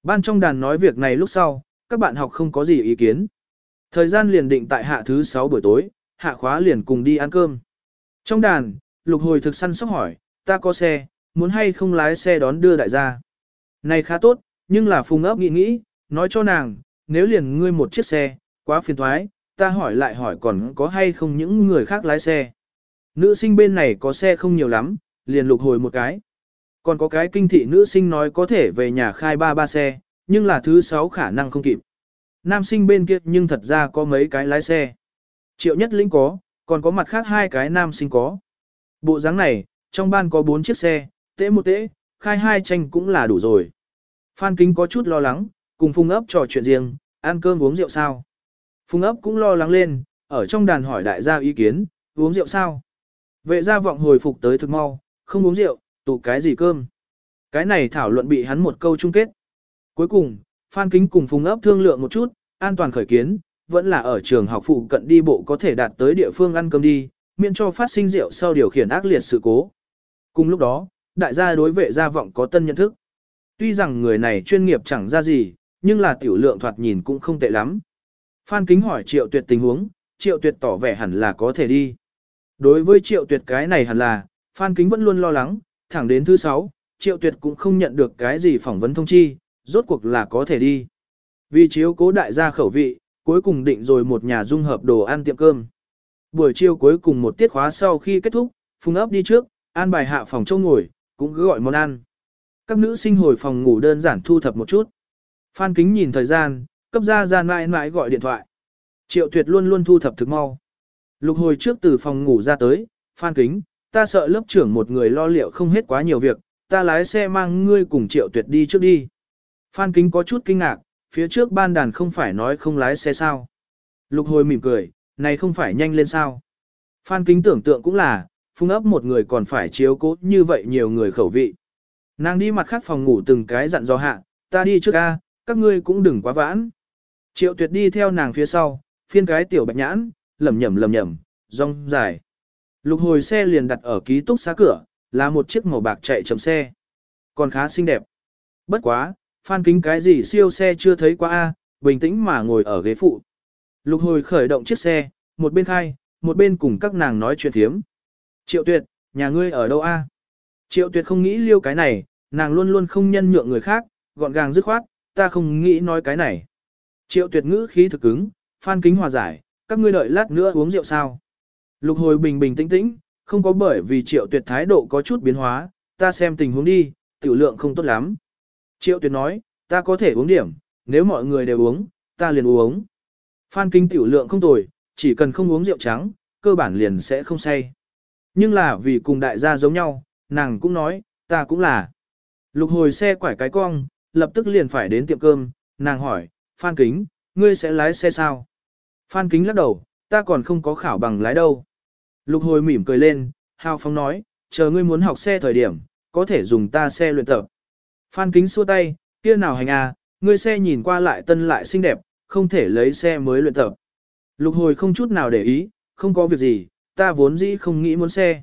Ban trong đàn nói việc này lúc sau, các bạn học không có gì ý kiến. Thời gian liền định tại hạ thứ 6 buổi tối, hạ khóa liền cùng đi ăn cơm. Trong đàn, lục hồi thực săn sóc hỏi, ta có xe, muốn hay không lái xe đón đưa đại gia. Này khá tốt, nhưng là phùng ấp nghĩ nghĩ, nói cho nàng, nếu liền ngươi một chiếc xe, quá phiền thoái, ta hỏi lại hỏi còn có hay không những người khác lái xe. Nữ sinh bên này có xe không nhiều lắm, liền lục hồi một cái. Còn có cái kinh thị nữ sinh nói có thể về nhà khai ba ba xe, nhưng là thứ sáu khả năng không kịp. Nam sinh bên kia nhưng thật ra có mấy cái lái xe. Triệu nhất lĩnh có, còn có mặt khác hai cái nam sinh có. Bộ dáng này, trong ban có bốn chiếc xe, tễ một tễ, khai hai tranh cũng là đủ rồi. Phan Kính có chút lo lắng, cùng Phùng ấp trò chuyện riêng, ăn cơm uống rượu sao. Phùng ấp cũng lo lắng lên, ở trong đàn hỏi đại gia ý kiến, uống rượu sao. Vệ gia vọng hồi phục tới thực mau, không uống rượu, tụ cái gì cơm. Cái này thảo luận bị hắn một câu chung kết. Cuối cùng, Phan Kính cùng Phùng ấp thương lượng một chút, an toàn khởi kiến, vẫn là ở trường học phụ cận đi bộ có thể đạt tới địa phương ăn cơm đi, miễn cho phát sinh rượu sau điều khiển ác liệt sự cố. Cùng lúc đó, đại gia đối vệ gia vọng có tân nhận thức. Tuy rằng người này chuyên nghiệp chẳng ra gì, nhưng là tiểu lượng thoạt nhìn cũng không tệ lắm. Phan Kính hỏi Triệu Tuyệt tình huống, Triệu Tuyệt tỏ vẻ hẳn là có thể đi. Đối với Triệu Tuyệt cái này hẳn là, Phan Kính vẫn luôn lo lắng, thẳng đến thứ sáu, Triệu Tuyệt cũng không nhận được cái gì phỏng vấn thông chi, rốt cuộc là có thể đi. Vì chiếu cố đại gia khẩu vị, cuối cùng định rồi một nhà dung hợp đồ ăn tiệm cơm. Buổi chiều cuối cùng một tiết khóa sau khi kết thúc, Phùng ấp đi trước, an bài hạ phòng châu ngồi, cũng cứ gọi món ăn. Các nữ sinh hồi phòng ngủ đơn giản thu thập một chút. Phan Kính nhìn thời gian, cấp ra ra mãi mãi gọi điện thoại. Triệu Tuyệt luôn luôn thu thập thực mau. Lục hồi trước từ phòng ngủ ra tới, Phan Kính, ta sợ lớp trưởng một người lo liệu không hết quá nhiều việc, ta lái xe mang ngươi cùng Triệu Tuyệt đi trước đi. Phan Kính có chút kinh ngạc, phía trước ban đàn không phải nói không lái xe sao. Lục hồi mỉm cười, này không phải nhanh lên sao. Phan Kính tưởng tượng cũng là, phung ấp một người còn phải chiếu cố như vậy nhiều người khẩu vị. Nàng đi mặt khác phòng ngủ từng cái dặn dò hạ, ta đi trước ca, các ngươi cũng đừng quá vãn. Triệu tuyệt đi theo nàng phía sau, phiên cái tiểu bạch nhãn, lầm nhầm lầm nhầm, rong dài. Lục hồi xe liền đặt ở ký túc xá cửa, là một chiếc màu bạc chạy chậm xe. Còn khá xinh đẹp. Bất quá, phan kính cái gì siêu xe chưa thấy qua a, bình tĩnh mà ngồi ở ghế phụ. Lục hồi khởi động chiếc xe, một bên khai, một bên cùng các nàng nói chuyện thiếm. Triệu tuyệt, nhà ngươi ở đâu a? Triệu tuyệt không nghĩ liêu cái này, nàng luôn luôn không nhân nhượng người khác, gọn gàng dứt khoát, ta không nghĩ nói cái này. Triệu tuyệt ngữ khí thực cứng, phan kính hòa giải, các ngươi đợi lát nữa uống rượu sao. Lục hồi bình bình tĩnh tĩnh, không có bởi vì triệu tuyệt thái độ có chút biến hóa, ta xem tình huống đi, tiểu lượng không tốt lắm. Triệu tuyệt nói, ta có thể uống điểm, nếu mọi người đều uống, ta liền uống. Phan kinh tiểu lượng không tồi, chỉ cần không uống rượu trắng, cơ bản liền sẽ không say. Nhưng là vì cùng đại gia giống nhau, nàng cũng nói, ta cũng là. Lục hồi xe quải cái cong, lập tức liền phải đến tiệm cơm, nàng hỏi, Phan Kính, ngươi sẽ lái xe sao? Phan Kính lắc đầu, ta còn không có khảo bằng lái đâu. Lục hồi mỉm cười lên, hào phóng nói, chờ ngươi muốn học xe thời điểm, có thể dùng ta xe luyện tập. Phan Kính xua tay, kia nào hành à, ngươi xe nhìn qua lại tân lại xinh đẹp, không thể lấy xe mới luyện tập. Lục hồi không chút nào để ý, không có việc gì, ta vốn dĩ không nghĩ muốn xe.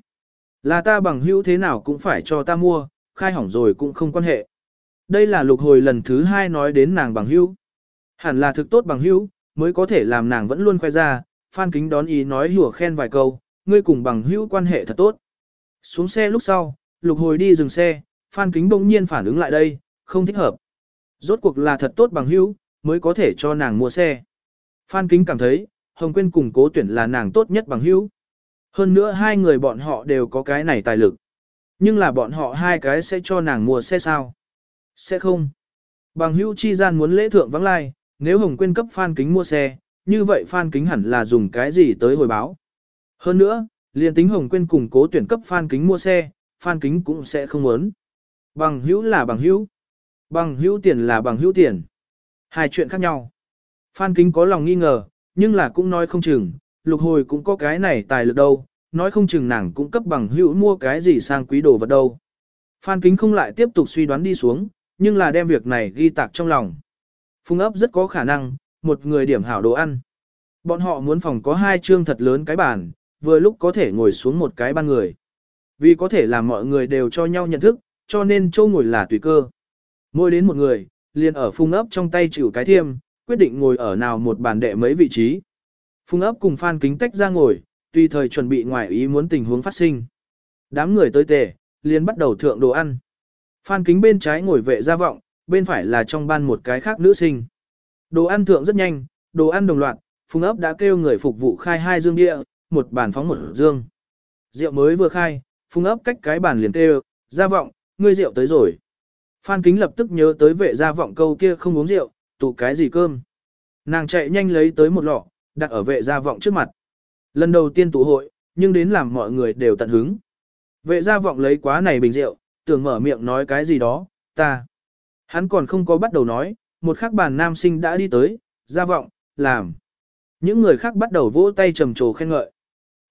Là ta bằng hữu thế nào cũng phải cho ta mua, khai hỏng rồi cũng không quan hệ. Đây là lục hồi lần thứ hai nói đến nàng bằng hữu. Hẳn là thực tốt bằng hữu, mới có thể làm nàng vẫn luôn khoe ra, Phan Kính đón ý nói hùa khen vài câu, ngươi cùng bằng hữu quan hệ thật tốt. Xuống xe lúc sau, lục hồi đi dừng xe, Phan Kính bỗng nhiên phản ứng lại đây, không thích hợp. Rốt cuộc là thật tốt bằng hữu, mới có thể cho nàng mua xe. Phan Kính cảm thấy, Hồng Quyên cùng cố tuyển là nàng tốt nhất bằng hữu. Hơn nữa hai người bọn họ đều có cái này tài lực. Nhưng là bọn họ hai cái sẽ cho nàng mua xe sao? Sẽ không. Bằng hữu chi gian muốn lễ thượng vắng lai, nếu Hồng Quyên cấp Phan Kính mua xe, như vậy Phan Kính hẳn là dùng cái gì tới hồi báo. Hơn nữa, liền tính Hồng Quyên cùng cố tuyển cấp Phan Kính mua xe, Phan Kính cũng sẽ không muốn. Bằng hữu là bằng hữu. Bằng hữu tiền là bằng hữu tiền. Hai chuyện khác nhau. Phan Kính có lòng nghi ngờ, nhưng là cũng nói không chừng, lục hồi cũng có cái này tài lực đâu, nói không chừng nàng cũng cấp bằng hữu mua cái gì sang quý đồ vật đâu. Phan Kính không lại tiếp tục suy đoán đi xuống, nhưng là đem việc này ghi tạc trong lòng. Phung ấp rất có khả năng, một người điểm hảo đồ ăn. Bọn họ muốn phòng có hai chương thật lớn cái bàn, vừa lúc có thể ngồi xuống một cái ban người. Vì có thể làm mọi người đều cho nhau nhận thức, cho nên châu ngồi là tùy cơ. Ngồi đến một người, liền ở phung ấp trong tay chịu cái thiêm, quyết định ngồi ở nào một bàn đệ mấy vị trí. Phung ấp cùng Phan Kính tách ra ngồi, tùy thời chuẩn bị ngoài ý muốn tình huống phát sinh. Đám người tới tề, liền bắt đầu thượng đồ ăn. Phan Kính bên trái ngồi vệ gia vọng, bên phải là trong ban một cái khác nữ sinh. Đồ ăn thượng rất nhanh, đồ ăn đồng loạt, Phung ấp đã kêu người phục vụ khai hai dương địa, một bàn phóng một dương. Rượu mới vừa khai, phung ấp cách cái bàn liền kêu, gia vọng, ngươi rượu tới rồi. Phan Kính lập tức nhớ tới vệ gia vọng câu kia không uống rượu, tụ cái gì cơm. Nàng chạy nhanh lấy tới một lọ, đặt ở vệ gia vọng trước mặt. Lần đầu tiên tụ hội, nhưng đến làm mọi người đều tận hứng. Vệ gia vọng lấy quá này bình rượu, tưởng mở miệng nói cái gì đó, ta. Hắn còn không có bắt đầu nói, một khắc bàn nam sinh đã đi tới, gia vọng, làm. Những người khác bắt đầu vỗ tay trầm trồ khen ngợi.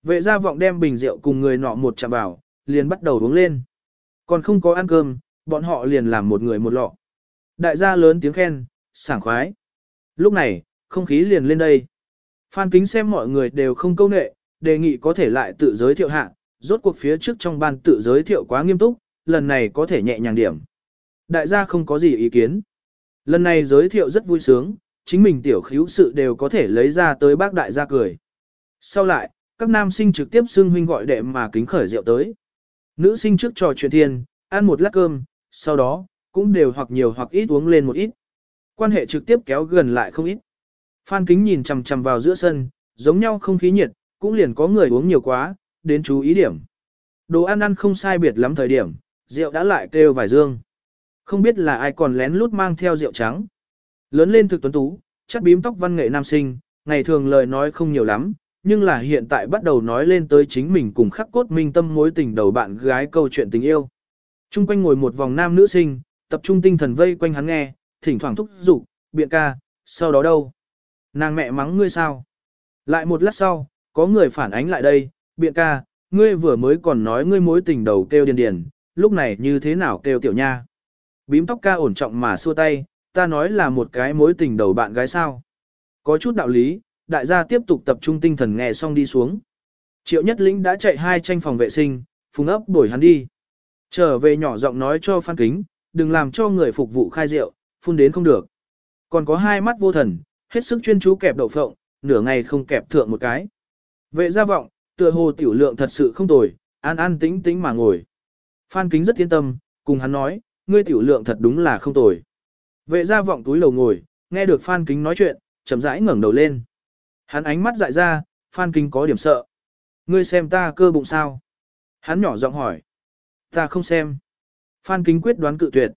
Vệ gia vọng đem bình rượu cùng người nọ một chạm vào, liền bắt đầu uống lên. Còn không có ăn cơm, bọn họ liền làm một người một lọ. Đại gia lớn tiếng khen, sảng khoái. Lúc này, không khí liền lên đây. Phan kính xem mọi người đều không câu nệ, đề nghị có thể lại tự giới thiệu hạ, rốt cuộc phía trước trong ban tự giới thiệu quá nghiêm túc, lần này có thể nhẹ nhàng điểm. Đại gia không có gì ý kiến. Lần này giới thiệu rất vui sướng, chính mình tiểu khíu sự đều có thể lấy ra tới bác đại gia cười. Sau lại, các nam sinh trực tiếp xưng huynh gọi đệ mà kính khởi rượu tới. Nữ sinh trước trò chuyện thiên, ăn một lát cơm, sau đó, cũng đều hoặc nhiều hoặc ít uống lên một ít. Quan hệ trực tiếp kéo gần lại không ít. Phan kính nhìn chằm chằm vào giữa sân, giống nhau không khí nhiệt, cũng liền có người uống nhiều quá, đến chú ý điểm. Đồ ăn ăn không sai biệt lắm thời điểm, rượu đã lại kêu vài dương. Không biết là ai còn lén lút mang theo rượu trắng. Lớn lên thực tuấn tú, chắc bím tóc văn nghệ nam sinh, ngày thường lời nói không nhiều lắm, nhưng là hiện tại bắt đầu nói lên tới chính mình cùng khắc cốt minh tâm mối tình đầu bạn gái câu chuyện tình yêu. Trung quanh ngồi một vòng nam nữ sinh, tập trung tinh thần vây quanh hắn nghe, thỉnh thoảng thúc giục, biện ca, sau đó đâu? Nàng mẹ mắng ngươi sao? Lại một lát sau, có người phản ánh lại đây, biện ca, ngươi vừa mới còn nói ngươi mối tình đầu kêu điền điền, lúc này như thế nào kêu tiểu nha? Bím tóc ca ổn trọng mà xua tay, ta nói là một cái mối tình đầu bạn gái sao? Có chút đạo lý, đại gia tiếp tục tập trung tinh thần nghe xong đi xuống. Triệu Nhất Lĩnh đã chạy hai tranh phòng vệ sinh, phùng ấp đuổi hắn đi. Trở về nhỏ giọng nói cho Phan Kính, đừng làm cho người phục vụ khai rượu, phun đến không được. Còn có hai mắt vô thần, hết sức chuyên chú kẹp đậu phộng, nửa ngày không kẹp thượng một cái. Vệ gia vọng, tựa hồ tiểu lượng thật sự không tồi, an an tĩnh tĩnh mà ngồi. Phan Kính rất yên tâm, cùng hắn nói, ngươi tiểu lượng thật đúng là không tồi. Vệ gia vọng túi lầu ngồi, nghe được Phan Kính nói chuyện, chậm rãi ngẩng đầu lên. Hắn ánh mắt dại ra, Phan Kinh có điểm sợ. Ngươi xem ta cơ bụng sao? Hắn nhỏ giọng hỏi. Ta không xem. Phan Kính quyết đoán cự tuyệt.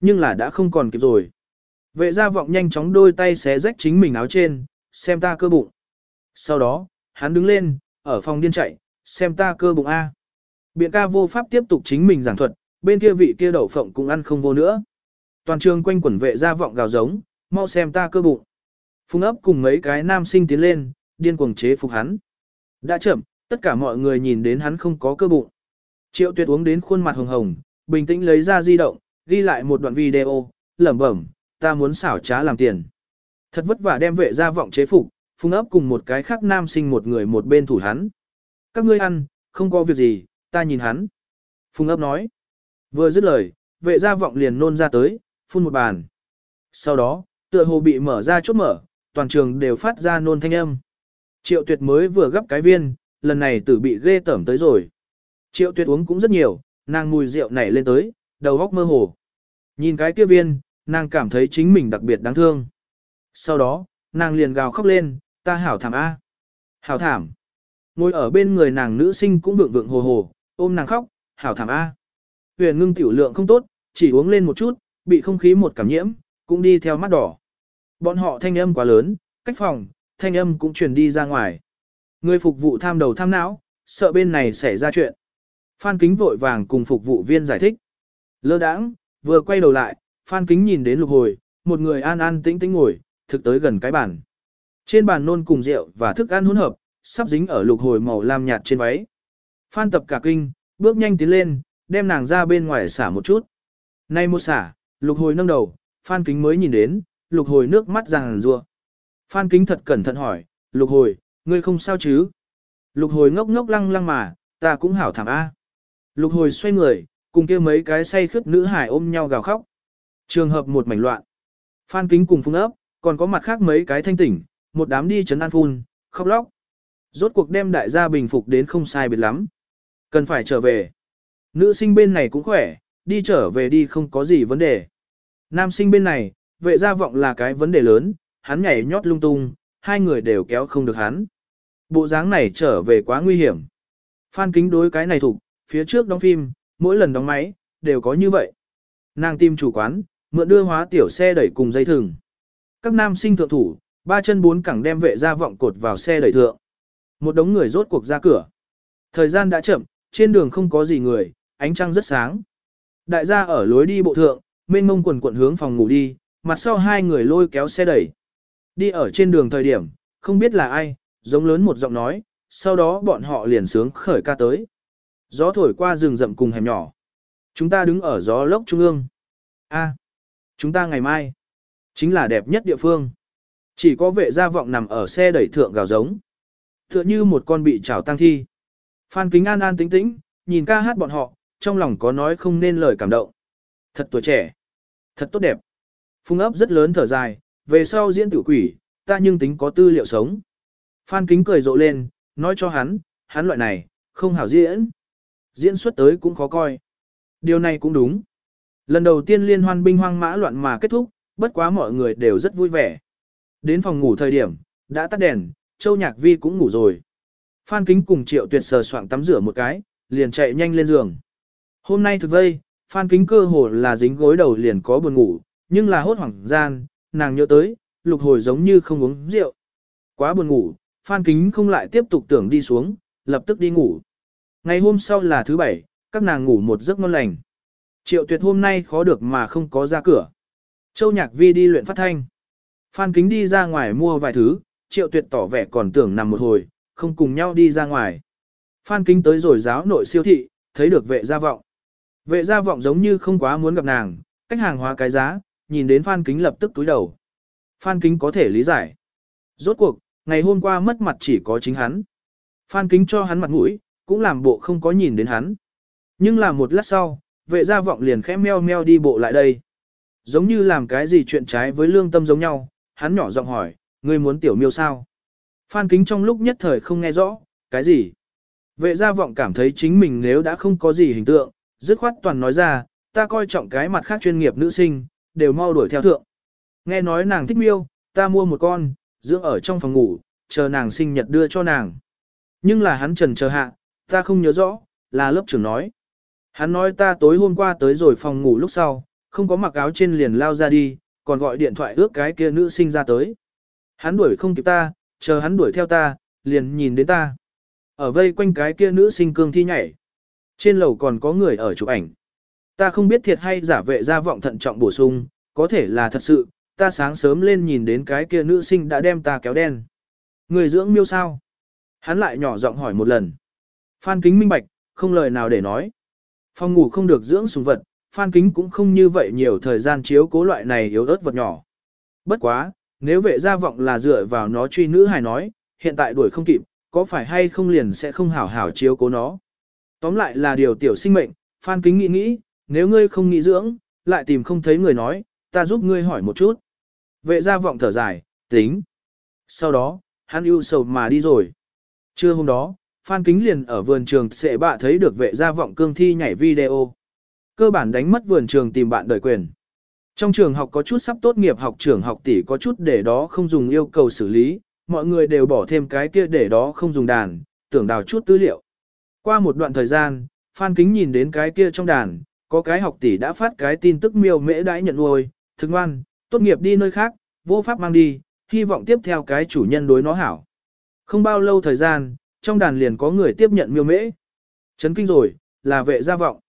Nhưng là đã không còn kịp rồi. Vệ gia vọng nhanh chóng đôi tay xé rách chính mình áo trên, xem ta cơ bụng. Sau đó, hắn đứng lên, ở phòng điên chạy, xem ta cơ bụng A. Biện ca vô pháp tiếp tục chính mình giảng thuật, bên kia vị kia đậu phộng cũng ăn không vô nữa. Toàn trường quanh quẩn vệ gia vọng gào giống, mau xem ta cơ bụng. Phùng ấp cùng mấy cái nam sinh tiến lên, điên cuồng chế phục hắn. Đã chậm, tất cả mọi người nhìn đến hắn không có cơ bụng. Triệu tuyệt uống đến khuôn mặt hồng hồng, bình tĩnh lấy ra di động, ghi lại một đoạn video, lẩm bẩm, ta muốn xảo trá làm tiền. Thật vất vả đem vệ gia vọng chế phục, phùng ấp cùng một cái khác nam sinh một người một bên thủ hắn. Các ngươi ăn, không có việc gì, ta nhìn hắn. Phùng ấp nói. Vừa dứt lời, vệ gia vọng liền nôn ra tới, phun một bàn. Sau đó, tựa hồ bị mở ra chốt mở, toàn trường đều phát ra nôn thanh âm. Triệu tuyệt mới vừa gấp cái viên, lần này tử bị ghê tởm tới rồi. Triệu tuyệt uống cũng rất nhiều, nàng mùi rượu nảy lên tới, đầu góc mơ hồ. Nhìn cái kia viên, nàng cảm thấy chính mình đặc biệt đáng thương. Sau đó, nàng liền gào khóc lên, ta hảo thảm A. Hảo thảm. Ngồi ở bên người nàng nữ sinh cũng vượng vượng hồ hồ, ôm nàng khóc, hảo thảm A. Huyền ngưng tiểu lượng không tốt, chỉ uống lên một chút, bị không khí một cảm nhiễm, cũng đi theo mắt đỏ. Bọn họ thanh âm quá lớn, cách phòng, thanh âm cũng truyền đi ra ngoài. Người phục vụ tham đầu tham não, sợ bên này xảy ra chuyện. Phan Kính vội vàng cùng phục vụ viên giải thích. Lơ đãng, vừa quay đầu lại, Phan Kính nhìn đến lục hồi, một người an an tĩnh tĩnh ngồi, thực tới gần cái bàn. Trên bàn nôn cùng rượu và thức ăn hỗn hợp, sắp dính ở lục hồi màu lam nhạt trên váy. Phan tập cả kinh, bước nhanh tiến lên, đem nàng ra bên ngoài xả một chút. Nay một xả, lục hồi nâng đầu, Phan Kính mới nhìn đến, lục hồi nước mắt ràng rùa. Phan Kính thật cẩn thận hỏi, lục hồi, ngươi không sao chứ? Lục hồi ngốc ngốc lăng lăng mà, ta cũng hảo thảm A. Lục hồi xoay người, cùng kia mấy cái say khướt nữ hải ôm nhau gào khóc. Trường hợp một mảnh loạn. Phan Kính cùng phung ấp, còn có mặt khác mấy cái thanh tỉnh, một đám đi chấn an phun, khóc lóc. Rốt cuộc đem đại gia bình phục đến không sai biệt lắm. Cần phải trở về. Nữ sinh bên này cũng khỏe, đi trở về đi không có gì vấn đề. Nam sinh bên này, vệ gia vọng là cái vấn đề lớn, hắn nhảy nhót lung tung, hai người đều kéo không được hắn. Bộ dáng này trở về quá nguy hiểm. Phan kính đối cái này thủ, phía trước đóng phim, mỗi lần đóng máy, đều có như vậy. Nàng tìm chủ quán, mượn đưa hóa tiểu xe đẩy cùng dây thừng. Các nam sinh thượng thủ, ba chân bốn cẳng đem vệ gia vọng cột vào xe đẩy thượng. Một đống người rốt cuộc ra cửa. Thời gian đã chậm, trên đường không có gì người, ánh trăng rất sáng. Đại gia ở lối đi bộ thượng, mênh mông quần quận hướng phòng ngủ đi, mặt sau hai người lôi kéo xe đẩy. Đi ở trên đường thời điểm, không biết là ai, giống lớn một giọng nói, sau đó bọn họ liền sướng khởi ca tới. Gió thổi qua rừng rậm cùng hẻm nhỏ. Chúng ta đứng ở gió lốc trung ương. A, chúng ta ngày mai, chính là đẹp nhất địa phương. Chỉ có vệ gia vọng nằm ở xe đẩy thượng gào giống. Tựa như một con bị trào tăng thi. Phan Kính An an tĩnh tĩnh, nhìn ca hát bọn họ, trong lòng có nói không nên lời cảm động. Thật tuổi trẻ, thật tốt đẹp. Phung ấp rất lớn thở dài, về sau diễn tử quỷ, ta nhưng tính có tư liệu sống. Phan Kính cười rộ lên, nói cho hắn, hắn loại này, không hảo diễn. Diễn xuất tới cũng khó coi. Điều này cũng đúng. Lần đầu tiên liên hoan binh hoang mã loạn mà kết thúc, bất quá mọi người đều rất vui vẻ. Đến phòng ngủ thời điểm, đã tắt đèn, Châu Nhạc Vi cũng ngủ rồi. Phan Kính cùng Triệu Tuyệt sờ soạng tắm rửa một cái, liền chạy nhanh lên giường. Hôm nay thực vây, Phan Kính cơ hồ là dính gối đầu liền có buồn ngủ, nhưng là hốt hoảng gian, nàng nhớ tới, lục hồi giống như không uống rượu. Quá buồn ngủ, Phan Kính không lại tiếp tục tưởng đi xuống, lập tức đi ngủ. Ngày hôm sau là thứ bảy, các nàng ngủ một giấc ngon lành. Triệu tuyệt hôm nay khó được mà không có ra cửa. Châu Nhạc Vi đi luyện phát thanh. Phan Kính đi ra ngoài mua vài thứ, Triệu tuyệt tỏ vẻ còn tưởng nằm một hồi, không cùng nhau đi ra ngoài. Phan Kính tới rồi giáo nội siêu thị, thấy được vệ gia vọng. Vệ gia vọng giống như không quá muốn gặp nàng, cách hàng hóa cái giá, nhìn đến Phan Kính lập tức túi đầu. Phan Kính có thể lý giải. Rốt cuộc, ngày hôm qua mất mặt chỉ có chính hắn. Phan Kính cho hắn mặt mũi, cũng làm bộ không có nhìn đến hắn. Nhưng là một lát sau, vệ gia vọng liền khẽ meo meo đi bộ lại đây. Giống như làm cái gì chuyện trái với lương tâm giống nhau, hắn nhỏ giọng hỏi, ngươi muốn tiểu miêu sao? Phan Kính trong lúc nhất thời không nghe rõ, cái gì? Vệ gia vọng cảm thấy chính mình nếu đã không có gì hình tượng, dứt khoát toàn nói ra, ta coi trọng cái mặt khác chuyên nghiệp nữ sinh, đều mau đuổi theo thượng. Nghe nói nàng thích miêu, ta mua một con, dưỡng ở trong phòng ngủ, chờ nàng sinh nhật đưa cho nàng. Nhưng là hắn trần chờ hạ, ta không nhớ rõ, là lớp trưởng nói. Hắn nói ta tối hôm qua tới rồi phòng ngủ lúc sau, không có mặc áo trên liền lao ra đi, còn gọi điện thoại ước cái kia nữ sinh ra tới. Hắn đuổi không kịp ta, chờ hắn đuổi theo ta, liền nhìn đến ta. Ở vây quanh cái kia nữ sinh cương thi nhảy. Trên lầu còn có người ở chụp ảnh. Ta không biết thiệt hay giả vệ ra vọng thận trọng bổ sung, có thể là thật sự, ta sáng sớm lên nhìn đến cái kia nữ sinh đã đem ta kéo đen. Người dưỡng miêu sao? Hắn lại nhỏ giọng hỏi một lần. Phan kính minh bạch, không lời nào để nói. Phòng ngủ không được dưỡng sùng vật, Phan kính cũng không như vậy nhiều thời gian chiếu cố loại này yếu ớt vật nhỏ. Bất quá, nếu vệ gia vọng là dựa vào nó truy nữ hài nói, hiện tại đuổi không kịp, có phải hay không liền sẽ không hảo hảo chiếu cố nó. Tóm lại là điều tiểu sinh mệnh, Phan kính nghĩ nghĩ, nếu ngươi không nghĩ dưỡng, lại tìm không thấy người nói, ta giúp ngươi hỏi một chút. Vệ gia vọng thở dài, tính. Sau đó, hắn ưu sầu mà đi rồi. Trưa hôm đó, Phan Kính liền ở vườn trường sẽ bạ thấy được vệ gia vọng cương thi nhảy video. Cơ bản đánh mất vườn trường tìm bạn đời quyền. Trong trường học có chút sắp tốt nghiệp học trưởng học tỷ có chút để đó không dùng yêu cầu xử lý, mọi người đều bỏ thêm cái kia để đó không dùng đàn, tưởng đào chút tư liệu. Qua một đoạn thời gian, Phan Kính nhìn đến cái kia trong đàn, có cái học tỷ đã phát cái tin tức miêu mễ đãi nhận nuôi, thức ngoan, tốt nghiệp đi nơi khác, vô pháp mang đi, hy vọng tiếp theo cái chủ nhân đối nó hảo. Không bao lâu thời gian, trong đàn liền có người tiếp nhận miêu mễ. Chấn kinh rồi, là vệ gia vọng.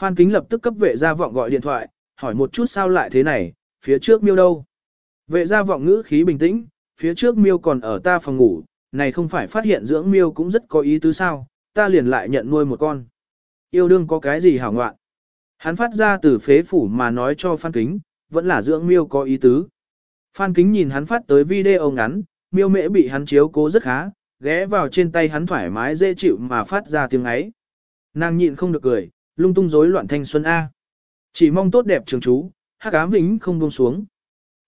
Phan Kính lập tức cấp vệ gia vọng gọi điện thoại, hỏi một chút sao lại thế này, phía trước miêu đâu. Vệ gia vọng ngữ khí bình tĩnh, phía trước miêu còn ở ta phòng ngủ, này không phải phát hiện dưỡng miêu cũng rất có ý tứ sao, ta liền lại nhận nuôi một con. Yêu đương có cái gì hảo ngoạn. Hắn phát ra từ phế phủ mà nói cho Phan Kính, vẫn là dưỡng miêu có ý tứ. Phan Kính nhìn hắn phát tới video ngắn, miêu mễ bị hắn chiếu cố rất khá, ghé vào trên tay hắn thoải mái dễ chịu mà phát ra tiếng ấy. Nàng nhịn không được cười, lung tung rối loạn thanh xuân A. Chỉ mong tốt đẹp trường chú, hắc ám vĩnh không buông xuống.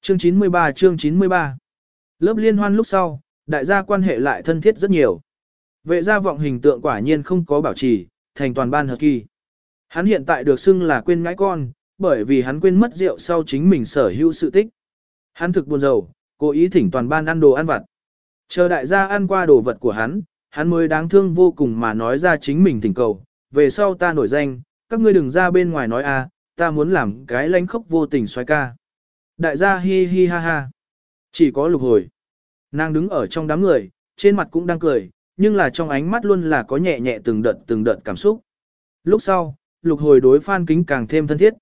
Chương 93 chương 93 Lớp liên hoan lúc sau, đại gia quan hệ lại thân thiết rất nhiều. Vệ gia vọng hình tượng quả nhiên không có bảo trì, thành toàn ban hợp kỳ. Hắn hiện tại được xưng là quên ngãi con, bởi vì hắn quên mất rượu sau chính mình sở hữu sự tích. Hắn thực buồn rầu, cố ý thỉnh toàn ban ăn đồ ăn vặt. Chờ đại gia ăn qua đồ vật của hắn, hắn mới đáng thương vô cùng mà nói ra chính mình thỉnh cầu. Về sau ta nổi danh, các ngươi đừng ra bên ngoài nói a, ta muốn làm cái lánh khóc vô tình xoay ca. Đại gia hi hi ha ha. Chỉ có lục hồi. Nàng đứng ở trong đám người, trên mặt cũng đang cười, nhưng là trong ánh mắt luôn là có nhẹ nhẹ từng đợt từng đợt cảm xúc. Lúc sau, lục hồi đối Phan Kính càng thêm thân thiết.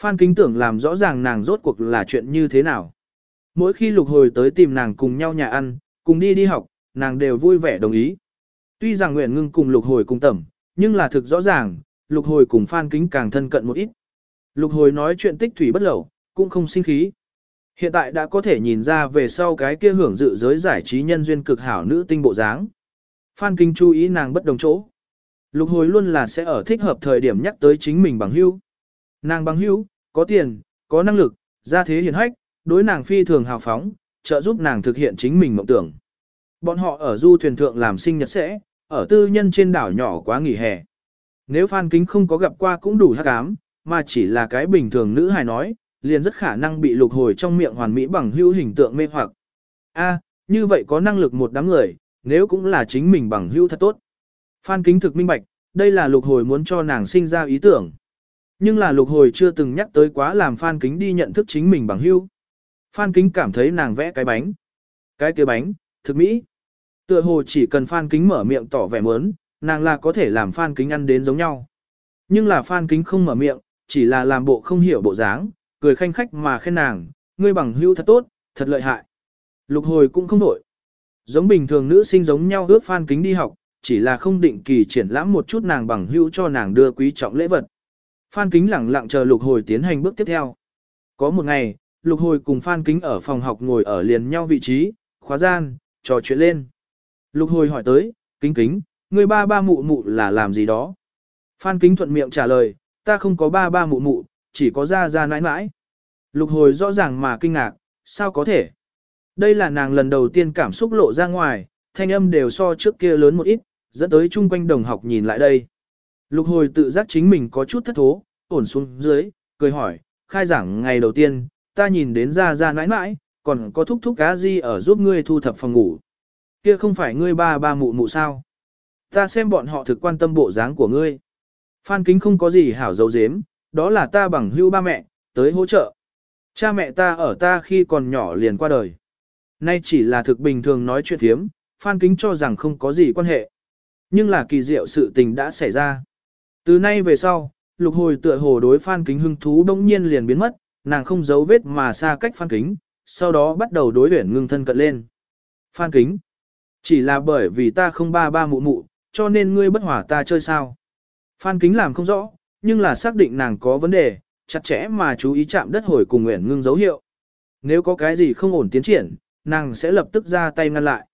Phan Kính tưởng làm rõ ràng nàng rốt cuộc là chuyện như thế nào. Mỗi khi lục hồi tới tìm nàng cùng nhau nhà ăn, cùng đi đi học, nàng đều vui vẻ đồng ý. Tuy rằng nguyện ngưng cùng lục hồi cùng tẩm, nhưng là thực rõ ràng, lục hồi cùng Phan Kính càng thân cận một ít. Lục hồi nói chuyện tích thủy bất lẩu, cũng không sinh khí. Hiện tại đã có thể nhìn ra về sau cái kia hưởng dự giới giải trí nhân duyên cực hảo nữ tinh bộ dáng. Phan Kính chú ý nàng bất đồng chỗ. Lục hồi luôn là sẽ ở thích hợp thời điểm nhắc tới chính mình bằng hữu. Nàng bằng hữu, có tiền, có năng lực, gia thế hiền hách, đối nàng phi thường hào phóng, trợ giúp nàng thực hiện chính mình mộng tưởng. Bọn họ ở du thuyền thượng làm sinh nhật sẽ, ở tư nhân trên đảo nhỏ quá nghỉ hè. Nếu Phan Kính không có gặp qua cũng đủ hắc ám, mà chỉ là cái bình thường nữ hài nói, liền rất khả năng bị lục hồi trong miệng hoàn mỹ bằng hữu hình tượng mê hoặc. A, như vậy có năng lực một đám người, nếu cũng là chính mình bằng hữu thật tốt. Phan Kính thực minh bạch, đây là lục hồi muốn cho nàng sinh ra ý tưởng. Nhưng là lục hồi chưa từng nhắc tới quá làm Phan Kính đi nhận thức chính mình bằng hữu. Phan Kính cảm thấy nàng vẽ cái bánh. Cái kia bánh, thực mỹ. Tựa hồ chỉ cần Phan Kính mở miệng tỏ vẻ muốn, nàng là có thể làm Phan Kính ăn đến giống nhau. Nhưng là Phan Kính không mở miệng, chỉ là làm bộ không hiểu bộ dáng, cười khanh khách mà khen nàng, ngươi bằng hữu thật tốt, thật lợi hại. Lục hồi cũng không nổi. Giống bình thường nữ sinh giống nhau ước Phan Kính đi học, chỉ là không định kỳ triển lãm một chút nàng bằng hữu cho nàng đưa quý trọng lễ vật. Phan Kính lẳng lặng chờ Lục Hồi tiến hành bước tiếp theo. Có một ngày, Lục Hồi cùng Phan Kính ở phòng học ngồi ở liền nhau vị trí, khóa gian, trò chuyện lên. Lục Hồi hỏi tới, Kính Kính, người ba ba mụ mụ là làm gì đó? Phan Kính thuận miệng trả lời, ta không có ba ba mụ mụ, chỉ có ra ra nãi nãi. Lục Hồi rõ ràng mà kinh ngạc, sao có thể? Đây là nàng lần đầu tiên cảm xúc lộ ra ngoài, thanh âm đều so trước kia lớn một ít, dẫn tới chung quanh đồng học nhìn lại đây. Lục hồi tự giác chính mình có chút thất thố, ổn xuống dưới, cười hỏi, khai giảng ngày đầu tiên, ta nhìn đến ra ra nãi nãi, còn có thúc thúc cá gì ở giúp ngươi thu thập phòng ngủ. Kia không phải ngươi ba ba mụ mụ sao? Ta xem bọn họ thực quan tâm bộ dáng của ngươi. Phan kính không có gì hảo dấu dếm, đó là ta bằng hưu ba mẹ, tới hỗ trợ. Cha mẹ ta ở ta khi còn nhỏ liền qua đời. Nay chỉ là thực bình thường nói chuyện thiếm, Phan Kính cho rằng không có gì quan hệ. Nhưng là kỳ diệu sự tình đã xảy ra. Từ nay về sau, lục hồi tựa hồ đối Phan Kính hưng thú đông nhiên liền biến mất, nàng không giấu vết mà xa cách Phan Kính, sau đó bắt đầu đối luyện ngưng thân cận lên. Phan Kính, chỉ là bởi vì ta không ba ba mụ mụ, cho nên ngươi bất hỏa ta chơi sao. Phan Kính làm không rõ, nhưng là xác định nàng có vấn đề, chặt chẽ mà chú ý chạm đất hồi cùng nguyện ngưng dấu hiệu. Nếu có cái gì không ổn tiến triển, nàng sẽ lập tức ra tay ngăn lại.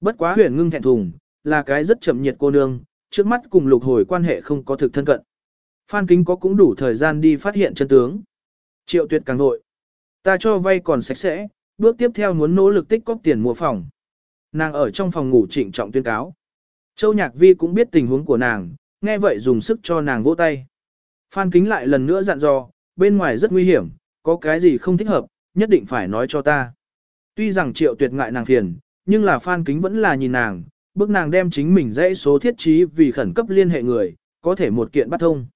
Bất quá huyền ngưng thẹn thùng, là cái rất chậm nhiệt cô nương, trước mắt cùng lục hồi quan hệ không có thực thân cận. Phan Kính có cũng đủ thời gian đi phát hiện chân tướng. Triệu tuyệt càng nội. Ta cho vay còn sạch sẽ, bước tiếp theo muốn nỗ lực tích cóp tiền mua phòng. Nàng ở trong phòng ngủ trịnh trọng tuyên cáo. Châu Nhạc Vi cũng biết tình huống của nàng, nghe vậy dùng sức cho nàng vỗ tay. Phan Kính lại lần nữa dặn dò, bên ngoài rất nguy hiểm, có cái gì không thích hợp, nhất định phải nói cho ta. Tuy rằng triệu tuyệt ngại nàng phiền, nhưng là Phan Kính vẫn là nhìn nàng, bước nàng đem chính mình dãy số thiết trí vì khẩn cấp liên hệ người, có thể một kiện bắt thông.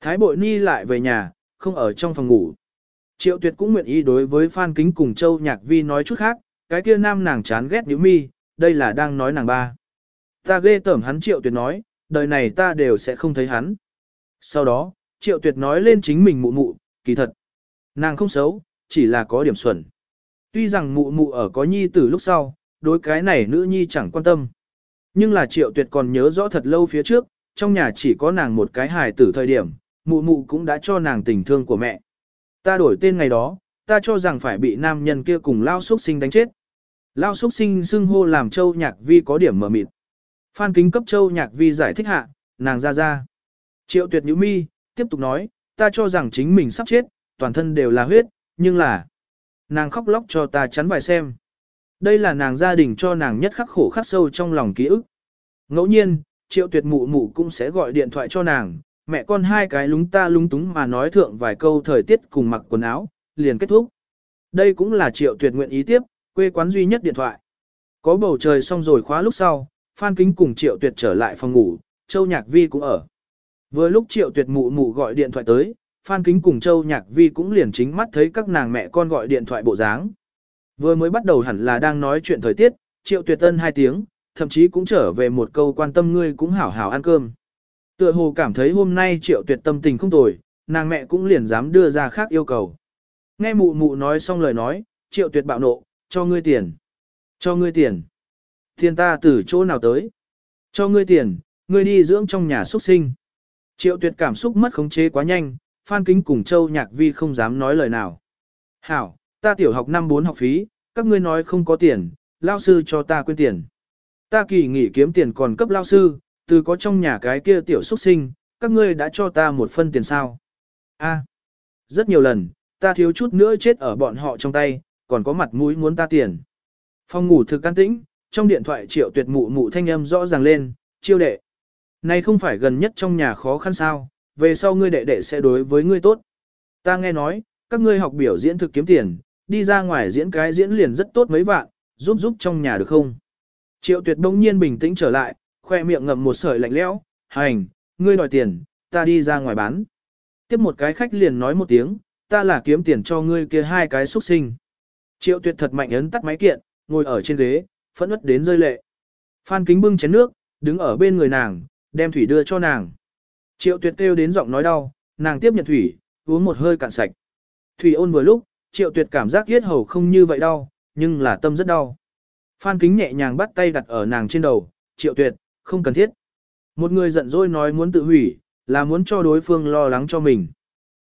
Thái bội ni lại về nhà, không ở trong phòng ngủ. Triệu tuyệt cũng nguyện ý đối với Phan Kính cùng Châu Nhạc Vi nói chút khác, cái kia nam nàng chán ghét nhíu mi, đây là đang nói nàng ba. Ta ghê tởm hắn triệu tuyệt nói, đời này ta đều sẽ không thấy hắn. Sau đó, triệu tuyệt nói lên chính mình mụ mụ, kỳ thật. Nàng không xấu, chỉ là có điểm xuẩn. Tuy rằng mụ mụ ở có nhi từ lúc sau, đối cái này nữ nhi chẳng quan tâm. Nhưng là triệu tuyệt còn nhớ rõ thật lâu phía trước, trong nhà chỉ có nàng một cái hài tử thời điểm, mụ mụ cũng đã cho nàng tình thương của mẹ. Ta đổi tên ngày đó, ta cho rằng phải bị nam nhân kia cùng lao xuất sinh đánh chết. Lao xuất sinh xưng hô làm châu nhạc vi có điểm mở mịt. Phan kính cấp châu nhạc vi giải thích hạ, nàng ra ra. Triệu tuyệt nhữ mi, tiếp tục nói, ta cho rằng chính mình sắp chết, toàn thân đều là huyết, nhưng là... Nàng khóc lóc cho ta chắn vài xem. Đây là nàng gia đình cho nàng nhất khắc khổ khắc sâu trong lòng ký ức. Ngẫu nhiên, triệu tuyệt mụ mụ cũng sẽ gọi điện thoại cho nàng, mẹ con hai cái lúng ta lúng túng mà nói thượng vài câu thời tiết cùng mặc quần áo, liền kết thúc. Đây cũng là triệu tuyệt nguyện ý tiếp, quê quán duy nhất điện thoại. Có bầu trời xong rồi khóa lúc sau, Phan Kính cùng triệu tuyệt trở lại phòng ngủ, Châu Nhạc Vi cũng ở. Vừa lúc triệu tuyệt mụ mụ gọi điện thoại tới, Phan Kính cùng Châu Nhạc Vi cũng liền chính mắt thấy các nàng mẹ con gọi điện thoại bộ dáng. Vừa mới bắt đầu hẳn là đang nói chuyện thời tiết, triệu tuyệt tân hai tiếng, thậm chí cũng trở về một câu quan tâm ngươi cũng hảo hảo ăn cơm. Tựa hồ cảm thấy hôm nay triệu tuyệt tâm tình không tồi, nàng mẹ cũng liền dám đưa ra khác yêu cầu. Nghe mụ mụ nói xong lời nói, triệu tuyệt bạo nộ, cho ngươi tiền. Cho ngươi tiền. Tiền ta từ chỗ nào tới? Cho ngươi tiền, ngươi đi dưỡng trong nhà xuất sinh. Triệu tuyệt cảm xúc mất khống chế quá nhanh, Phan Kính cùng Châu Nhạc Vi không dám nói lời nào. Hảo, ta tiểu học năm bốn học phí, các ngươi nói không có tiền, lao sư cho ta quên tiền. Ta kỳ nghỉ kiếm tiền còn cấp lao sư, từ có trong nhà cái kia tiểu xuất sinh, các ngươi đã cho ta một phân tiền sao. A, rất nhiều lần, ta thiếu chút nữa chết ở bọn họ trong tay, còn có mặt mũi muốn ta tiền. Phòng ngủ thực can tĩnh, trong điện thoại triệu tuyệt mụ mụ thanh âm rõ ràng lên, chiêu đệ. Này không phải gần nhất trong nhà khó khăn sao, về sau ngươi đệ đệ sẽ đối với ngươi tốt. Ta nghe nói, các ngươi học biểu diễn thực kiếm tiền, đi ra ngoài diễn cái diễn liền rất tốt mấy vạn, giúp giúp trong nhà được không? Triệu tuyệt đông nhiên bình tĩnh trở lại, khoe miệng ngậm một sợi lạnh lẽo, hành, ngươi đòi tiền, ta đi ra ngoài bán. Tiếp một cái khách liền nói một tiếng, ta là kiếm tiền cho ngươi kia hai cái xuất sinh. Triệu tuyệt thật mạnh ấn tắt máy kiện, ngồi ở trên ghế, phẫn ướt đến rơi lệ. Phan kính bưng chén nước, đứng ở bên người nàng, đem thủy đưa cho nàng. Triệu tuyệt kêu đến giọng nói đau, nàng tiếp nhận thủy, uống một hơi cạn sạch. Thủy ôn vừa lúc, triệu tuyệt cảm giác yết hầu không như vậy đau, nhưng là tâm rất đau. Phan kính nhẹ nhàng bắt tay đặt ở nàng trên đầu, triệu tuyệt, không cần thiết. Một người giận dỗi nói muốn tự hủy, là muốn cho đối phương lo lắng cho mình.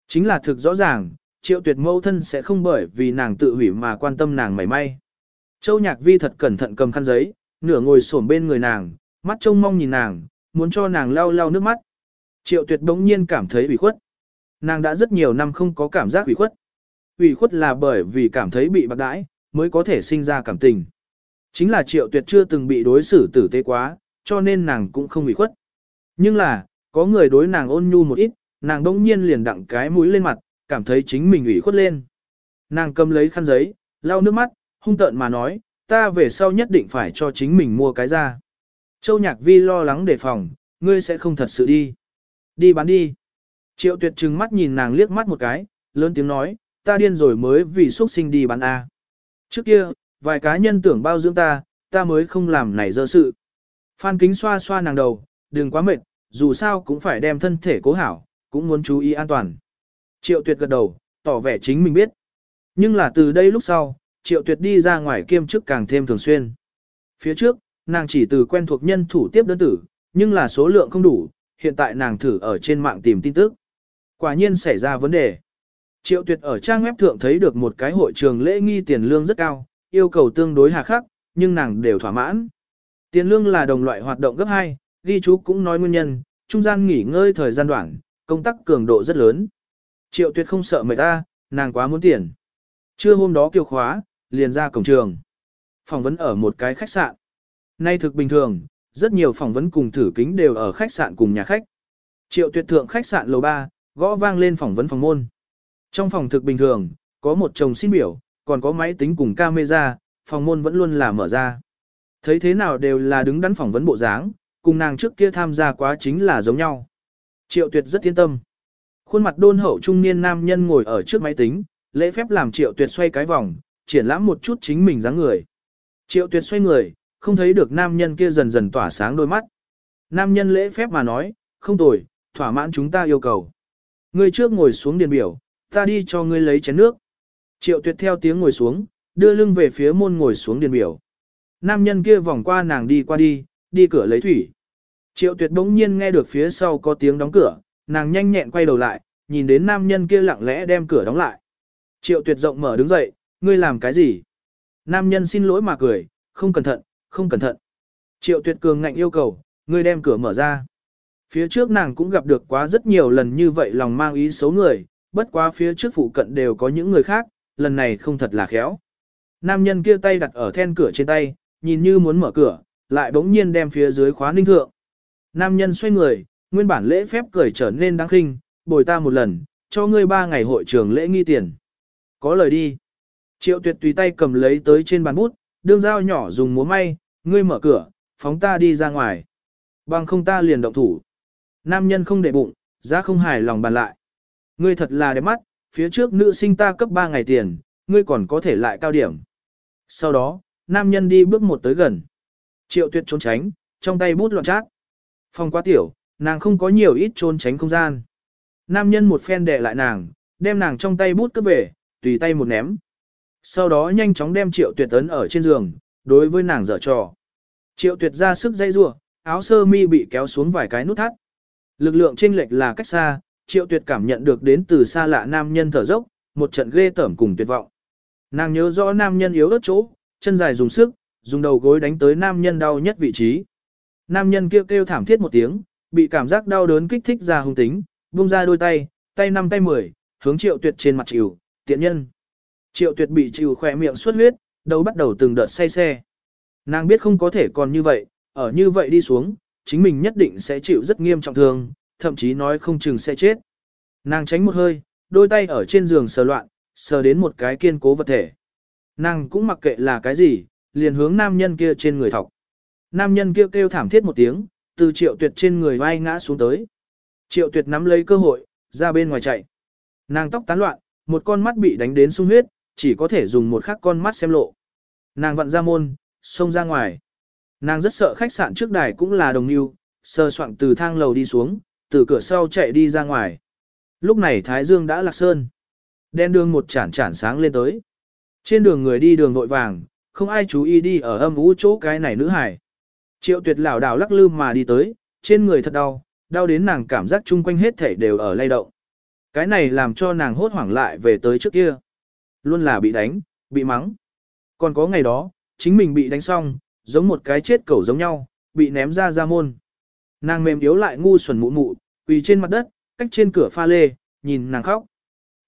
Chính là thực rõ ràng, triệu tuyệt mâu thân sẽ không bởi vì nàng tự hủy mà quan tâm nàng mảy may. Châu nhạc vi thật cẩn thận cầm khăn giấy, nửa ngồi xổm bên người nàng, mắt trông mong nhìn nàng, muốn cho nàng lau lau nước mắt. Triệu tuyệt đống nhiên cảm thấy ủy khuất. Nàng đã rất nhiều năm không có cảm giác ủy khuất. Ủy khuất là bởi vì cảm thấy bị bạc đãi, mới có thể sinh ra cảm tình. Chính là triệu tuyệt chưa từng bị đối xử tử tế quá, cho nên nàng cũng không ủy khuất. Nhưng là, có người đối nàng ôn nhu một ít, nàng đông nhiên liền đặng cái mũi lên mặt, cảm thấy chính mình ủy khuất lên. Nàng cầm lấy khăn giấy, lau nước mắt, hung tợn mà nói, ta về sau nhất định phải cho chính mình mua cái ra. Châu Nhạc Vi lo lắng đề phòng, ngươi sẽ không thật sự đi. Đi bán đi. Triệu tuyệt trừng mắt nhìn nàng liếc mắt một cái, lớn tiếng nói, ta điên rồi mới vì xuất sinh đi bán A. Trước kia, vài cá nhân tưởng bao dưỡng ta, ta mới không làm này dơ sự. Phan kính xoa xoa nàng đầu, đừng quá mệt, dù sao cũng phải đem thân thể cố hảo, cũng muốn chú ý an toàn. Triệu tuyệt gật đầu, tỏ vẻ chính mình biết. Nhưng là từ đây lúc sau, triệu tuyệt đi ra ngoài kiêm chức càng thêm thường xuyên. Phía trước, nàng chỉ từ quen thuộc nhân thủ tiếp đơn tử, nhưng là số lượng không đủ, hiện tại nàng thử ở trên mạng tìm tin tức. Quả nhiên xảy ra vấn đề. Triệu tuyệt ở trang web thượng thấy được một cái hội trường lễ nghi tiền lương rất cao, yêu cầu tương đối hà khắc, nhưng nàng đều thỏa mãn. Tiền lương là đồng loại hoạt động gấp 2, ghi chú cũng nói nguyên nhân, trung gian nghỉ ngơi thời gian đoạn, công tác cường độ rất lớn. Triệu tuyệt không sợ mệt ta, nàng quá muốn tiền. Trưa hôm đó kêu khóa, liền ra cổng trường. Phỏng vấn ở một cái khách sạn. Nay thực bình thường, rất nhiều phỏng vấn cùng thử kính đều ở khách sạn cùng nhà khách. Triệu tuyệt thượng khách sạn lầu 3, gõ vang lên phỏng vấn phòng môn. Trong phòng thực bình thường, có một chồng xin biểu, còn có máy tính cùng camera, phòng môn vẫn luôn là mở ra. Thấy thế nào đều là đứng đắn phỏng vấn bộ dáng, cùng nàng trước kia tham gia quá chính là giống nhau. Triệu tuyệt rất yên tâm. Khuôn mặt đôn hậu trung niên nam nhân ngồi ở trước máy tính, lễ phép làm triệu tuyệt xoay cái vòng, triển lãm một chút chính mình dáng người. Triệu tuyệt xoay người, không thấy được nam nhân kia dần dần tỏa sáng đôi mắt. Nam nhân lễ phép mà nói, không tồi, thỏa mãn chúng ta yêu cầu. người trước ngồi xuống điền biểu, ta đi cho ngươi lấy chén nước. Triệu tuyệt theo tiếng ngồi xuống, đưa lưng về phía môn ngồi xuống điền biểu. Nam nhân kia vòng qua nàng đi qua đi, đi cửa lấy thủy. Triệu tuyệt bỗng nhiên nghe được phía sau có tiếng đóng cửa, nàng nhanh nhẹn quay đầu lại, nhìn đến nam nhân kia lặng lẽ đem cửa đóng lại. Triệu tuyệt rộng mở đứng dậy, ngươi làm cái gì? Nam nhân xin lỗi mà cười, không cẩn thận, không cẩn thận. Triệu tuyệt cường ngạnh yêu cầu, ngươi đem cửa mở ra. Phía trước nàng cũng gặp được quá rất nhiều lần như vậy lòng mang ý xấu người, bất quá phía trước phụ cận đều có những người khác, lần này không thật là khéo. Nam nhân kia tay đặt ở then cửa trên tay, nhìn như muốn mở cửa, lại bỗng nhiên đem phía dưới khóa ninh thượng. Nam nhân xoay người, nguyên bản lễ phép cười trở nên đáng khinh, bồi ta một lần, cho ngươi ba ngày hội trường lễ nghi tiền. Có lời đi. Triệu tuyệt tùy tay cầm lấy tới trên bàn bút, đương dao nhỏ dùng múa may, ngươi mở cửa, phóng ta đi ra ngoài. Bằng không ta liền động thủ. Nam nhân không để bụng, giá không hài lòng bàn lại. Ngươi thật là đẹp mắt, phía trước nữ sinh ta cấp 3 ngày tiền, ngươi còn có thể lại cao điểm. Sau đó, nam nhân đi bước một tới gần. Triệu tuyệt trốn tránh, trong tay bút loạn chát. Phòng quá tiểu, nàng không có nhiều ít trốn tránh không gian. Nam nhân một phen đè lại nàng, đem nàng trong tay bút cướp về, tùy tay một ném. Sau đó nhanh chóng đem triệu tuyệt ấn ở trên giường, đối với nàng dở trò. Triệu tuyệt ra sức dây rua, áo sơ mi bị kéo xuống vài cái nút thắt. Lực lượng chênh lệch là cách xa, triệu tuyệt cảm nhận được đến từ xa lạ nam nhân thở dốc, một trận ghê tởm cùng tuyệt vọng. Nàng nhớ rõ nam nhân yếu ớt chỗ, chân dài dùng sức, dùng đầu gối đánh tới nam nhân đau nhất vị trí. Nam nhân kêu kêu thảm thiết một tiếng, bị cảm giác đau đớn kích thích ra hung tính, buông ra đôi tay, tay năm tay mười, hướng triệu tuyệt trên mặt chịu, tiện nhân. Triệu tuyệt bị chịu khỏe miệng xuất huyết, đầu bắt đầu từng đợt say xe. Nàng biết không có thể còn như vậy, ở như vậy đi xuống, chính mình nhất định sẽ chịu rất nghiêm trọng thương, thậm chí nói không chừng sẽ chết. Nàng tránh một hơi, đôi tay ở trên giường sờ loạn, sờ đến một cái kiên cố vật thể. Nàng cũng mặc kệ là cái gì, liền hướng nam nhân kia trên người thọc. Nam nhân kia kêu, kêu thảm thiết một tiếng, từ triệu tuyệt trên người vai ngã xuống tới. Triệu tuyệt nắm lấy cơ hội, ra bên ngoài chạy. Nàng tóc tán loạn, một con mắt bị đánh đến sung huyết, chỉ có thể dùng một khắc con mắt xem lộ. Nàng vặn ra môn, xông ra ngoài. Nàng rất sợ khách sạn trước đài cũng là đồng yêu, sơ soạn từ thang lầu đi xuống, từ cửa sau chạy đi ra ngoài. Lúc này Thái Dương đã lạc sơn. Đen đường một chản chản sáng lên tới. Trên đường người đi đường vội vàng, không ai chú ý đi ở âm ú chỗ cái này nữ hải. Triệu tuyệt lảo đảo lắc lư mà đi tới, trên người thật đau, đau đến nàng cảm giác chung quanh hết thể đều ở lay động. Cái này làm cho nàng hốt hoảng lại về tới trước kia. Luôn là bị đánh, bị mắng. Còn có ngày đó, chính mình bị đánh xong, giống một cái chết cẩu giống nhau, bị ném ra ra môn. Nàng mềm yếu lại ngu xuẩn mụ mụ, quỳ trên mặt đất, cách trên cửa pha lê, nhìn nàng khóc.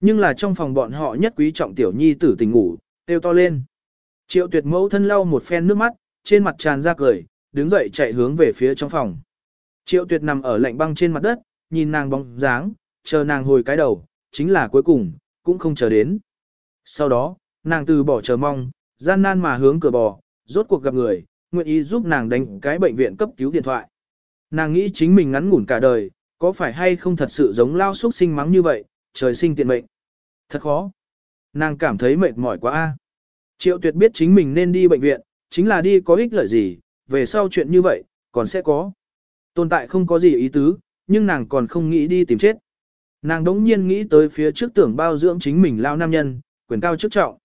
Nhưng là trong phòng bọn họ nhất quý trọng tiểu nhi tử tình ngủ, kêu to lên. Triệu tuyệt mẫu thân lau một phen nước mắt, trên mặt tràn ra cười, đứng dậy chạy hướng về phía trong phòng. Triệu tuyệt nằm ở lạnh băng trên mặt đất, nhìn nàng bóng dáng, chờ nàng hồi cái đầu, chính là cuối cùng, cũng không chờ đến. Sau đó, nàng từ bỏ chờ mong, gian nan mà hướng cửa bò, rốt cuộc gặp người, nguyện ý giúp nàng đánh cái bệnh viện cấp cứu điện thoại. Nàng nghĩ chính mình ngắn ngủn cả đời, có phải hay không thật sự giống lao xuất sinh mắng như vậy, trời sinh tiện mệnh. Thật khó. Nàng cảm thấy mệt mỏi quá a. Triệu tuyệt biết chính mình nên đi bệnh viện, chính là đi có ích lợi gì, về sau chuyện như vậy, còn sẽ có. Tồn tại không có gì ý tứ, nhưng nàng còn không nghĩ đi tìm chết. Nàng đống nhiên nghĩ tới phía trước tưởng bao dưỡng chính mình lao nam nhân, quyền cao chức trọng.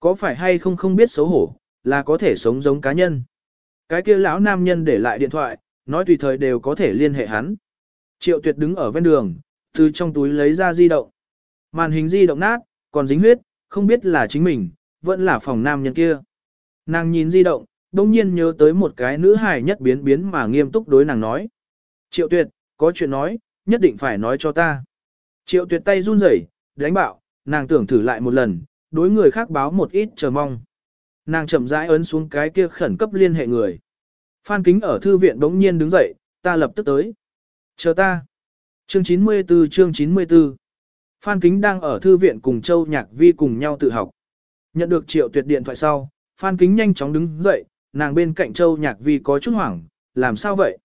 Có phải hay không không biết xấu hổ, là có thể sống giống cá nhân. Cái kia lão nam nhân để lại điện thoại, nói tùy thời đều có thể liên hệ hắn. Triệu tuyệt đứng ở ven đường, từ trong túi lấy ra di động. Màn hình di động nát, còn dính huyết, không biết là chính mình, vẫn là phòng nam nhân kia. Nàng nhìn di động, đông nhiên nhớ tới một cái nữ hài nhất biến biến mà nghiêm túc đối nàng nói. Triệu tuyệt, có chuyện nói, nhất định phải nói cho ta. Triệu tuyệt tay run rẩy, đánh bạo, nàng tưởng thử lại một lần, đối người khác báo một ít chờ mong. Nàng chậm rãi ấn xuống cái kia khẩn cấp liên hệ người. Phan Kính ở thư viện đống nhiên đứng dậy, ta lập tức tới. Chờ ta. Chương 94 chương 94 Phan Kính đang ở thư viện cùng Châu Nhạc Vi cùng nhau tự học. Nhận được triệu tuyệt điện thoại sau, Phan Kính nhanh chóng đứng dậy, nàng bên cạnh Châu Nhạc Vi có chút hoảng, làm sao vậy?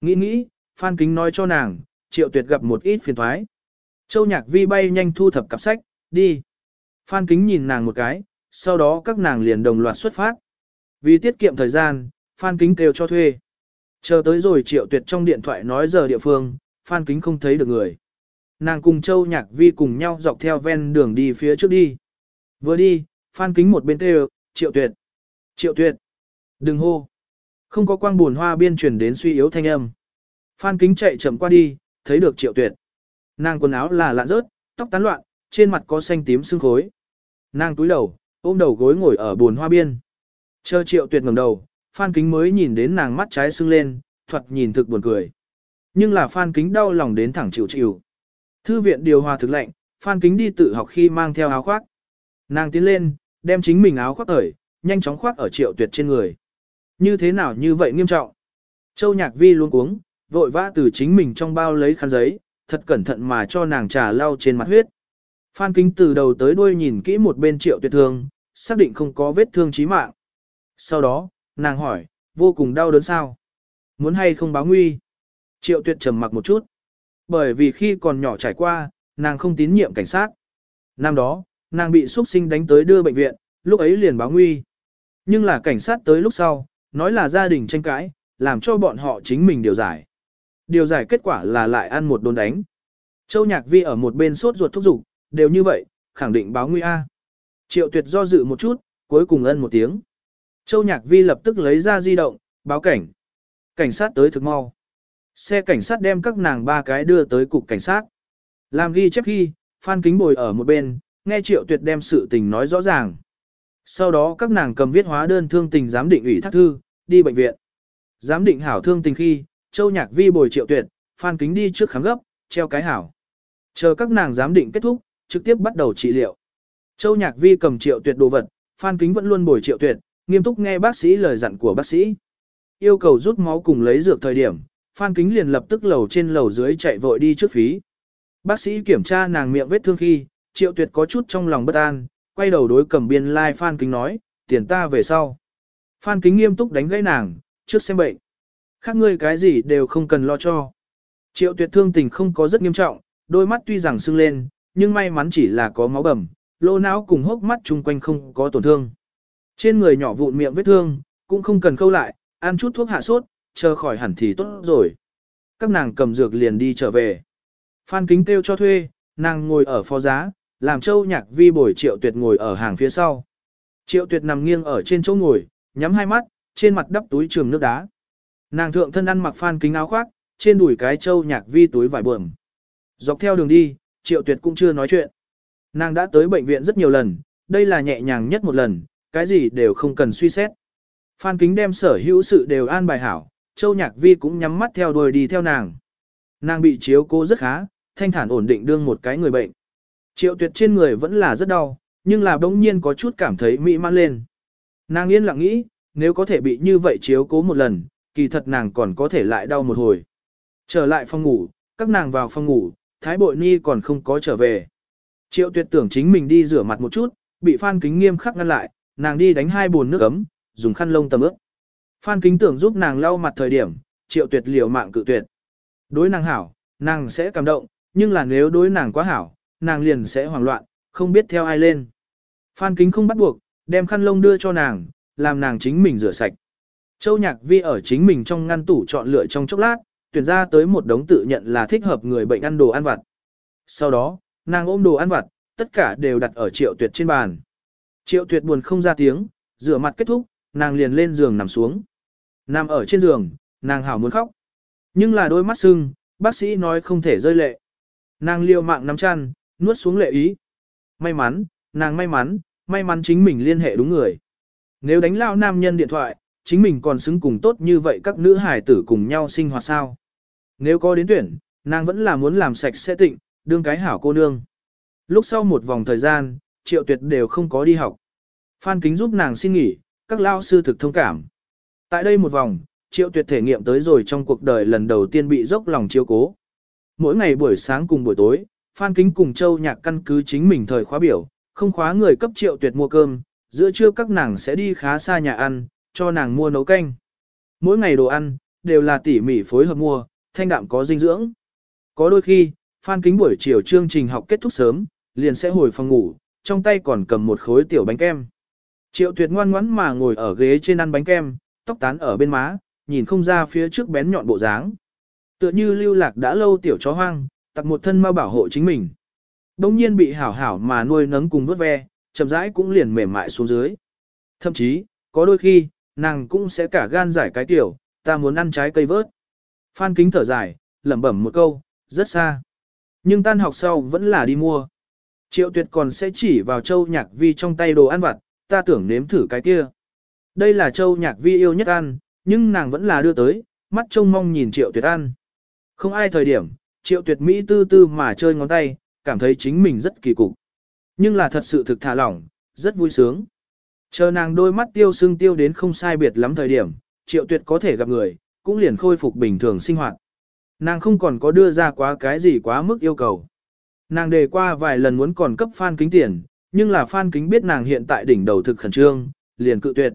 Nghĩ nghĩ, Phan Kính nói cho nàng, triệu tuyệt gặp một ít phiền thoái. Châu Nhạc Vi bay nhanh thu thập cặp sách, đi. Phan Kính nhìn nàng một cái, sau đó các nàng liền đồng loạt xuất phát. Vì tiết kiệm thời gian, Phan Kính kêu cho thuê. Chờ tới rồi triệu tuyệt trong điện thoại nói giờ địa phương, Phan Kính không thấy được người. Nàng cùng Châu Nhạc Vi cùng nhau dọc theo ven đường đi phía trước đi. Vừa đi, Phan Kính một bên kêu, triệu tuyệt. Triệu tuyệt. Đừng hô. Không có quang buồn hoa biên truyền đến suy yếu thanh âm. Phan Kính chạy chậm qua đi, thấy được triệu tuyệt. Nàng quần áo là lạ rớt, tóc tán loạn, trên mặt có xanh tím sưng khối. Nàng túi đầu, ôm đầu gối ngồi ở buồn hoa biên. Chờ triệu tuyệt ngẩng đầu, Phan Kính mới nhìn đến nàng mắt trái sưng lên, thuật nhìn thực buồn cười. Nhưng là Phan Kính đau lòng đến thẳng chịu chịu. Thư viện điều hòa thực lạnh, Phan Kính đi tự học khi mang theo áo khoác. Nàng tiến lên, đem chính mình áo khoác cởi, nhanh chóng khoác ở triệu tuyệt trên người. Như thế nào như vậy nghiêm trọng? Châu Nhạc Vi luôn cuống, vội vã từ chính mình trong bao lấy khăn giấy, thật cẩn thận mà cho nàng trà lau trên mặt huyết. Phan Kính từ đầu tới đuôi nhìn kỹ một bên triệu tuyệt thương, xác định không có vết thương chí mạng. Sau đó, nàng hỏi, vô cùng đau đớn sao? Muốn hay không báo nguy? Triệu tuyệt trầm mặc một chút. Bởi vì khi còn nhỏ trải qua, nàng không tín nhiệm cảnh sát. Năm đó, nàng bị xuất sinh đánh tới đưa bệnh viện, lúc ấy liền báo nguy. Nhưng là cảnh sát tới lúc sau, nói là gia đình tranh cãi, làm cho bọn họ chính mình điều giải. Điều giải kết quả là lại ăn một đồn đánh. Châu Nhạc Vi ở một bên sốt ruột thúc giục, đều như vậy, khẳng định báo nguy A. Triệu tuyệt do dự một chút, cuối cùng ân một tiếng. Châu Nhạc Vi lập tức lấy ra di động, báo cảnh. Cảnh sát tới thực mau. Xe cảnh sát đem các nàng ba cái đưa tới cục cảnh sát. Làm ghi chép khi, Phan Kính Bồi ở một bên, nghe Triệu Tuyệt đem sự tình nói rõ ràng. Sau đó các nàng cầm viết hóa đơn thương tình giám định ủy thác thư, đi bệnh viện. Giám định hảo thương tình khi, Châu Nhạc Vi bồi Triệu Tuyệt, Phan Kính đi trước khám gấp, treo cái hảo. Chờ các nàng giám định kết thúc, trực tiếp bắt đầu trị liệu. Châu Nhạc Vi cầm Triệu Tuyệt đồ vật, Phan Kính vẫn luôn bồi Triệu Tuyệt, nghiêm túc nghe bác sĩ lời dặn của bác sĩ. Yêu cầu rút máu cùng lấy dược thời điểm, Phan Kính liền lập tức lầu trên lầu dưới chạy vội đi trước phí. Bác sĩ kiểm tra nàng miệng vết thương khi, Triệu Tuyệt có chút trong lòng bất an, quay đầu đối cầm biên lai like Phan Kính nói, tiền ta về sau. Phan Kính nghiêm túc đánh gãy nàng, trước xem bệnh. Khác ngươi cái gì đều không cần lo cho. Triệu Tuyệt thương tình không có rất nghiêm trọng, đôi mắt tuy rằng sưng lên, nhưng may mắn chỉ là có máu bầm, lô não cùng hốc mắt chung quanh không có tổn thương. Trên người nhỏ vụn miệng vết thương, cũng không cần khâu lại, ăn chút thuốc hạ sốt, chờ khỏi hẳn thì tốt rồi. Các nàng cầm dược liền đi trở về. Phan kính kêu cho thuê, nàng ngồi ở phó giá, làm châu nhạc vi bồi triệu tuyệt ngồi ở hàng phía sau. Triệu tuyệt nằm nghiêng ở trên chỗ ngồi, nhắm hai mắt, trên mặt đắp túi trường nước đá. Nàng thượng thân ăn mặc phan kính áo khoác, trên đùi cái châu nhạc vi túi vải buồm. Dọc theo đường đi, triệu tuyệt cũng chưa nói chuyện. Nàng đã tới bệnh viện rất nhiều lần, đây là nhẹ nhàng nhất một lần, cái gì đều không cần suy xét. Phan kính đem sở hữu sự đều an bài hảo, châu nhạc vi cũng nhắm mắt theo đuôi đi theo nàng. Nàng bị chiếu cố rất khá, thanh thản ổn định đương một cái người bệnh. Triệu tuyệt trên người vẫn là rất đau, nhưng là bỗng nhiên có chút cảm thấy mỹ mãn lên. Nàng yên lặng nghĩ, nếu có thể bị như vậy chiếu cố một lần, kỳ thật nàng còn có thể lại đau một hồi. Trở lại phòng ngủ, các nàng vào phòng ngủ, Thái Bội Ni còn không có trở về. Triệu tuyệt tưởng chính mình đi rửa mặt một chút, bị Phan Kính nghiêm khắc ngăn lại, nàng đi đánh hai bồn nước ấm, dùng khăn lông tầm ướt. Phan Kính tưởng giúp nàng lau mặt thời điểm, triệu tuyệt liều mạng cự tuyệt. Đối nàng hảo, nàng sẽ cảm động, nhưng là nếu đối nàng quá hảo, nàng liền sẽ hoảng loạn, không biết theo ai lên. Phan Kính không bắt buộc, đem khăn lông đưa cho nàng, làm nàng chính mình rửa sạch. Châu Nhạc Vi ở chính mình trong ngăn tủ chọn lựa trong chốc lát, tuyển ra tới một đống tự nhận là thích hợp người bệnh ăn đồ ăn vặt. Sau đó, nàng ôm đồ ăn vặt, tất cả đều đặt ở triệu tuyệt trên bàn. Triệu tuyệt buồn không ra tiếng, rửa mặt kết thúc, nàng liền lên giường nằm xuống. Nằm ở trên giường, nàng hảo muốn khóc. Nhưng là đôi mắt sưng, bác sĩ nói không thể rơi lệ. Nàng liều mạng nắm chăn, nuốt xuống lệ ý. May mắn, nàng may mắn, may mắn chính mình liên hệ đúng người. Nếu đánh lao nam nhân điện thoại, chính mình còn xứng cùng tốt như vậy các nữ hài tử cùng nhau sinh hoạt sao. Nếu có đến tuyển, nàng vẫn là muốn làm sạch sẽ tịnh, đương cái hảo cô nương. Lúc sau một vòng thời gian, triệu tuyệt đều không có đi học. Phan Kính giúp nàng xin nghỉ, các lao sư thực thông cảm. Tại đây một vòng, triệu tuyệt thể nghiệm tới rồi trong cuộc đời lần đầu tiên bị dốc lòng chiếu cố. Mỗi ngày buổi sáng cùng buổi tối, Phan Kính cùng Châu Nhạc căn cứ chính mình thời khóa biểu, không khóa người cấp triệu tuyệt mua cơm, giữa trưa các nàng sẽ đi khá xa nhà ăn, cho nàng mua nấu canh. Mỗi ngày đồ ăn, đều là tỉ mỉ phối hợp mua, thanh đạm có dinh dưỡng. Có đôi khi, Phan Kính buổi chiều chương trình học kết thúc sớm, liền sẽ hồi phòng ngủ, trong tay còn cầm một khối tiểu bánh kem. Triệu tuyệt ngoan ngoãn mà ngồi ở ghế trên ăn bánh kem, tóc tán ở bên má, nhìn không ra phía trước bén nhọn bộ dáng. Tựa như lưu lạc đã lâu tiểu chó hoang, tặc một thân mau bảo hộ chính mình. Đông nhiên bị hảo hảo mà nuôi nấng cùng vớt ve, chậm rãi cũng liền mềm mại xuống dưới. Thậm chí, có đôi khi, nàng cũng sẽ cả gan giải cái tiểu, ta muốn ăn trái cây vớt. Phan kính thở dài, lẩm bẩm một câu, rất xa. Nhưng tan học sau vẫn là đi mua. Triệu tuyệt còn sẽ chỉ vào châu nhạc vi trong tay đồ ăn vặt, ta tưởng nếm thử cái kia. Đây là châu nhạc vi yêu nhất ăn, nhưng nàng vẫn là đưa tới, mắt trông mong nhìn triệu tuyệt ăn. Không ai thời điểm, triệu tuyệt Mỹ tư tư mà chơi ngón tay, cảm thấy chính mình rất kỳ cục. Nhưng là thật sự thực thả lỏng, rất vui sướng. Chờ nàng đôi mắt tiêu sưng tiêu đến không sai biệt lắm thời điểm, triệu tuyệt có thể gặp người, cũng liền khôi phục bình thường sinh hoạt. Nàng không còn có đưa ra quá cái gì quá mức yêu cầu. Nàng đề qua vài lần muốn còn cấp Phan Kính tiền, nhưng là Phan Kính biết nàng hiện tại đỉnh đầu thực khẩn trương, liền cự tuyệt.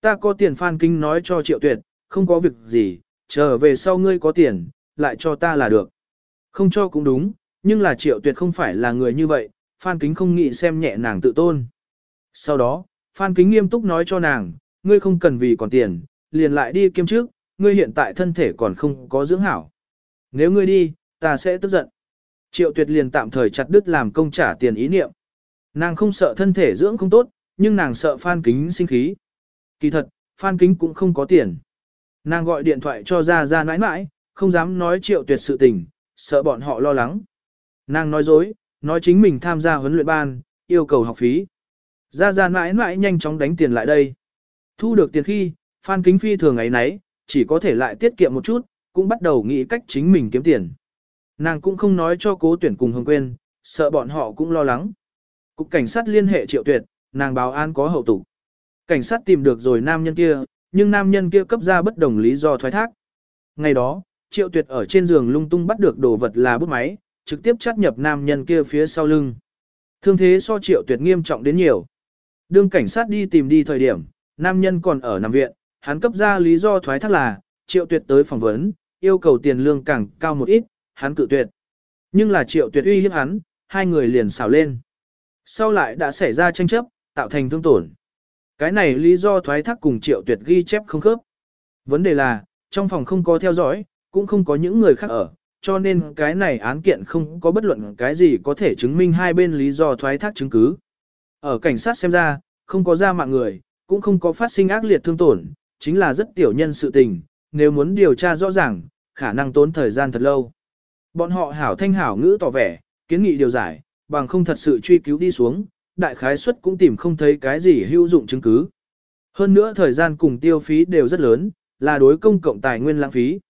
Ta có tiền Phan Kính nói cho Triệu Tuyệt, không có việc gì, chờ về sau ngươi có tiền, lại cho ta là được. Không cho cũng đúng, nhưng là Triệu Tuyệt không phải là người như vậy, Phan Kính không nghĩ xem nhẹ nàng tự tôn. Sau đó, Phan Kính nghiêm túc nói cho nàng, ngươi không cần vì còn tiền, liền lại đi kiêm trước, ngươi hiện tại thân thể còn không có dưỡng hảo. Nếu ngươi đi, ta sẽ tức giận. Triệu tuyệt liền tạm thời chặt đứt làm công trả tiền ý niệm. Nàng không sợ thân thể dưỡng không tốt, nhưng nàng sợ Phan Kính sinh khí. Kỳ thật, Phan Kính cũng không có tiền. Nàng gọi điện thoại cho ra ra nãi nãi, không dám nói triệu tuyệt sự tình, sợ bọn họ lo lắng. Nàng nói dối, nói chính mình tham gia huấn luyện ban, yêu cầu học phí. Ra ra nãi nãi nhanh chóng đánh tiền lại đây. Thu được tiền khi, Phan Kính Phi thường ấy nấy, chỉ có thể lại tiết kiệm một chút, cũng bắt đầu nghĩ cách chính mình kiếm tiền. Nàng cũng không nói cho cố tuyển cùng Hồng Quyên, sợ bọn họ cũng lo lắng. Cục cảnh sát liên hệ triệu tuyệt, nàng báo an có hậu tục. Cảnh sát tìm được rồi nam nhân kia, nhưng nam nhân kia cấp ra bất đồng lý do thoái thác. Ngày đó, triệu tuyệt ở trên giường lung tung bắt được đồ vật là bút máy, trực tiếp chắt nhập nam nhân kia phía sau lưng. Thương thế so triệu tuyệt nghiêm trọng đến nhiều. Đương cảnh sát đi tìm đi thời điểm, nam nhân còn ở nằm viện, hắn cấp ra lý do thoái thác là, triệu tuyệt tới phỏng vấn, yêu cầu tiền lương càng cao một ít, hắn cự tuyệt. Nhưng là triệu tuyệt uy hiếp hắn, hai người liền xào lên. Sau lại đã xảy ra tranh chấp, tạo thành thương tổn. Cái này lý do thoái thác cùng triệu tuyệt ghi chép không khớp. Vấn đề là, trong phòng không có theo dõi, cũng không có những người khác ở, cho nên cái này án kiện không có bất luận cái gì có thể chứng minh hai bên lý do thoái thác chứng cứ. Ở cảnh sát xem ra, không có ra mạng người, cũng không có phát sinh ác liệt thương tổn, chính là rất tiểu nhân sự tình, nếu muốn điều tra rõ ràng, khả năng tốn thời gian thật lâu. Bọn họ hảo thanh hảo ngữ tỏ vẻ, kiến nghị điều giải, bằng không thật sự truy cứu đi xuống, đại khái suất cũng tìm không thấy cái gì hữu dụng chứng cứ. Hơn nữa thời gian cùng tiêu phí đều rất lớn, là đối công cộng tài nguyên lãng phí.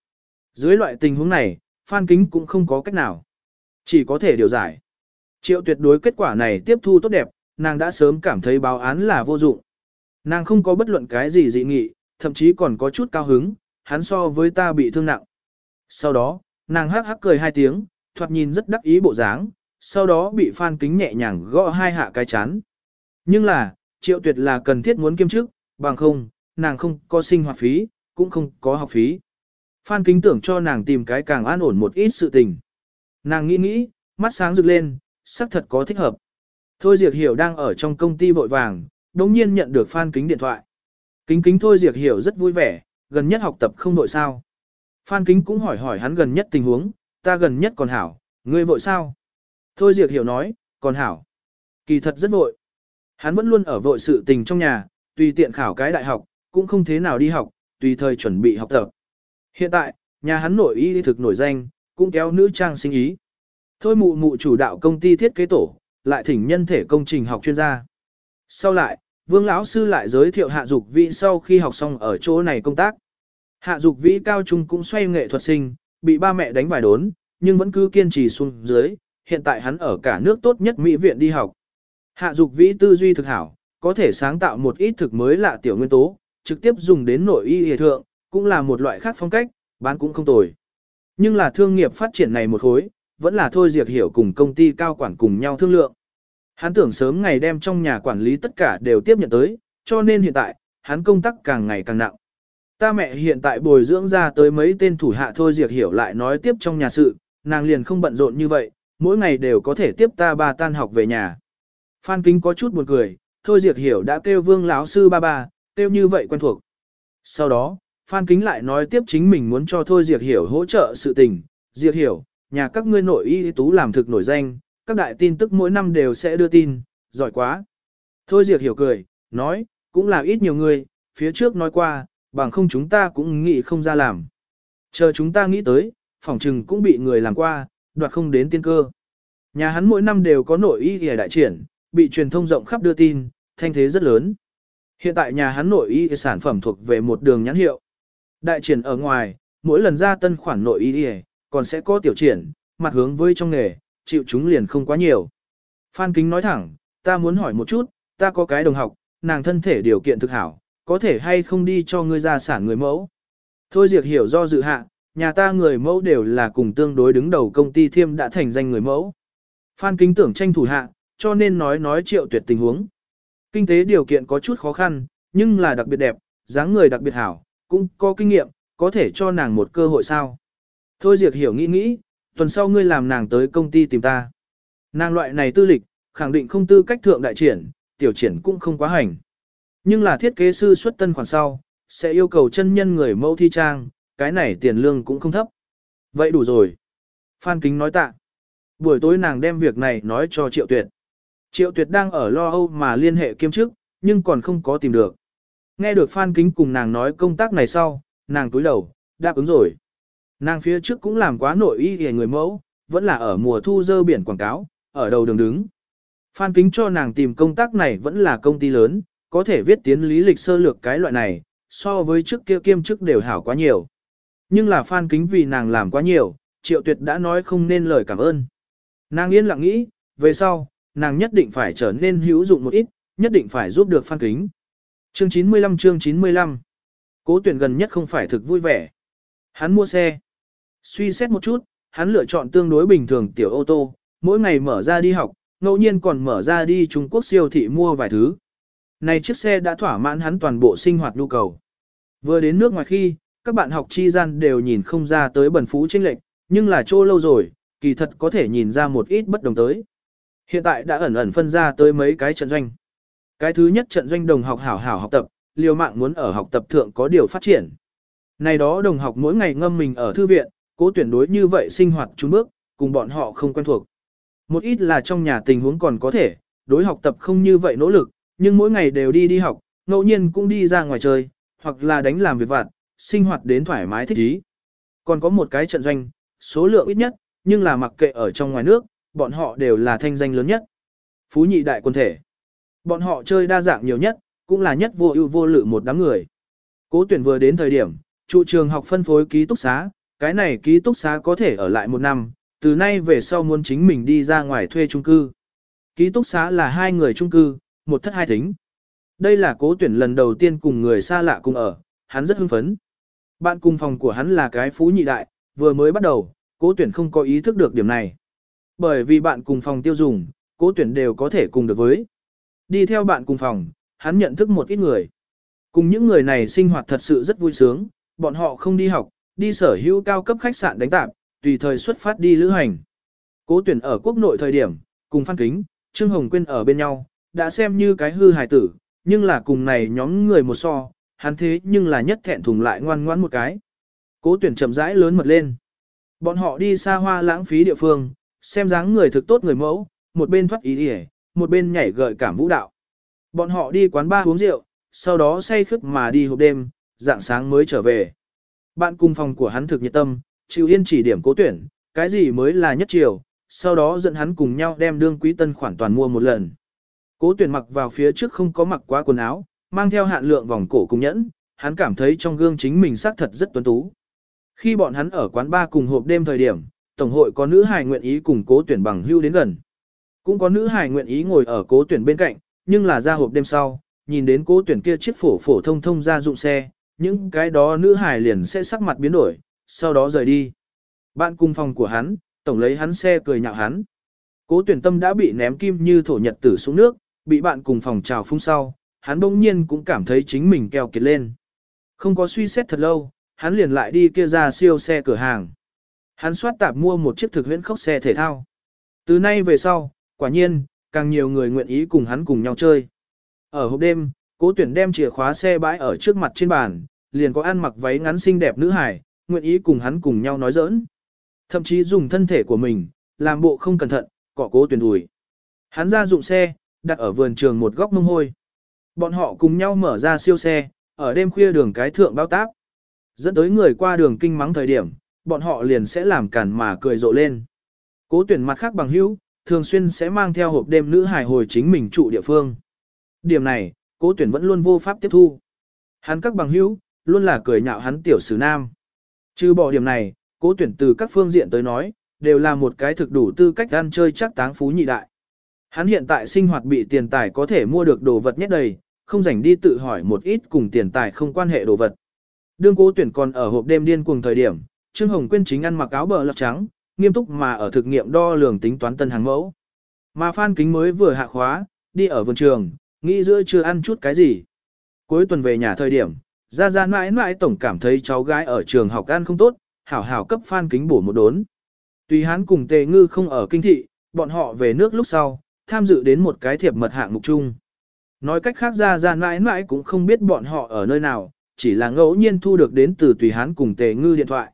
Dưới loại tình huống này, Phan Kính cũng không có cách nào. Chỉ có thể điều giải. Triệu tuyệt đối kết quả này tiếp thu tốt đẹp, nàng đã sớm cảm thấy báo án là vô dụng. Nàng không có bất luận cái gì dị nghị, thậm chí còn có chút cao hứng, hắn so với ta bị thương nặng. Sau đó, nàng hắc hắc cười hai tiếng, thoạt nhìn rất đắc ý bộ dáng, sau đó bị Phan Kính nhẹ nhàng gõ hai hạ cái chán. Nhưng là, triệu tuyệt là cần thiết muốn kiêm chức, bằng không, nàng không có sinh hoạt phí, cũng không có học phí. Phan Kính tưởng cho nàng tìm cái càng an ổn một ít sự tình. Nàng nghĩ nghĩ, mắt sáng rực lên, xác thật có thích hợp. Thôi Diệp Hiểu đang ở trong công ty vội vàng, đống nhiên nhận được Phan Kính điện thoại. Kính kính Thôi Diệp Hiểu rất vui vẻ, gần nhất học tập không nội sao. Phan Kính cũng hỏi hỏi hắn gần nhất tình huống, ta gần nhất còn hảo, ngươi vội sao? Thôi Diệc Hiểu nói, còn hảo. Kỳ thật rất vội. Hắn vẫn luôn ở vội sự tình trong nhà, tùy tiện khảo cái đại học, cũng không thế nào đi học, tùy thời chuẩn bị học tập. Hiện tại, nhà hắn nổi y thực nổi danh, cũng kéo nữ trang sinh ý. Thôi mụ mụ chủ đạo công ty thiết kế tổ, lại thỉnh nhân thể công trình học chuyên gia. Sau lại, vương lão sư lại giới thiệu hạ dục vĩ sau khi học xong ở chỗ này công tác. Hạ dục vĩ cao trung cũng xoay nghệ thuật sinh, bị ba mẹ đánh vài đốn, nhưng vẫn cứ kiên trì xuống dưới, hiện tại hắn ở cả nước tốt nhất Mỹ viện đi học. Hạ dục vĩ tư duy thực hảo, có thể sáng tạo một ít thực mới lạ tiểu nguyên tố, trực tiếp dùng đến nội y hề thượng, cũng là một loại khác phong cách, bán cũng không tồi. Nhưng là thương nghiệp phát triển này một khối, vẫn là thôi diệt hiểu cùng công ty cao quản cùng nhau thương lượng. Hắn tưởng sớm ngày đem trong nhà quản lý tất cả đều tiếp nhận tới, cho nên hiện tại, hắn công tác càng ngày càng nặng. Ta mẹ hiện tại bồi dưỡng ra tới mấy tên thủ hạ thôi diệt hiểu lại nói tiếp trong nhà sự, nàng liền không bận rộn như vậy, mỗi ngày đều có thể tiếp ta ba tan học về nhà. Phan Kính có chút buồn cười, thôi diệt hiểu đã kêu vương lão sư ba ba, kêu như vậy quen thuộc. Sau đó, Phan Kính lại nói tiếp chính mình muốn cho thôi diệt hiểu hỗ trợ sự tình, diệt hiểu, nhà các ngươi nội y tú làm thực nổi danh, các đại tin tức mỗi năm đều sẽ đưa tin, giỏi quá. Thôi diệt hiểu cười, nói, cũng là ít nhiều người, phía trước nói qua, bằng không chúng ta cũng nghĩ không ra làm. Chờ chúng ta nghĩ tới, phòng trừng cũng bị người làm qua, đoạt không đến tiên cơ. Nhà hắn mỗi năm đều có nội y y đại triển, bị truyền thông rộng khắp đưa tin, thanh thế rất lớn. Hiện tại nhà hắn nội y sản phẩm thuộc về một đường nhãn hiệu. Đại triển ở ngoài, mỗi lần ra tân khoản nội y y, còn sẽ có tiểu triển, mặt hướng với trong nghề, chịu chúng liền không quá nhiều. Phan Kính nói thẳng, ta muốn hỏi một chút, ta có cái đồng học, nàng thân thể điều kiện thực hảo, có thể hay không đi cho ngươi ra sản người mẫu. Thôi diệt hiểu do dự hạ, nhà ta người mẫu đều là cùng tương đối đứng đầu công ty thiêm đã thành danh người mẫu. Phan Kính tưởng tranh thủ hạ, cho nên nói nói triệu tuyệt tình huống. Kinh tế điều kiện có chút khó khăn, nhưng là đặc biệt đẹp, dáng người đặc biệt hảo, cũng có kinh nghiệm, có thể cho nàng một cơ hội sao. Thôi diệt hiểu nghĩ nghĩ, tuần sau ngươi làm nàng tới công ty tìm ta. Nàng loại này tư lịch, khẳng định không tư cách thượng đại triển, tiểu triển cũng không quá hành. Nhưng là thiết kế sư xuất tân khoản sau, sẽ yêu cầu chân nhân người mẫu thi trang, cái này tiền lương cũng không thấp. Vậy đủ rồi. Phan Kính nói tạ. Buổi tối nàng đem việc này nói cho Triệu Tuyệt. Triệu Tuyệt đang ở lo âu mà liên hệ kiêm chức, nhưng còn không có tìm được. Nghe được Phan Kính cùng nàng nói công tác này sau, nàng túi đầu, đáp ứng rồi. Nàng phía trước cũng làm quá nội y hề người mẫu, vẫn là ở mùa thu dơ biển quảng cáo, ở đầu đường đứng. Phan Kính cho nàng tìm công tác này vẫn là công ty lớn, có thể viết tiến lý lịch sơ lược cái loại này, so với trước kia kiêm chức đều hảo quá nhiều. Nhưng là Phan Kính vì nàng làm quá nhiều, Triệu Tuyệt đã nói không nên lời cảm ơn. Nàng yên lặng nghĩ, về sau, nàng nhất định phải trở nên hữu dụng một ít, nhất định phải giúp được Phan Kính. Chương 95 chương 95 Cố tuyển gần nhất không phải thực vui vẻ. Hắn mua xe. Suy xét một chút, hắn lựa chọn tương đối bình thường tiểu ô tô, mỗi ngày mở ra đi học, ngẫu nhiên còn mở ra đi Trung Quốc siêu thị mua vài thứ. Này chiếc xe đã thỏa mãn hắn toàn bộ sinh hoạt nhu cầu. Vừa đến nước ngoài khi, các bạn học chi gian đều nhìn không ra tới bẩn phú chênh lệch, nhưng là chỗ lâu rồi, kỳ thật có thể nhìn ra một ít bất đồng tới. Hiện tại đã ẩn ẩn phân ra tới mấy cái trận doanh. Cái thứ nhất trận doanh đồng học hảo hảo học tập, liều mạng muốn ở học tập thượng có điều phát triển. Này đó đồng học mỗi ngày ngâm mình ở thư viện, cố tuyển đối như vậy sinh hoạt chung bước, cùng bọn họ không quen thuộc. Một ít là trong nhà tình huống còn có thể, đối học tập không như vậy nỗ lực, nhưng mỗi ngày đều đi đi học, ngẫu nhiên cũng đi ra ngoài chơi, hoặc là đánh làm việc vặt, sinh hoạt đến thoải mái thích ý. Còn có một cái trận doanh, số lượng ít nhất, nhưng là mặc kệ ở trong ngoài nước, bọn họ đều là thanh danh lớn nhất. Phú nhị đại quân thể. Bọn họ chơi đa dạng nhiều nhất, cũng là nhất vô ưu vô lự một đám người. Cố tuyển vừa đến thời điểm, trụ trường học phân phối ký túc xá, cái này ký túc xá có thể ở lại một năm, từ nay về sau muốn chính mình đi ra ngoài thuê chung cư. Ký túc xá là hai người chung cư, một thất hai thính. Đây là cố tuyển lần đầu tiên cùng người xa lạ cùng ở, hắn rất hưng phấn. Bạn cùng phòng của hắn là cái phú nhị đại, vừa mới bắt đầu, cố tuyển không có ý thức được điểm này. Bởi vì bạn cùng phòng tiêu dùng, cố tuyển đều có thể cùng được với. Đi theo bạn cùng phòng, hắn nhận thức một ít người. Cùng những người này sinh hoạt thật sự rất vui sướng, bọn họ không đi học, đi sở hữu cao cấp khách sạn đánh tạp, tùy thời xuất phát đi lữ hành. Cố tuyển ở quốc nội thời điểm, cùng Phan Kính, Trương Hồng Quyên ở bên nhau, đã xem như cái hư hài tử, nhưng là cùng này nhóm người một so, hắn thế nhưng là nhất thẹn thùng lại ngoan ngoãn một cái. Cố tuyển chậm rãi lớn mật lên. Bọn họ đi xa hoa lãng phí địa phương, xem dáng người thực tốt người mẫu, một bên thoát ý đi một bên nhảy gợi cảm vũ đạo. Bọn họ đi quán bar uống rượu, sau đó say khướt mà đi hộp đêm, dạng sáng mới trở về. Bạn cùng phòng của hắn thực nhiệt tâm, chịu yên chỉ điểm cố tuyển, cái gì mới là nhất chiều, sau đó dẫn hắn cùng nhau đem đương quý tân khoản toàn mua một lần. Cố tuyển mặc vào phía trước không có mặc quá quần áo, mang theo hạn lượng vòng cổ cùng nhẫn, hắn cảm thấy trong gương chính mình xác thật rất tuấn tú. Khi bọn hắn ở quán bar cùng hộp đêm thời điểm, tổng hội có nữ hài nguyện ý cùng cố tuyển bằng hưu đến gần. Cũng có nữ hài nguyện ý ngồi ở cố tuyển bên cạnh, nhưng là ra hộp đêm sau, nhìn đến cố tuyển kia chiếc phổ phổ thông thông ra dụng xe, những cái đó nữ hài liền sẽ sắc mặt biến đổi, sau đó rời đi. Bạn cùng phòng của hắn, tổng lấy hắn xe cười nhạo hắn. Cố tuyển tâm đã bị ném kim như thổ nhật tử xuống nước, bị bạn cùng phòng trào phung sau, hắn bỗng nhiên cũng cảm thấy chính mình keo kiệt lên. Không có suy xét thật lâu, hắn liền lại đi kia ra siêu xe cửa hàng. Hắn soát tạp mua một chiếc thực huyễn khốc xe thể thao. Từ nay về sau, quả nhiên, càng nhiều người nguyện ý cùng hắn cùng nhau chơi. Ở hộp đêm, cố tuyển đem chìa khóa xe bãi ở trước mặt trên bàn, liền có ăn mặc váy ngắn xinh đẹp nữ hải, nguyện ý cùng hắn cùng nhau nói giỡn. Thậm chí dùng thân thể của mình, làm bộ không cẩn thận, cọ cố tuyển đùi. Hắn ra dụng xe, đặt ở vườn trường một góc mông hôi. Bọn họ cùng nhau mở ra siêu xe, ở đêm khuya đường cái thượng bao táp. Dẫn tới người qua đường kinh mắng thời điểm, bọn họ liền sẽ làm cản mà cười rộ lên. Cố tuyển mặt khác bằng hữu, thường xuyên sẽ mang theo hộp đêm nữ hài hồi chính mình trụ địa phương. Điểm này, cố tuyển vẫn luôn vô pháp tiếp thu. Hắn các bằng hữu, luôn là cười nhạo hắn tiểu sử nam. Trừ bỏ điểm này, cố tuyển từ các phương diện tới nói, đều là một cái thực đủ tư cách ăn chơi chắc táng phú nhị đại. Hắn hiện tại sinh hoạt bị tiền tài có thể mua được đồ vật nhất đầy, không rảnh đi tự hỏi một ít cùng tiền tài không quan hệ đồ vật. Đương cố tuyển còn ở hộp đêm điên cuồng thời điểm, Trương Hồng Quyên chính ăn mặc áo bờ lọc trắng, nghiêm túc mà ở thực nghiệm đo lường tính toán tân hàng mẫu. Mà Phan Kính mới vừa hạ khóa, đi ở vườn trường, nghĩ giữa chưa ăn chút cái gì. Cuối tuần về nhà thời điểm, ra ra mãi mãi tổng cảm thấy cháu gái ở trường học ăn không tốt, hảo hảo cấp Phan Kính bổ một đốn. Tùy hắn cùng Tề Ngư không ở kinh thị, bọn họ về nước lúc sau, tham dự đến một cái thiệp mật hạng mục chung. Nói cách khác ra ra mãi mãi cũng không biết bọn họ ở nơi nào, chỉ là ngẫu nhiên thu được đến từ Tùy Hán cùng Tề Ngư điện thoại.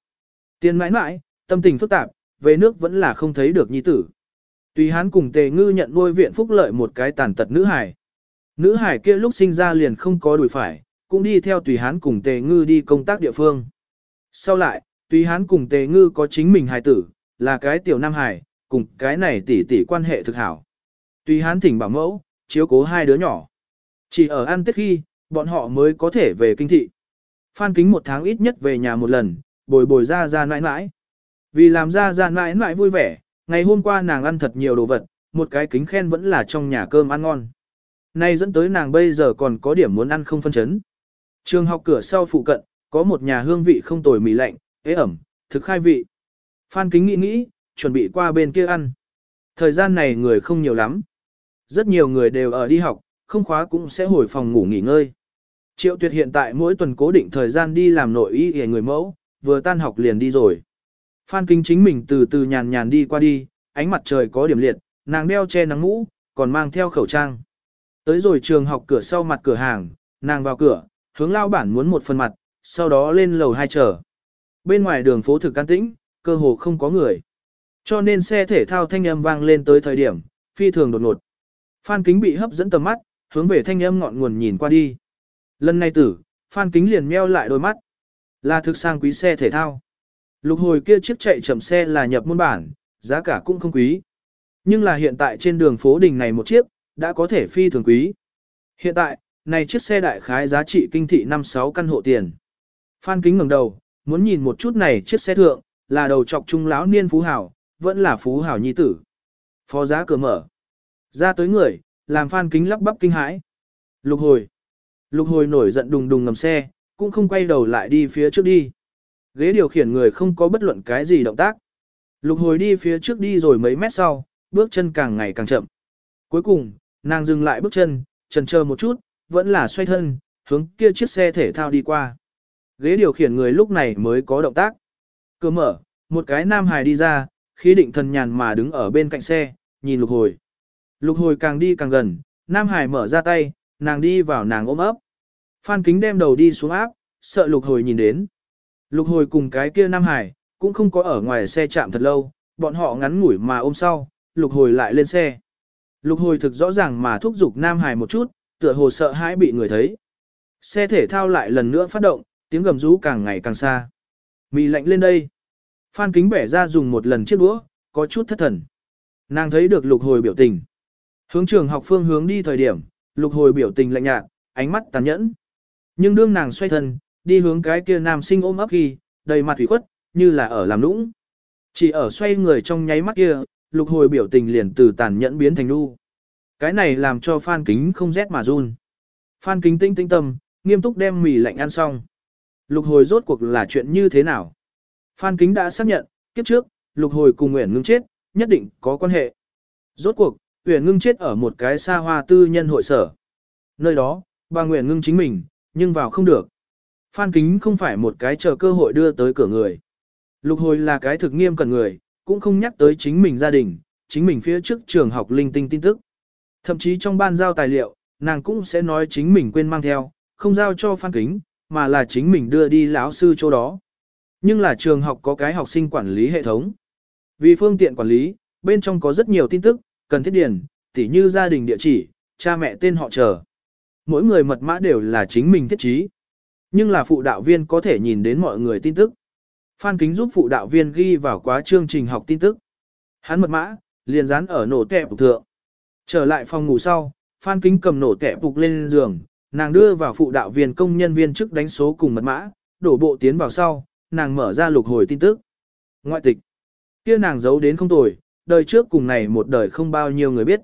Tiền mãi mãi, tâm tình phức tạp, về nước vẫn là không thấy được nhi tử. Tùy Hán cùng Tề Ngư nhận nuôi viện phúc lợi một cái tàn tật nữ hải. Nữ hải kia lúc sinh ra liền không có đuổi phải, cũng đi theo Tùy Hán cùng Tề Ngư đi công tác địa phương. Sau lại, Tùy Hán cùng Tề Ngư có chính mình hài tử, là cái tiểu nam hải, cùng cái này tỷ tỷ quan hệ thực hảo. Tùy Hán thỉnh bảo mẫu, chiếu cố hai đứa nhỏ. Chỉ ở ăn tết khi, bọn họ mới có thể về kinh thị. Phan kính một tháng ít nhất về nhà một lần, bồi bồi ra ra nãi nãi. Vì làm ra ra nãi nãi vui vẻ, ngày hôm qua nàng ăn thật nhiều đồ vật, một cái kính khen vẫn là trong nhà cơm ăn ngon. Nay dẫn tới nàng bây giờ còn có điểm muốn ăn không phân chấn. Trường học cửa sau phụ cận, có một nhà hương vị không tồi mì lạnh, ế ẩm, thực khai vị. Phan kính nghĩ nghĩ, chuẩn bị qua bên kia ăn. Thời gian này người không nhiều lắm. Rất nhiều người đều ở đi học, không khóa cũng sẽ hồi phòng ngủ nghỉ ngơi. Triệu tuyệt hiện tại mỗi tuần cố định thời gian đi làm nội y hề người mẫu, vừa tan học liền đi rồi. Phan Kinh chính mình từ từ nhàn nhàn đi qua đi, ánh mặt trời có điểm liệt, nàng đeo che nắng mũ, còn mang theo khẩu trang. Tới rồi trường học cửa sau mặt cửa hàng, nàng vào cửa, hướng lao bản muốn một phần mặt, sau đó lên lầu hai chờ. Bên ngoài đường phố thực an tĩnh, cơ hồ không có người. Cho nên xe thể thao thanh âm vang lên tới thời điểm, phi thường đột ngột. Phan Kính bị hấp dẫn tầm mắt, hướng về thanh âm ngọn nguồn nhìn qua đi. Lần này tử, Phan Kính liền meo lại đôi mắt. Là thực sang quý xe thể thao. Lục hồi kia chiếc chạy chậm xe là nhập môn bản, giá cả cũng không quý. Nhưng là hiện tại trên đường phố đình này một chiếc, đã có thể phi thường quý. Hiện tại, này chiếc xe đại khái giá trị kinh thị 5-6 căn hộ tiền. Phan Kính ngẩng đầu, muốn nhìn một chút này chiếc xe thượng, là đầu trọc trung lão niên phú hảo, vẫn là phú hảo nhi tử. Phó giá cửa mở. Ra tới người, làm Phan Kính lắp bắp kinh hãi. Lục hồi. Lục hồi nổi giận đùng đùng ngầm xe, cũng không quay đầu lại đi phía trước đi. Ghế điều khiển người không có bất luận cái gì động tác. Lục hồi đi phía trước đi rồi mấy mét sau, bước chân càng ngày càng chậm. Cuối cùng, nàng dừng lại bước chân, chần chờ một chút, vẫn là xoay thân, hướng kia chiếc xe thể thao đi qua. Ghế điều khiển người lúc này mới có động tác. Cửa mở, một cái nam hài đi ra, khí định thần nhàn mà đứng ở bên cạnh xe, nhìn lục hồi. Lục hồi càng đi càng gần, nam hải mở ra tay, nàng đi vào nàng ôm ấp. Phan kính đem đầu đi xuống áp, sợ lục hồi nhìn đến. Lục hồi cùng cái kia nam hải, cũng không có ở ngoài xe chạm thật lâu, bọn họ ngắn ngủi mà ôm sau, lục hồi lại lên xe. Lục hồi thực rõ ràng mà thúc giục nam hải một chút, tựa hồ sợ hãi bị người thấy. Xe thể thao lại lần nữa phát động, tiếng gầm rú càng ngày càng xa. Mì lạnh lên đây. Phan kính bẻ ra dùng một lần chiếc đũa, có chút thất thần. Nàng thấy được lục hồi biểu tình. Hướng trường học phương hướng đi thời điểm, lục hồi biểu tình lạnh nhạt, ánh mắt tàn nhẫn. Nhưng đương nàng xoay thân, đi hướng cái kia nam sinh ôm ấp ghi, đầy mặt thủy khuất, như là ở làm lũng. Chỉ ở xoay người trong nháy mắt kia, lục hồi biểu tình liền từ tàn nhẫn biến thành nu. Cái này làm cho Phan Kính không rét mà run. Phan Kính tinh tinh tâm, nghiêm túc đem mì lạnh ăn xong. Lục hồi rốt cuộc là chuyện như thế nào? Phan Kính đã xác nhận, kiếp trước, lục hồi cùng Nguyễn Ngưng chết, nhất định có quan hệ. Rốt cuộc, Uyển Ngưng chết ở một cái xa hoa tư nhân hội sở. Nơi đó, bà Nguyễn Ngưng chính mình, nhưng vào không được. Phan Kính không phải một cái chờ cơ hội đưa tới cửa người. Lục hồi là cái thực nghiêm cần người, cũng không nhắc tới chính mình gia đình, chính mình phía trước trường học linh tinh tin tức. Thậm chí trong ban giao tài liệu, nàng cũng sẽ nói chính mình quên mang theo, không giao cho Phan Kính, mà là chính mình đưa đi lão sư chỗ đó. Nhưng là trường học có cái học sinh quản lý hệ thống. Vì phương tiện quản lý, bên trong có rất nhiều tin tức, cần thiết điền, tỉ như gia đình địa chỉ, cha mẹ tên họ chờ. Mỗi người mật mã đều là chính mình thiết trí. Nhưng là phụ đạo viên có thể nhìn đến mọi người tin tức. Phan Kính giúp phụ đạo viên ghi vào quá chương trình học tin tức. Hắn mật mã, liền dán ở nổ tẹp phục thượng. Trở lại phòng ngủ sau, Phan Kính cầm nổ tẹp phục lên giường, nàng đưa vào phụ đạo viên công nhân viên chức đánh số cùng mật mã, đổ bộ tiến vào sau, nàng mở ra lục hồi tin tức. Ngoại tịch. Kia nàng giấu đến không tồi, đời trước cùng này một đời không bao nhiêu người biết.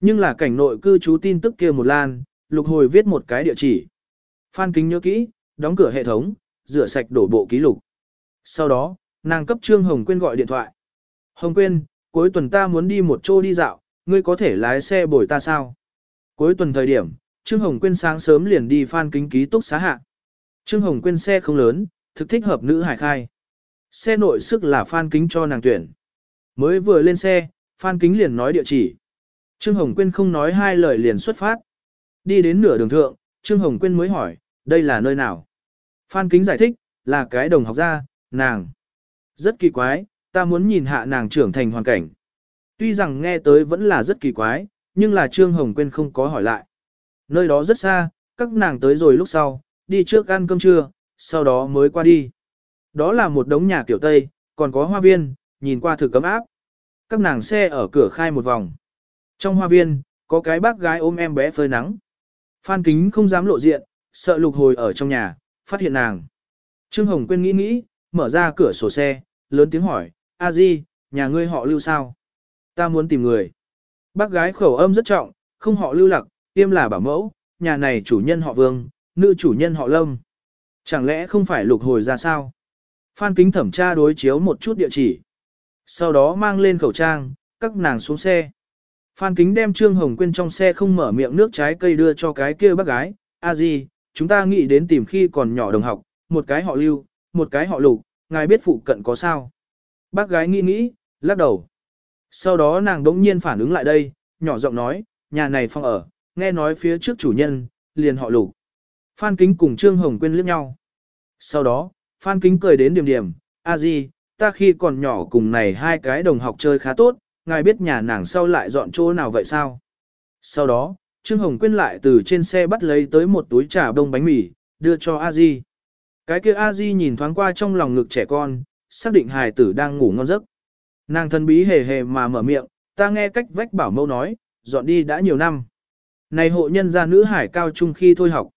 Nhưng là cảnh nội cư trú tin tức kia một lan, lục hồi viết một cái địa chỉ. Phan Kính nhớ kỹ, đóng cửa hệ thống, rửa sạch đổ bộ ký lục. Sau đó, nàng cấp Trương Hồng Quyên gọi điện thoại. Hồng Quyên, cuối tuần ta muốn đi một chỗ đi dạo, ngươi có thể lái xe bồi ta sao? Cuối tuần thời điểm, Trương Hồng Quyên sáng sớm liền đi Phan Kính ký túc xá hạ. Trương Hồng Quyên xe không lớn, thực thích hợp nữ hải khai. Xe nội sức là Phan Kính cho nàng tuyển. Mới vừa lên xe, Phan Kính liền nói địa chỉ. Trương Hồng Quyên không nói hai lời liền xuất phát. Đi đến nửa đường thượng, Trương Hồng Quyên mới hỏi, đây là nơi nào? Phan Kính giải thích, là cái đồng học gia, nàng. Rất kỳ quái, ta muốn nhìn hạ nàng trưởng thành hoàn cảnh. Tuy rằng nghe tới vẫn là rất kỳ quái, nhưng là Trương Hồng Quyên không có hỏi lại. Nơi đó rất xa, các nàng tới rồi lúc sau, đi trước ăn cơm trưa, sau đó mới qua đi. Đó là một đống nhà kiểu Tây, còn có hoa viên, nhìn qua thử cấm áp. Các nàng xe ở cửa khai một vòng. Trong hoa viên, có cái bác gái ôm em bé phơi nắng. Phan Kính không dám lộ diện, sợ lục hồi ở trong nhà, phát hiện nàng. Trương Hồng Quyên nghĩ nghĩ, mở ra cửa sổ xe, lớn tiếng hỏi, a di, nhà ngươi họ lưu sao? Ta muốn tìm người. Bác gái khẩu âm rất trọng, không họ lưu lặc, tiêm là bảo mẫu, nhà này chủ nhân họ vương, nữ chủ nhân họ lâm. Chẳng lẽ không phải lục hồi ra sao? Phan kính thẩm tra đối chiếu một chút địa chỉ. Sau đó mang lên khẩu trang, các nàng xuống xe. Phan kính đem Trương Hồng Quyên trong xe không mở miệng nước trái cây đưa cho cái kia bác gái. A gì, chúng ta nghĩ đến tìm khi còn nhỏ đồng học, một cái họ lưu, một cái họ lục, ngài biết phụ cận có sao. Bác gái nghĩ nghĩ, lắc đầu. Sau đó nàng đống nhiên phản ứng lại đây, nhỏ giọng nói, nhà này phong ở, nghe nói phía trước chủ nhân, liền họ lục. Phan Kính cùng Trương Hồng Quyên liếc nhau. Sau đó, Phan Kính cười đến điểm điểm, a gì? Ta khi còn nhỏ cùng này hai cái đồng học chơi khá tốt, ngài biết nhà nàng sau lại dọn chỗ nào vậy sao? Sau đó, Trương Hồng Quyên lại từ trên xe bắt lấy tới một túi trà đông bánh mì, đưa cho a di. Cái kia a di nhìn thoáng qua trong lòng ngực trẻ con, xác định hài tử đang ngủ ngon giấc. Nàng thân bí hề hề mà mở miệng, ta nghe cách vách bảo mâu nói, dọn đi đã nhiều năm. Này hộ nhân gia nữ hải cao trung khi thôi học.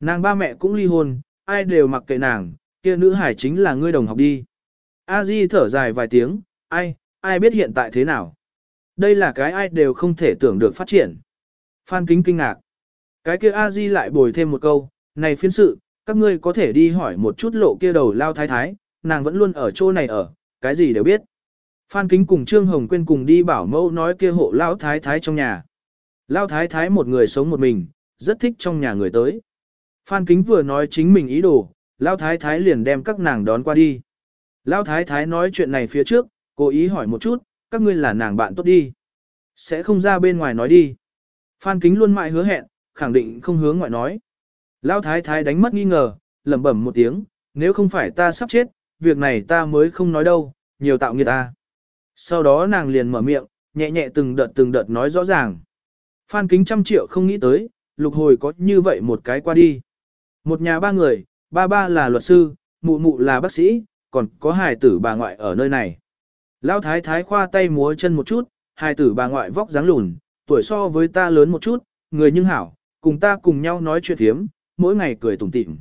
Nàng ba mẹ cũng ly hôn, ai đều mặc kệ nàng, kia nữ hải chính là ngươi đồng học đi. A Di thở dài vài tiếng, ai, ai biết hiện tại thế nào. Đây là cái ai đều không thể tưởng được phát triển. Phan kính kinh ngạc. Cái kia A Di lại bồi thêm một câu, này phiên sự, các ngươi có thể đi hỏi một chút lộ kia đầu lao thái thái, nàng vẫn luôn ở chỗ này ở, cái gì đều biết. Phan Kính cùng Trương Hồng Quyên cùng đi bảo mẫu nói kia hộ lao thái thái trong nhà. Lao thái thái một người sống một mình, rất thích trong nhà người tới. Phan Kính vừa nói chính mình ý đồ, Lao thái thái liền đem các nàng đón qua đi. Lão thái thái nói chuyện này phía trước, cố ý hỏi một chút, các ngươi là nàng bạn tốt đi. Sẽ không ra bên ngoài nói đi. Phan Kính luôn mãi hứa hẹn, khẳng định không hướng ngoại nói. Lão thái thái đánh mất nghi ngờ, lẩm bẩm một tiếng, nếu không phải ta sắp chết, việc này ta mới không nói đâu, nhiều tạo nghiệt ta. Sau đó nàng liền mở miệng, nhẹ nhẹ từng đợt từng đợt nói rõ ràng. Phan kính trăm triệu không nghĩ tới, lục hồi có như vậy một cái qua đi. Một nhà ba người, ba ba là luật sư, mụ mụ là bác sĩ, còn có hài tử bà ngoại ở nơi này. Lão thái thái khoa tay múa chân một chút, hài tử bà ngoại vóc dáng lùn, tuổi so với ta lớn một chút, người nhưng hảo, cùng ta cùng nhau nói chuyện thiếm, mỗi ngày cười tủm tỉm.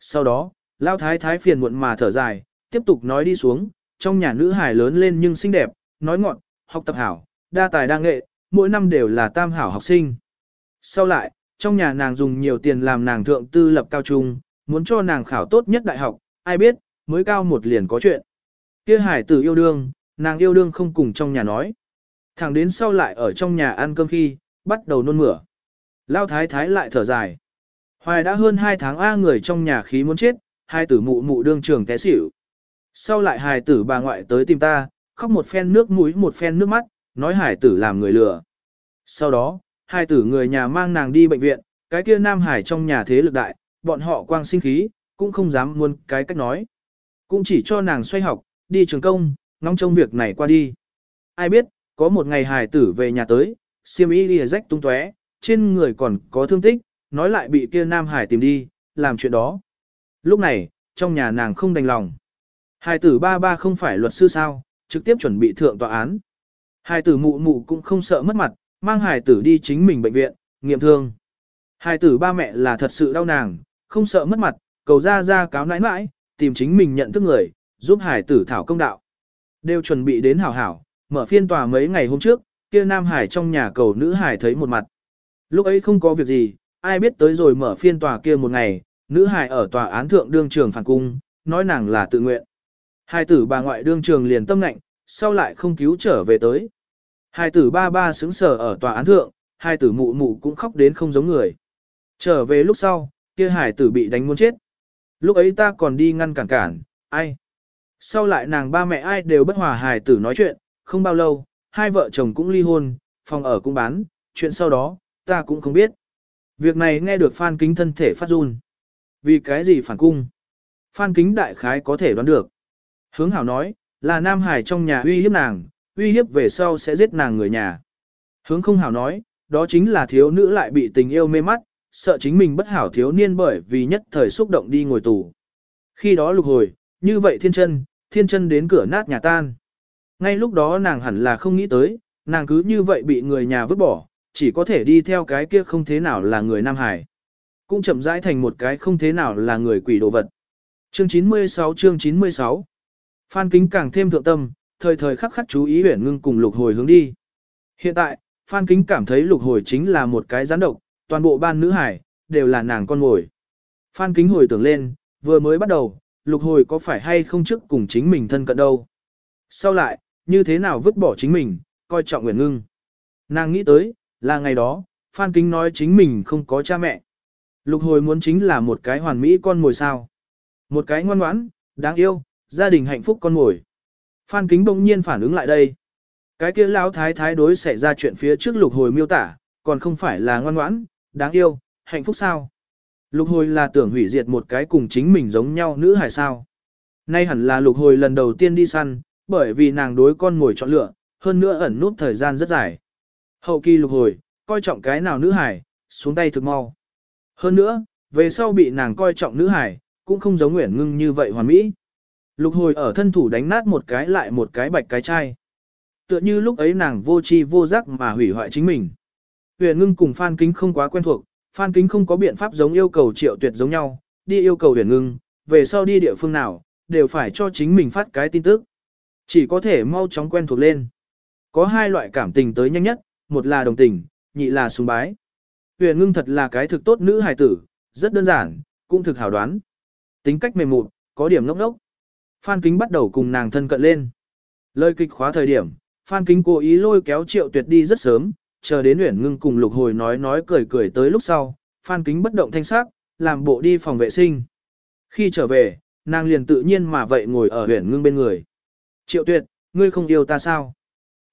Sau đó, Lão thái thái phiền muộn mà thở dài, tiếp tục nói đi xuống, trong nhà nữ hài lớn lên nhưng xinh đẹp, nói ngọn, học tập hảo, đa tài đa nghệ, mỗi năm đều là tam hảo học sinh. Sau lại, trong nhà nàng dùng nhiều tiền làm nàng thượng tư lập cao trung, muốn cho nàng khảo tốt nhất đại học, ai biết, mới cao một liền có chuyện. Kia hải tử yêu đương, nàng yêu đương không cùng trong nhà nói. Thẳng đến sau lại ở trong nhà ăn cơm khi, bắt đầu nôn mửa. Lao thái thái lại thở dài. Hoài đã hơn 2 tháng A người trong nhà khí muốn chết, hai tử mụ mụ đương trường té xỉu. Sau lại hài tử bà ngoại tới tìm ta, khóc một phen nước mũi một phen nước mắt, nói hải tử làm người lừa. Sau đó, hai tử người nhà mang nàng đi bệnh viện, cái kia nam hải trong nhà thế lực đại, bọn họ quang sinh khí, cũng không dám muôn cái cách nói. Cũng chỉ cho nàng xoay học, đi trường công, ngóng trông việc này qua đi. Ai biết, có một ngày hải tử về nhà tới, siêm y lìa rách tung tóe, trên người còn có thương tích, nói lại bị kia nam hải tìm đi, làm chuyện đó. Lúc này, trong nhà nàng không đành lòng. Hải tử ba ba không phải luật sư sao, trực tiếp chuẩn bị thượng tòa án. Hải tử mụ mụ cũng không sợ mất mặt, mang hải tử đi chính mình bệnh viện, nghiệm thương. Hải tử ba mẹ là thật sự đau nàng, không sợ mất mặt, cầu ra ra cáo nãi nãi, tìm chính mình nhận thức người, giúp hải tử thảo công đạo. Đều chuẩn bị đến hảo hảo, mở phiên tòa mấy ngày hôm trước, kia nam hải trong nhà cầu nữ hải thấy một mặt. Lúc ấy không có việc gì, ai biết tới rồi mở phiên tòa kia một ngày, nữ hải ở tòa án thượng đương trường phản cung, nói nàng là tự nguyện. Hai tử bà ngoại đương trường liền tâm lệnh, sau lại không cứu trở về tới. Hai tử ba ba xứng sở ở tòa án thượng, hai tử mụ mụ cũng khóc đến không giống người. Trở về lúc sau, kia hải tử bị đánh muốn chết. Lúc ấy ta còn đi ngăn cản cản, ai? Sau lại nàng ba mẹ ai đều bất hòa hài tử nói chuyện, không bao lâu, hai vợ chồng cũng ly hôn, phòng ở cũng bán, chuyện sau đó, ta cũng không biết. Việc này nghe được Phan Kính thân thể phát run. Vì cái gì phản cung? Phan Kính đại khái có thể đoán được. Hướng hảo nói, là Nam Hải trong nhà uy hiếp nàng, uy hiếp về sau sẽ giết nàng người nhà. Hướng không hảo nói, đó chính là thiếu nữ lại bị tình yêu mê mắt, sợ chính mình bất hảo thiếu niên bởi vì nhất thời xúc động đi ngồi tù. Khi đó lục hồi, như vậy thiên chân, thiên chân đến cửa nát nhà tan. Ngay lúc đó nàng hẳn là không nghĩ tới, nàng cứ như vậy bị người nhà vứt bỏ, chỉ có thể đi theo cái kia không thế nào là người Nam Hải. Cũng chậm rãi thành một cái không thế nào là người quỷ đồ vật. Chương 96 chương 96 Phan Kính càng thêm thượng tâm, thời thời khắc khắc chú ý huyển ngưng cùng lục hồi hướng đi. Hiện tại, Phan Kính cảm thấy lục hồi chính là một cái gián độc, toàn bộ ban nữ hải, đều là nàng con ngồi. Phan Kính hồi tưởng lên, vừa mới bắt đầu, lục hồi có phải hay không trước cùng chính mình thân cận đâu. Sau lại, như thế nào vứt bỏ chính mình, coi trọng Nguyễn Ngưng. Nàng nghĩ tới, là ngày đó, Phan Kính nói chính mình không có cha mẹ. Lục hồi muốn chính là một cái hoàn mỹ con ngồi sao. Một cái ngoan ngoãn, đáng yêu, gia đình hạnh phúc con ngồi. Phan Kính bỗng nhiên phản ứng lại đây. Cái kia lão thái thái đối xảy ra chuyện phía trước lục hồi miêu tả, còn không phải là ngoan ngoãn, đáng yêu, hạnh phúc sao. Lục hồi là tưởng hủy diệt một cái cùng chính mình giống nhau nữ hài sao. Nay hẳn là lục hồi lần đầu tiên đi săn, bởi vì nàng đối con ngồi chọn lựa, hơn nữa ẩn nút thời gian rất dài. Hậu kỳ lục hồi, coi trọng cái nào nữ hải, xuống tay thực mau. Hơn nữa, về sau bị nàng coi trọng nữ hải, cũng không giống Nguyễn Ngưng như vậy hoàn mỹ. Lục hồi ở thân thủ đánh nát một cái lại một cái bạch cái chai. Tựa như lúc ấy nàng vô chi vô giác mà hủy hoại chính mình. Huyền ngưng cùng Phan Kính không quá quen thuộc, Phan Kính không có biện pháp giống yêu cầu triệu tuyệt giống nhau, đi yêu cầu huyền ngưng, về sau đi địa phương nào, đều phải cho chính mình phát cái tin tức. Chỉ có thể mau chóng quen thuộc lên. Có hai loại cảm tình tới nhanh nhất, một là đồng tình, nhị là sùng bái. Huyền ngưng thật là cái thực tốt nữ hài tử, rất đơn giản, cũng thực hảo đoán. Tính cách mềm mụn, có điểm ngốc ngốc. Phan Kính bắt đầu cùng nàng thân cận lên. Lời kịch khóa thời điểm, Phan Kính cố ý lôi kéo Triệu Tuyệt đi rất sớm, chờ đến Uyển Ngưng cùng Lục Hồi nói nói cười cười tới lúc sau, Phan Kính bất động thanh sắc, làm bộ đi phòng vệ sinh. Khi trở về, nàng liền tự nhiên mà vậy ngồi ở Uyển Ngưng bên người. Triệu Tuyệt, ngươi không yêu ta sao?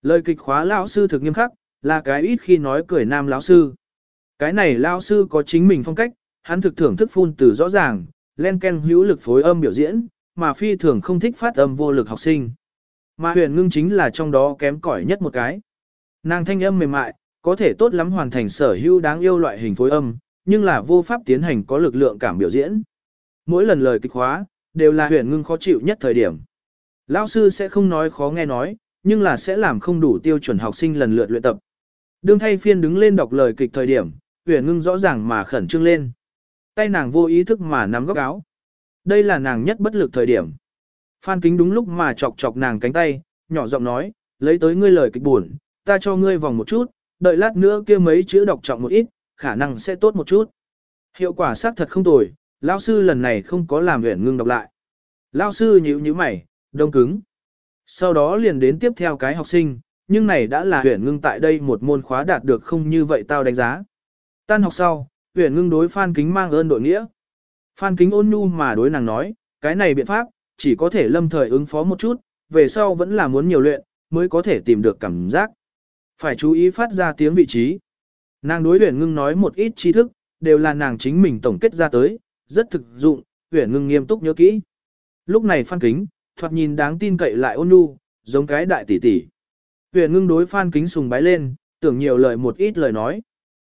Lời kịch khóa lão sư thực nghiêm khắc, là cái ít khi nói cười nam lão sư. Cái này lão sư có chính mình phong cách, hắn thực thưởng thức phun từ rõ ràng, len ken hữu lực phối âm biểu diễn, mà phi thường không thích phát âm vô lực học sinh. Mà huyền ngưng chính là trong đó kém cỏi nhất một cái. Nàng thanh âm mềm mại, có thể tốt lắm hoàn thành sở hữu đáng yêu loại hình phối âm, nhưng là vô pháp tiến hành có lực lượng cảm biểu diễn. Mỗi lần lời kịch hóa, đều là huyền ngưng khó chịu nhất thời điểm. Lão sư sẽ không nói khó nghe nói, nhưng là sẽ làm không đủ tiêu chuẩn học sinh lần lượt luyện tập. Đương thay phiên đứng lên đọc lời kịch thời điểm, huyền ngưng rõ ràng mà khẩn trương lên. Tay nàng vô ý thức mà nắm góc áo. Đây là nàng nhất bất lực thời điểm. Phan kính đúng lúc mà chọc chọc nàng cánh tay, nhỏ giọng nói, lấy tới ngươi lời kịch buồn, ta cho ngươi vòng một chút, đợi lát nữa kia mấy chữ đọc trọng một ít, khả năng sẽ tốt một chút. Hiệu quả xác thật không tồi, lão sư lần này không có làm huyền ngưng đọc lại. Lão sư nhíu nhíu mày, đông cứng. Sau đó liền đến tiếp theo cái học sinh, nhưng này đã là huyền ngưng tại đây một môn khóa đạt được không như vậy tao đánh giá. Tan học sau, huyền ngưng đối Phan Kính mang ơn đội nghĩa. Phan Kính ôn nhu mà đối nàng nói, cái này biện pháp, chỉ có thể lâm thời ứng phó một chút, về sau vẫn là muốn nhiều luyện, mới có thể tìm được cảm giác. Phải chú ý phát ra tiếng vị trí. Nàng đối huyền ngưng nói một ít tri thức, đều là nàng chính mình tổng kết ra tới, rất thực dụng, huyền ngưng nghiêm túc nhớ kỹ. Lúc này Phan Kính, thoạt nhìn đáng tin cậy lại ôn nhu, giống cái đại tỷ tỷ. Huyền ngưng đối Phan Kính sùng bái lên, tưởng nhiều lời một ít lời nói.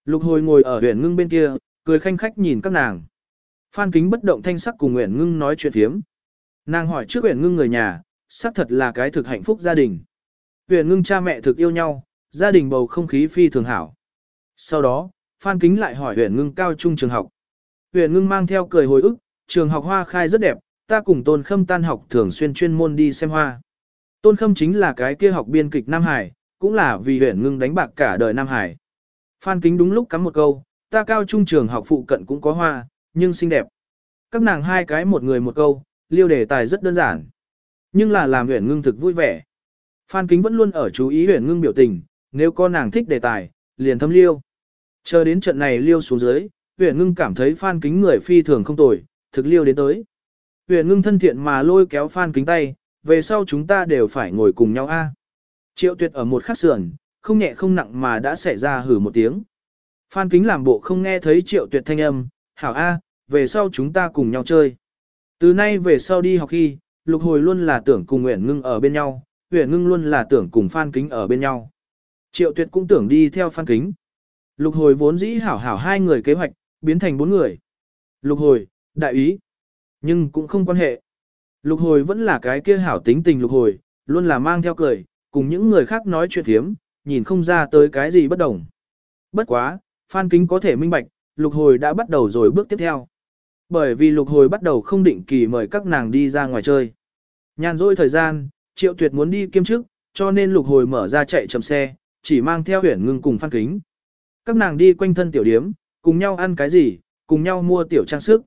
Lục hồi ngồi ở huyền ngưng bên kia, cười khanh khách nhìn các nàng. Phan Kính bất động thanh sắc cùng Nguyễn Ngưng nói chuyện phiếm. Nàng hỏi trước Nguyễn Ngưng người nhà, xác thật là cái thực hạnh phúc gia đình. Nguyễn Ngưng cha mẹ thực yêu nhau, gia đình bầu không khí phi thường hảo. Sau đó, Phan Kính lại hỏi huyện Ngưng cao trung trường học. Huyện Ngưng mang theo cười hồi ức, trường học hoa khai rất đẹp, ta cùng Tôn Khâm tan học thường xuyên chuyên môn đi xem hoa. Tôn Khâm chính là cái kia học biên kịch Nam Hải, cũng là vì huyện Ngưng đánh bạc cả đời Nam Hải. Phan Kính đúng lúc cắm một câu, ta cao trung trường học phụ cận cũng có hoa, nhưng xinh đẹp. Các nàng hai cái một người một câu, liêu đề tài rất đơn giản. Nhưng là làm huyền ngưng thực vui vẻ. Phan Kính vẫn luôn ở chú ý huyền ngưng biểu tình, nếu có nàng thích đề tài, liền thâm liêu. Chờ đến trận này liêu xuống dưới, huyền ngưng cảm thấy Phan Kính người phi thường không tồi, thực liêu đến tới. Huyền ngưng thân thiện mà lôi kéo Phan Kính tay, về sau chúng ta đều phải ngồi cùng nhau a. Triệu tuyệt ở một khắc sườn, không nhẹ không nặng mà đã xảy ra hử một tiếng. Phan Kính làm bộ không nghe thấy triệu tuyệt thanh âm, hảo A, về sau chúng ta cùng nhau chơi. Từ nay về sau đi học khi, lục hồi luôn là tưởng cùng Nguyễn Ngưng ở bên nhau, Nguyễn Ngưng luôn là tưởng cùng Phan Kính ở bên nhau. Triệu tuyệt cũng tưởng đi theo Phan Kính. Lục hồi vốn dĩ hảo hảo hai người kế hoạch, biến thành bốn người. Lục hồi, đại ý. Nhưng cũng không quan hệ. Lục hồi vẫn là cái kia hảo tính tình lục hồi, luôn là mang theo cười, cùng những người khác nói chuyện thiếm, nhìn không ra tới cái gì bất đồng. Bất quá, Phan Kính có thể minh bạch, lục hồi đã bắt đầu rồi bước tiếp theo. Bởi vì lục hồi bắt đầu không định kỳ mời các nàng đi ra ngoài chơi. Nhàn rỗi thời gian, triệu tuyệt muốn đi kiêm chức, cho nên lục hồi mở ra chạy chậm xe, chỉ mang theo huyển ngưng cùng Phan Kính. Các nàng đi quanh thân tiểu điếm, cùng nhau ăn cái gì, cùng nhau mua tiểu trang sức.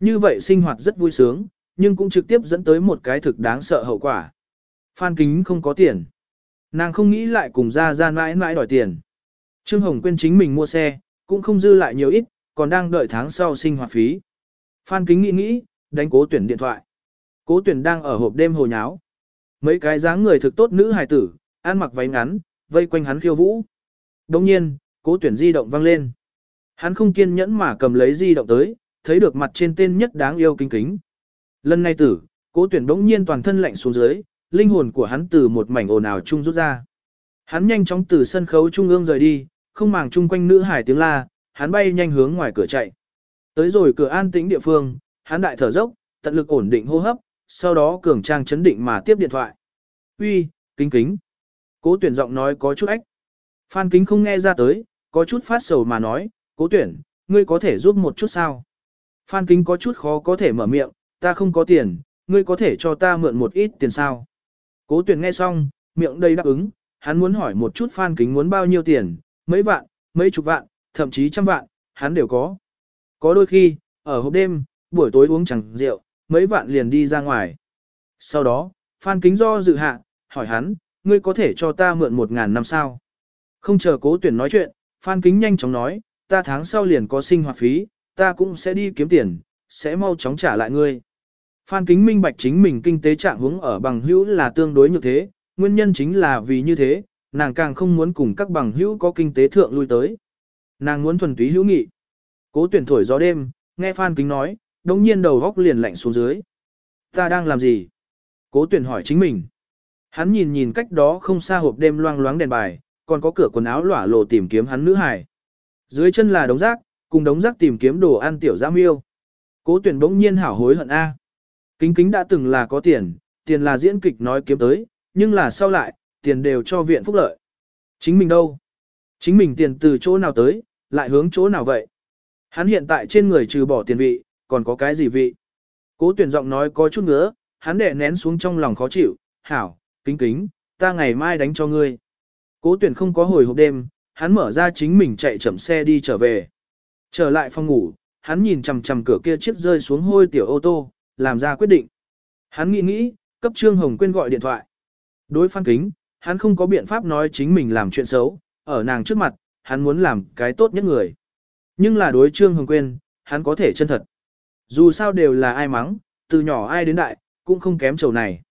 Như vậy sinh hoạt rất vui sướng, nhưng cũng trực tiếp dẫn tới một cái thực đáng sợ hậu quả. Phan Kính không có tiền. Nàng không nghĩ lại cùng ra ra mãi mãi đòi tiền. Trương Hồng quên chính mình mua xe, cũng không dư lại nhiều ít, còn đang đợi tháng sau sinh hoạt phí. Phan Kính nghĩ nghĩ, đánh cố tuyển điện thoại. Cố tuyển đang ở hộp đêm hồ nháo. Mấy cái dáng người thực tốt nữ hài tử, ăn mặc váy ngắn, vây quanh hắn khiêu vũ. Đồng nhiên, cố tuyển di động vang lên. Hắn không kiên nhẫn mà cầm lấy di động tới, thấy được mặt trên tên nhất đáng yêu kính kính. Lần này tử, cố tuyển đống nhiên toàn thân lạnh xuống dưới, linh hồn của hắn từ một mảnh ồn ào chung rút ra. Hắn nhanh chóng từ sân khấu trung ương rời đi, không màng chung quanh nữ hải tiếng la, hắn bay nhanh hướng ngoài cửa chạy. Tới rồi cửa an tĩnh địa phương, hắn đại thở dốc, tận lực ổn định hô hấp, sau đó cường trang chấn định mà tiếp điện thoại. Uy, kính kính. Cố tuyển giọng nói có chút ách. Phan kính không nghe ra tới, có chút phát sầu mà nói, cố tuyển, ngươi có thể giúp một chút sao? Phan kính có chút khó có thể mở miệng, ta không có tiền, ngươi có thể cho ta mượn một ít tiền sao? Cố tuyển nghe xong, miệng đầy đáp ứng, hắn muốn hỏi một chút Phan kính muốn bao nhiêu tiền, mấy vạn, mấy chục vạn, thậm chí trăm vạn, hắn đều có. Có đôi khi, ở hộp đêm, buổi tối uống chẳng rượu, mấy vạn liền đi ra ngoài. Sau đó, Phan Kính do dự hạ, hỏi hắn, ngươi có thể cho ta mượn một ngàn năm sao? Không chờ cố tuyển nói chuyện, Phan Kính nhanh chóng nói, ta tháng sau liền có sinh hoạt phí, ta cũng sẽ đi kiếm tiền, sẽ mau chóng trả lại ngươi. Phan Kính minh bạch chính mình kinh tế trạng hướng ở bằng hữu là tương đối như thế, nguyên nhân chính là vì như thế, nàng càng không muốn cùng các bằng hữu có kinh tế thượng lui tới. Nàng muốn thuần túy hữu nghị. Cố tuyển thổi gió đêm, nghe Phan Kính nói, đồng nhiên đầu góc liền lạnh xuống dưới. Ta đang làm gì? Cố tuyển hỏi chính mình. Hắn nhìn nhìn cách đó không xa hộp đêm loang loáng đèn bài, còn có cửa quần áo lỏa lộ tìm kiếm hắn nữ hải. Dưới chân là đống rác, cùng đống rác tìm kiếm đồ ăn tiểu giam yêu. Cố tuyển bỗng nhiên hảo hối hận A. Kính kính đã từng là có tiền, tiền là diễn kịch nói kiếm tới, nhưng là sau lại, tiền đều cho viện phúc lợi. Chính mình đâu? Chính mình tiền từ chỗ nào tới, lại hướng chỗ nào vậy? Hắn hiện tại trên người trừ bỏ tiền vị, còn có cái gì vị? Cố tuyển giọng nói có chút ngứa, hắn đè nén xuống trong lòng khó chịu, hảo, kính kính, ta ngày mai đánh cho ngươi. Cố tuyển không có hồi hộp đêm, hắn mở ra chính mình chạy chậm xe đi trở về. Trở lại phòng ngủ, hắn nhìn chằm chằm cửa kia chiếc rơi xuống hôi tiểu ô tô, làm ra quyết định. Hắn nghĩ nghĩ, cấp Trương Hồng Quyên gọi điện thoại. Đối phan kính, hắn không có biện pháp nói chính mình làm chuyện xấu, ở nàng trước mặt, hắn muốn làm cái tốt nhất người. Nhưng là đối Trương Hồng Quyên, hắn có thể chân thật. Dù sao đều là ai mắng, từ nhỏ ai đến đại, cũng không kém chầu này.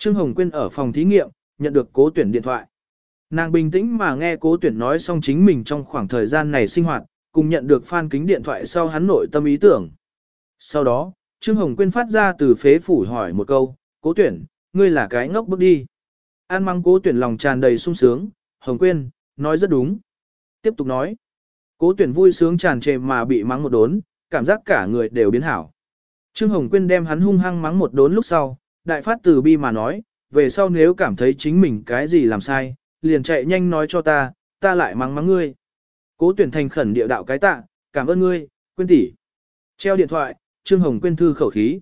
Trương Hồng Quyên ở phòng thí nghiệm, nhận được cố tuyển điện thoại. Nàng bình tĩnh mà nghe cố tuyển nói xong chính mình trong khoảng thời gian này sinh hoạt, cùng nhận được phan kính điện thoại sau hắn nội tâm ý tưởng. Sau đó, Trương Hồng Quyên phát ra từ phế phủ hỏi một câu, cố tuyển, ngươi là cái ngốc bước đi. An mang cố tuyển lòng tràn đầy sung sướng, Hồng Quyên, nói rất đúng. Tiếp tục nói, cố tuyển vui sướng tràn trề mà bị mắng một đốn, cảm giác cả người đều biến hảo. Trương Hồng Quyên đem hắn hung hăng mắng một đốn lúc sau, đại phát từ bi mà nói, về sau nếu cảm thấy chính mình cái gì làm sai, liền chạy nhanh nói cho ta, ta lại mắng mắng ngươi. Cố tuyển thành khẩn địa đạo cái tạ, cảm ơn ngươi, Quyên tỷ. Treo điện thoại, Trương Hồng Quyên thư khẩu khí.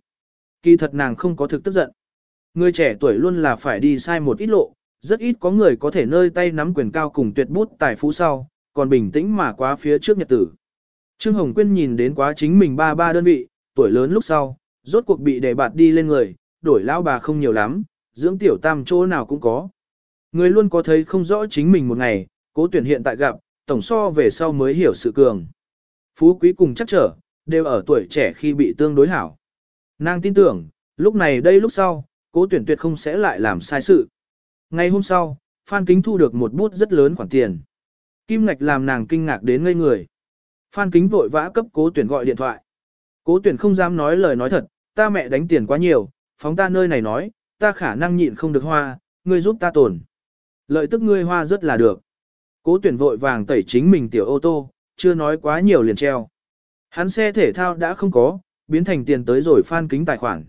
Kỳ thật nàng không có thực tức giận. Người trẻ tuổi luôn là phải đi sai một ít lộ, rất ít có người có thể nơi tay nắm quyền cao cùng tuyệt bút tài phú sau, còn bình tĩnh mà quá phía trước nhật tử. Trương Hồng Quyên nhìn đến quá chính mình ba ba đơn vị, tuổi lớn lúc sau, rốt cuộc bị đề bạt đi lên người, đổi lão bà không nhiều lắm, dưỡng tiểu tam chỗ nào cũng có. Người luôn có thấy không rõ chính mình một ngày, cố tuyển hiện tại gặp, tổng so về sau mới hiểu sự cường. Phú quý cùng chắc trở, đều ở tuổi trẻ khi bị tương đối hảo. Nàng tin tưởng, lúc này đây lúc sau, cố tuyển tuyệt không sẽ lại làm sai sự. Ngày hôm sau, Phan Kính thu được một bút rất lớn khoản tiền. Kim ngạch làm nàng kinh ngạc đến ngây người. Phan Kính vội vã cấp cố tuyển gọi điện thoại. Cố tuyển không dám nói lời nói thật, ta mẹ đánh tiền quá nhiều, phóng ta nơi này nói, ta khả năng nhịn không được hoa, ngươi giúp ta tổn. Lợi tức ngươi hoa rất là được. Cố tuyển vội vàng tẩy chính mình tiểu ô tô, chưa nói quá nhiều liền treo. Hắn xe thể thao đã không có, biến thành tiền tới rồi phan kính tài khoản.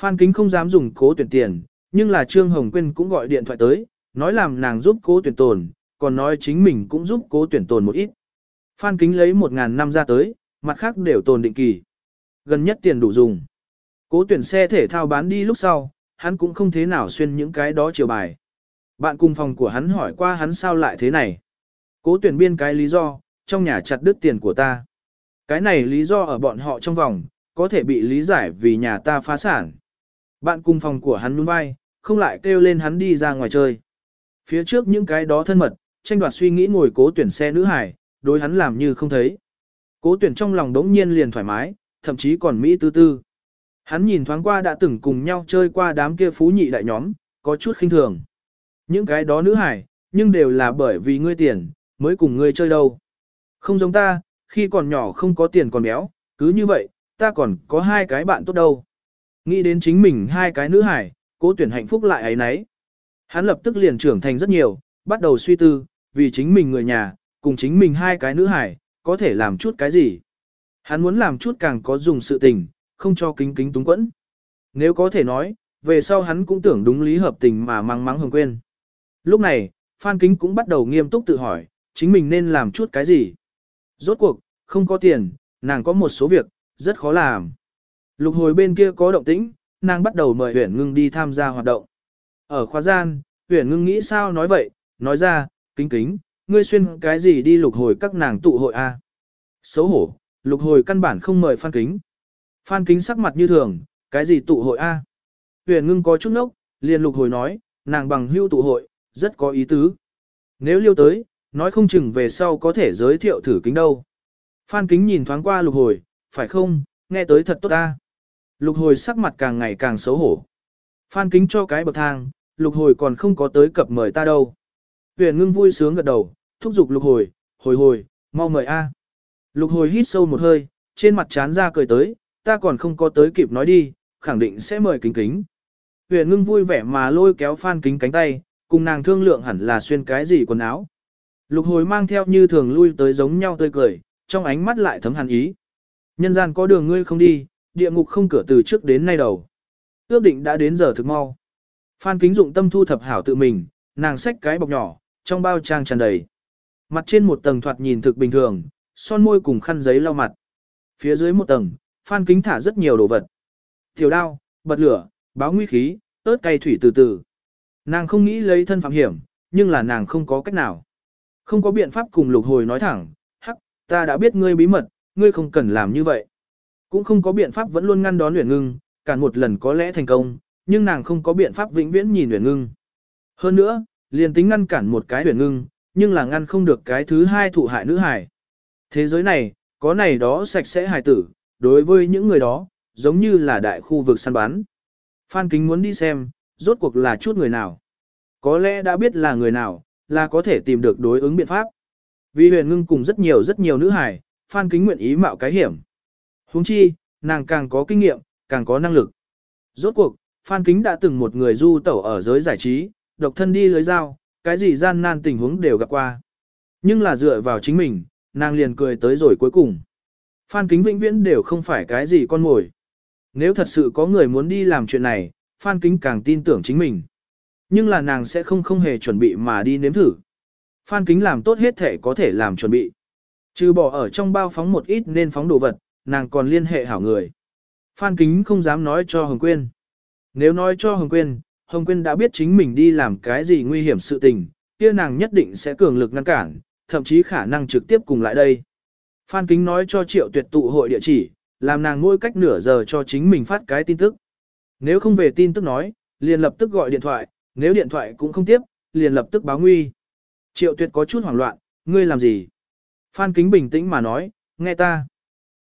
Phan kính không dám dùng cố tuyển tiền, nhưng là Trương Hồng Quyên cũng gọi điện thoại tới, nói làm nàng giúp cố tuyển tồn, còn nói chính mình cũng giúp cố tuyển tồn một ít. Phan kính lấy 1.000 năm ra tới, mặt khác đều tồn định kỳ. Gần nhất tiền đủ dùng. Cố tuyển xe thể thao bán đi lúc sau, hắn cũng không thế nào xuyên những cái đó chiều bài. Bạn cùng phòng của hắn hỏi qua hắn sao lại thế này. Cố tuyển biên cái lý do, trong nhà chặt đứt tiền của ta. Cái này lý do ở bọn họ trong vòng, có thể bị lý giải vì nhà ta phá sản. Bạn cùng phòng của hắn nhún vai, không lại kêu lên hắn đi ra ngoài chơi. Phía trước những cái đó thân mật, tranh đoạt suy nghĩ ngồi cố tuyển xe nữ hải, đối hắn làm như không thấy. Cố tuyển trong lòng đống nhiên liền thoải mái, thậm chí còn Mỹ tư tư. Hắn nhìn thoáng qua đã từng cùng nhau chơi qua đám kia phú nhị đại nhóm, có chút khinh thường. Những cái đó nữ hải, nhưng đều là bởi vì ngươi tiền, mới cùng ngươi chơi đâu. Không giống ta, khi còn nhỏ không có tiền còn béo, cứ như vậy, ta còn có hai cái bạn tốt đâu. Nghĩ đến chính mình hai cái nữ hải, cố tuyển hạnh phúc lại ấy nấy. Hắn lập tức liền trưởng thành rất nhiều, bắt đầu suy tư, vì chính mình người nhà, cùng chính mình hai cái nữ hải, có thể làm chút cái gì. Hắn muốn làm chút càng có dùng sự tình, không cho kính kính túng quẫn. Nếu có thể nói, về sau hắn cũng tưởng đúng lý hợp tình mà mang mắng hồng quên. Lúc này, Phan Kính cũng bắt đầu nghiêm túc tự hỏi, chính mình nên làm chút cái gì. Rốt cuộc, không có tiền, nàng có một số việc, rất khó làm. Lục hồi bên kia có động tĩnh, nàng bắt đầu mời Huyền Ngưng đi tham gia hoạt động. Ở khoa gian, Huyền Ngưng nghĩ sao nói vậy, nói ra, kính kính, ngươi xuyên cái gì đi lục hồi các nàng tụ hội a? Xấu hổ, lục hồi căn bản không mời Phan Kính. Phan Kính sắc mặt như thường, cái gì tụ hội a? Huyền Ngưng có chút nốc, liền lục hồi nói, nàng bằng hưu tụ hội, rất có ý tứ. Nếu liêu tới, nói không chừng về sau có thể giới thiệu thử kính đâu. Phan Kính nhìn thoáng qua lục hồi, phải không, nghe tới thật tốt ta. Lục hồi sắc mặt càng ngày càng xấu hổ. Phan kính cho cái bậc thang, lục hồi còn không có tới cập mời ta đâu. Huyền ngưng vui sướng gật đầu, thúc giục lục hồi, hồi hồi, mau mời a. Lục hồi hít sâu một hơi, trên mặt chán ra cười tới, ta còn không có tới kịp nói đi, khẳng định sẽ mời kính kính. Huyền ngưng vui vẻ mà lôi kéo phan kính cánh tay, cùng nàng thương lượng hẳn là xuyên cái gì quần áo. Lục hồi mang theo như thường lui tới giống nhau tươi cười, trong ánh mắt lại thấm hàn ý. Nhân gian có đường ngươi không đi, địa ngục không cửa từ trước đến nay đầu. Ước định đã đến giờ thực mau. Phan kính dụng tâm thu thập hảo tự mình, nàng xách cái bọc nhỏ, trong bao trang tràn đầy. Mặt trên một tầng thoạt nhìn thực bình thường, son môi cùng khăn giấy lau mặt. Phía dưới một tầng, phan kính thả rất nhiều đồ vật. Tiểu đao, bật lửa, báo nguy khí, ớt cay thủy từ từ. Nàng không nghĩ lấy thân phạm hiểm, nhưng là nàng không có cách nào. Không có biện pháp cùng lục hồi nói thẳng, hắc, ta đã biết ngươi bí mật, ngươi không cần làm như vậy. Cũng không có biện pháp vẫn luôn ngăn đón luyện Ngưng, cản một lần có lẽ thành công, nhưng nàng không có biện pháp vĩnh viễn nhìn luyện Ngưng. Hơn nữa, liền tính ngăn cản một cái luyện Ngưng, nhưng là ngăn không được cái thứ hai thụ hại nữ hải. Thế giới này, có này đó sạch sẽ hài tử, đối với những người đó, giống như là đại khu vực săn bắn. Phan Kính muốn đi xem, rốt cuộc là chút người nào. Có lẽ đã biết là người nào, là có thể tìm được đối ứng biện pháp. Vì huyền ngưng cùng rất nhiều rất nhiều nữ hải, Phan Kính nguyện ý mạo cái hiểm. Huống chi, nàng càng có kinh nghiệm, càng có năng lực. Rốt cuộc, Phan Kính đã từng một người du tẩu ở giới giải trí, độc thân đi lưới dao, cái gì gian nan tình huống đều gặp qua. Nhưng là dựa vào chính mình, nàng liền cười tới rồi cuối cùng. Phan Kính vĩnh viễn đều không phải cái gì con mồi. Nếu thật sự có người muốn đi làm chuyện này, Phan Kính càng tin tưởng chính mình. Nhưng là nàng sẽ không không hề chuẩn bị mà đi nếm thử. Phan Kính làm tốt hết thể có thể làm chuẩn bị. Trừ bỏ ở trong bao phóng một ít nên phóng đồ vật, nàng còn liên hệ hảo người. Phan Kính không dám nói cho Hồng Quyên. Nếu nói cho Hồng Quyên, Hồng Quyên đã biết chính mình đi làm cái gì nguy hiểm sự tình, kia nàng nhất định sẽ cường lực ngăn cản, thậm chí khả năng trực tiếp cùng lại đây. Phan Kính nói cho triệu tuyệt tụ hội địa chỉ, làm nàng mỗi cách nửa giờ cho chính mình phát cái tin tức. Nếu không về tin tức nói, liền lập tức gọi điện thoại, nếu điện thoại cũng không tiếp, liền lập tức báo nguy. Triệu tuyệt có chút hoảng loạn, ngươi làm gì? Phan Kính bình tĩnh mà nói, nghe ta.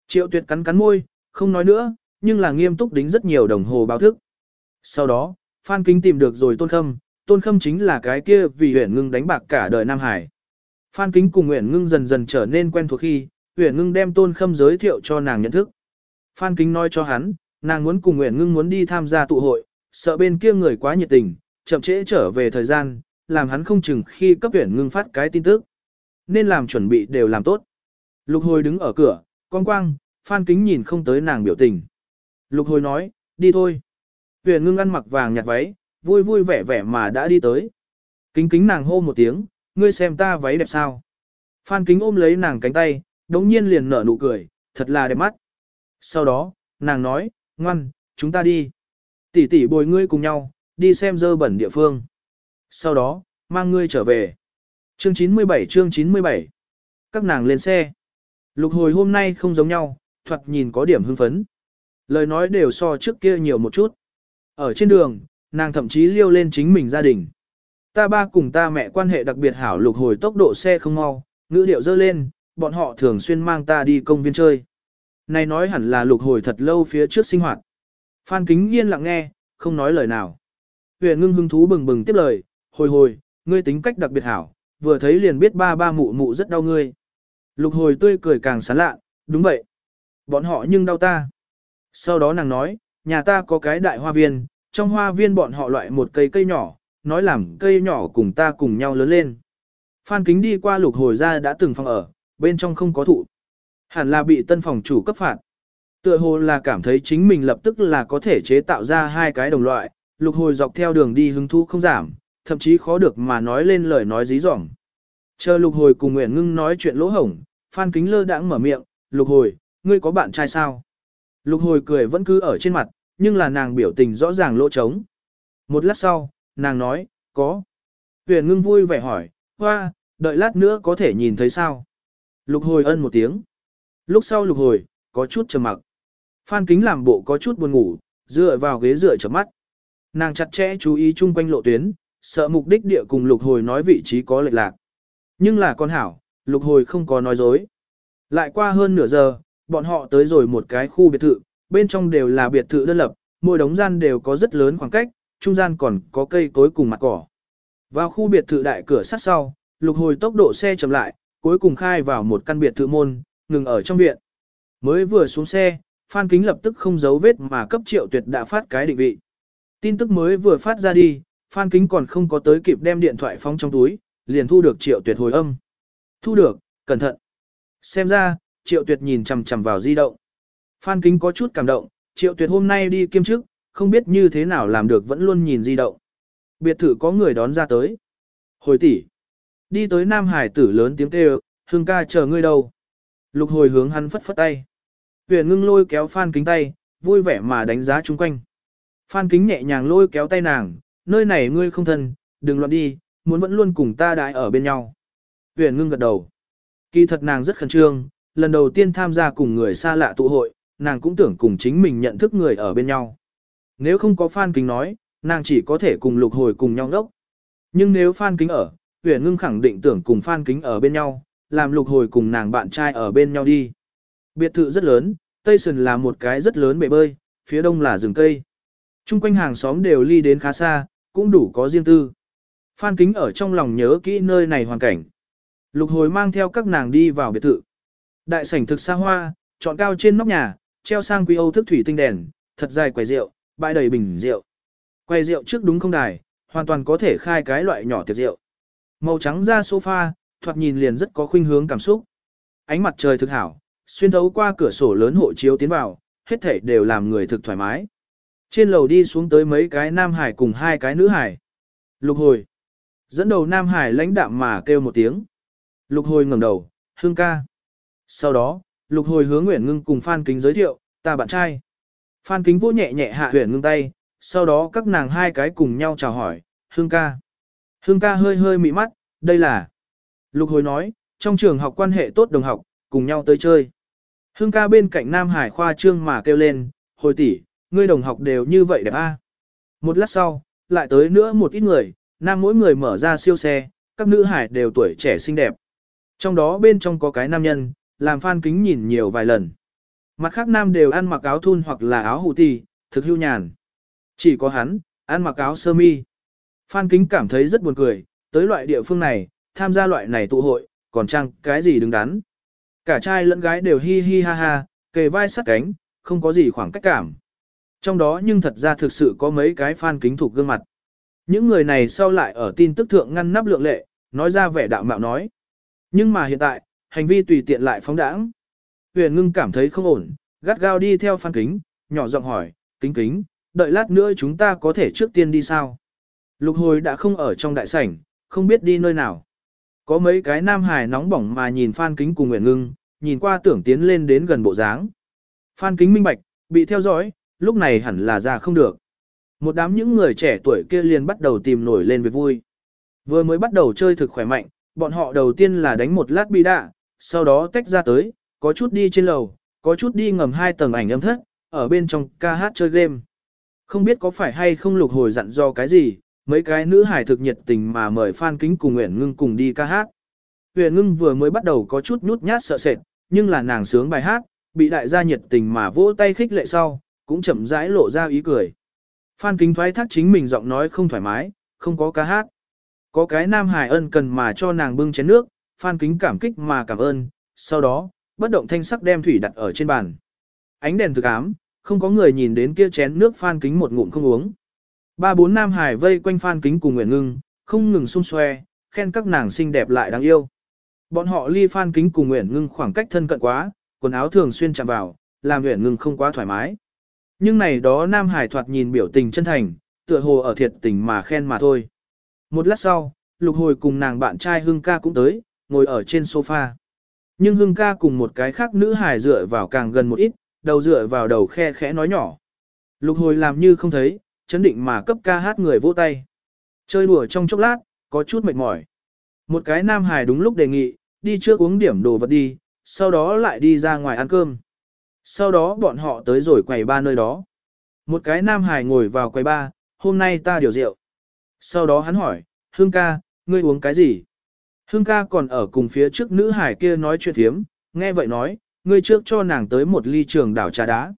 Triệu tuyệt cắn cắn môi, không nói nữa, nhưng là nghiêm túc đính rất nhiều đồng hồ báo thức. Sau đó, Phan Kính tìm được rồi Tôn Khâm, Tôn Khâm chính là cái kia vì huyện ngưng đánh bạc cả đời Nam Hải. Phan Kính cùng Nguyễn Ngưng dần dần trở nên quen thuộc khi, Uyển Ngưng đem Tôn Khâm giới thiệu cho nàng nhận thức. Phan Kính nói cho hắn, nàng muốn cùng Uyển Ngưng muốn đi tham gia tụ hội, sợ bên kia người quá nhiệt tình, chậm trễ trở về thời gian, làm hắn không chừng khi cấp Uyển Ngưng phát cái tin tức. Nên làm chuẩn bị đều làm tốt. Lục hồi đứng ở cửa, con quang, Phan Kính nhìn không tới nàng biểu tình. Lục hồi nói, đi thôi. Uyển ngưng ăn mặc vàng nhạt váy, vui vui vẻ vẻ mà đã đi tới. Kính kính nàng hô một tiếng, ngươi xem ta váy đẹp sao. Phan kính ôm lấy nàng cánh tay, đống nhiên liền nở nụ cười, thật là đẹp mắt. Sau đó, nàng nói, ngoan, chúng ta đi. Tỷ tỷ bồi ngươi cùng nhau, đi xem dơ bẩn địa phương. Sau đó, mang ngươi trở về. Chương 97 chương 97 Các nàng lên xe. Lục hồi hôm nay không giống nhau, thoạt nhìn có điểm hưng phấn. Lời nói đều so trước kia nhiều một chút. Ở trên đường, nàng thậm chí liêu lên chính mình gia đình. Ta ba cùng ta mẹ quan hệ đặc biệt hảo lục hồi tốc độ xe không mau, ngữ điệu dơ lên, bọn họ thường xuyên mang ta đi công viên chơi. Này nói hẳn là lục hồi thật lâu phía trước sinh hoạt. Phan kính yên lặng nghe, không nói lời nào. Huyền ngưng hưng thú bừng bừng tiếp lời, hồi hồi, ngươi tính cách đặc biệt hảo, vừa thấy liền biết ba ba mụ mụ rất đau ngươi. Lục hồi tươi cười càng sán lạ, đúng vậy. Bọn họ nhưng đau ta. Sau đó nàng nói, nhà ta có cái đại hoa viên, trong hoa viên bọn họ loại một cây cây nhỏ, nói làm cây nhỏ cùng ta cùng nhau lớn lên. Phan kính đi qua lục hồi ra đã từng phòng ở, bên trong không có thụ. Hẳn là bị tân phòng chủ cấp phạt. Tựa hồ là cảm thấy chính mình lập tức là có thể chế tạo ra hai cái đồng loại, lục hồi dọc theo đường đi hứng thú không giảm, thậm chí khó được mà nói lên lời nói dí dỏm. Chờ lục hồi cùng Nguyễn Ngưng nói chuyện lỗ hổng, Phan Kính lơ đãng mở miệng, lục hồi, ngươi có bạn trai sao? Lục hồi cười vẫn cứ ở trên mặt, nhưng là nàng biểu tình rõ ràng lỗ trống. Một lát sau, nàng nói, có. Huyền ngưng vui vẻ hỏi, hoa, đợi lát nữa có thể nhìn thấy sao? Lục hồi ân một tiếng. Lúc sau lục hồi, có chút trầm mặc. Phan kính làm bộ có chút buồn ngủ, dựa vào ghế dựa chấm mắt. Nàng chặt chẽ chú ý chung quanh lộ tuyến, sợ mục đích địa cùng lục hồi nói vị trí có lệch lạc. Nhưng là con hảo, lục hồi không có nói dối. Lại qua hơn nửa giờ, bọn họ tới rồi một cái khu biệt thự, bên trong đều là biệt thự đơn lập, mỗi đống gian đều có rất lớn khoảng cách, trung gian còn có cây cối cùng mặt cỏ. Vào khu biệt thự đại cửa sát sau, lục hồi tốc độ xe chậm lại, cuối cùng khai vào một căn biệt thự môn, ngừng ở trong viện. Mới vừa xuống xe, Phan Kính lập tức không giấu vết mà cấp triệu tuyệt đã phát cái định vị. Tin tức mới vừa phát ra đi, Phan Kính còn không có tới kịp đem điện thoại phóng trong túi, liền thu được triệu tuyệt hồi âm. Thu được, cẩn thận. Xem ra, triệu tuyệt nhìn chằm chằm vào di động. Phan Kính có chút cảm động, triệu tuyệt hôm nay đi kiêm chức, không biết như thế nào làm được vẫn luôn nhìn di động. Biệt thự có người đón ra tới. Hồi tỷ. Đi tới Nam Hải tử lớn tiếng kêu, hương ca chờ ngươi đâu. Lục hồi hướng hắn phất phất tay. Huyền ngưng lôi kéo Phan Kính tay, vui vẻ mà đánh giá chung quanh. Phan Kính nhẹ nhàng lôi kéo tay nàng, nơi này ngươi không thân, đừng loạn đi, muốn vẫn luôn cùng ta đại ở bên nhau. Huyền ngưng gật đầu. Kỳ thật nàng rất khẩn trương, lần đầu tiên tham gia cùng người xa lạ tụ hội, nàng cũng tưởng cùng chính mình nhận thức người ở bên nhau. Nếu không có Phan Kính nói, nàng chỉ có thể cùng lục hồi cùng nhau đốc. Nhưng nếu Phan Kính ở, Huyền Ngưng khẳng định tưởng cùng Phan Kính ở bên nhau, làm lục hồi cùng nàng bạn trai ở bên nhau đi. Biệt thự rất lớn, Tây Sơn là một cái rất lớn bể bơi, phía đông là rừng cây. Trung quanh hàng xóm đều ly đến khá xa, cũng đủ có riêng tư. Phan Kính ở trong lòng nhớ kỹ nơi này hoàn cảnh. Lục hồi mang theo các nàng đi vào biệt thự. Đại sảnh thực xa hoa, chọn cao trên nóc nhà, treo sang quý Âu thức thủy tinh đèn, thật dài quầy rượu, bãi đầy bình rượu. Quầy rượu trước đúng không đài, hoàn toàn có thể khai cái loại nhỏ tiệc rượu. Màu trắng da sofa, thoạt nhìn liền rất có khuynh hướng cảm xúc. Ánh mặt trời thực hảo, xuyên thấu qua cửa sổ lớn hộ chiếu tiến vào, hết thảy đều làm người thực thoải mái. Trên lầu đi xuống tới mấy cái nam hải cùng hai cái nữ hải. Lục hồi. Dẫn đầu nam hải lãnh đạm mà kêu một tiếng. Lục hồi ngẩng đầu, hương ca. Sau đó, lục hồi hướng Nguyễn Ngưng cùng Phan Kính giới thiệu, ta bạn trai. Phan Kính vỗ nhẹ nhẹ hạ Nguyễn Ngưng tay, sau đó các nàng hai cái cùng nhau chào hỏi, hương ca. Hương ca hơi hơi mị mắt, đây là. Lục hồi nói, trong trường học quan hệ tốt đồng học, cùng nhau tới chơi. Hương ca bên cạnh Nam Hải khoa trương mà kêu lên, hồi tỷ, ngươi đồng học đều như vậy đẹp a. Một lát sau, lại tới nữa một ít người, nam mỗi người mở ra siêu xe, các nữ hải đều tuổi trẻ xinh đẹp. Trong đó bên trong có cái nam nhân, làm Phan Kính nhìn nhiều vài lần. Mặt khác nam đều ăn mặc áo thun hoặc là áo hủ tì, thực hưu nhàn. Chỉ có hắn, ăn mặc áo sơ mi. Phan Kính cảm thấy rất buồn cười, tới loại địa phương này, tham gia loại này tụ hội, còn chăng cái gì đứng đắn. Cả trai lẫn gái đều hi hi ha ha, kề vai sát cánh, không có gì khoảng cách cảm. Trong đó nhưng thật ra thực sự có mấy cái Phan kính thuộc gương mặt. Những người này sau lại ở tin tức thượng ngăn nắp lượng lệ, nói ra vẻ đạo mạo nói. Nhưng mà hiện tại, hành vi tùy tiện lại phóng đãng. Huyền ngưng cảm thấy không ổn, gắt gao đi theo phan kính, nhỏ giọng hỏi, kính kính, đợi lát nữa chúng ta có thể trước tiên đi sao? Lục hồi đã không ở trong đại sảnh, không biết đi nơi nào. Có mấy cái nam hài nóng bỏng mà nhìn phan kính cùng Nguyễn Ngưng, nhìn qua tưởng tiến lên đến gần bộ dáng. Phan kính minh bạch, bị theo dõi, lúc này hẳn là ra không được. Một đám những người trẻ tuổi kia liền bắt đầu tìm nổi lên việc vui. Vừa mới bắt đầu chơi thực khỏe mạnh, bọn họ đầu tiên là đánh một lát bi đạ, sau đó tách ra tới, có chút đi trên lầu, có chút đi ngầm hai tầng ảnh âm thất, ở bên trong ca hát chơi game. Không biết có phải hay không lục hồi dặn do cái gì, mấy cái nữ hải thực nhiệt tình mà mời Phan Kính cùng Nguyễn Ngưng cùng đi ca hát. Nguyễn Ngưng vừa mới bắt đầu có chút nhút nhát sợ sệt, nhưng là nàng sướng bài hát, bị đại gia nhiệt tình mà vỗ tay khích lệ sau, cũng chậm rãi lộ ra ý cười. Phan Kính thoái thác chính mình giọng nói không thoải mái, không có ca hát. Có cái nam hải ân cần mà cho nàng bưng chén nước, Phan Kính cảm kích mà cảm ơn, sau đó, bất động thanh sắc đem thủy đặt ở trên bàn. Ánh đèn thực ám, không có người nhìn đến kia chén nước Phan Kính một ngụm không uống. Ba bốn nam hải vây quanh Phan Kính cùng Nguyễn Ngưng, không ngừng xung xoe, khen các nàng xinh đẹp lại đáng yêu. Bọn họ ly Phan Kính cùng Nguyễn Ngưng khoảng cách thân cận quá, quần áo thường xuyên chạm vào, làm Nguyễn Ngưng không quá thoải mái. Nhưng này đó nam hải thoạt nhìn biểu tình chân thành, tựa hồ ở thiệt tình mà khen mà thôi. Một lát sau, lục hồi cùng nàng bạn trai Hưng ca cũng tới, ngồi ở trên sofa. Nhưng Hưng ca cùng một cái khác nữ hải dựa vào càng gần một ít, đầu dựa vào đầu khe khẽ nói nhỏ. Lục hồi làm như không thấy, chấn định mà cấp ca hát người vỗ tay. Chơi đùa trong chốc lát, có chút mệt mỏi. Một cái nam hài đúng lúc đề nghị, đi trước uống điểm đồ vật đi, sau đó lại đi ra ngoài ăn cơm. Sau đó bọn họ tới rồi quầy ba nơi đó. Một cái nam hài ngồi vào quầy ba, hôm nay ta điều rượu. Sau đó hắn hỏi, Hương ca, ngươi uống cái gì? Hương ca còn ở cùng phía trước nữ hải kia nói chuyện thiếm, nghe vậy nói, ngươi trước cho nàng tới một ly trường đảo trà đá.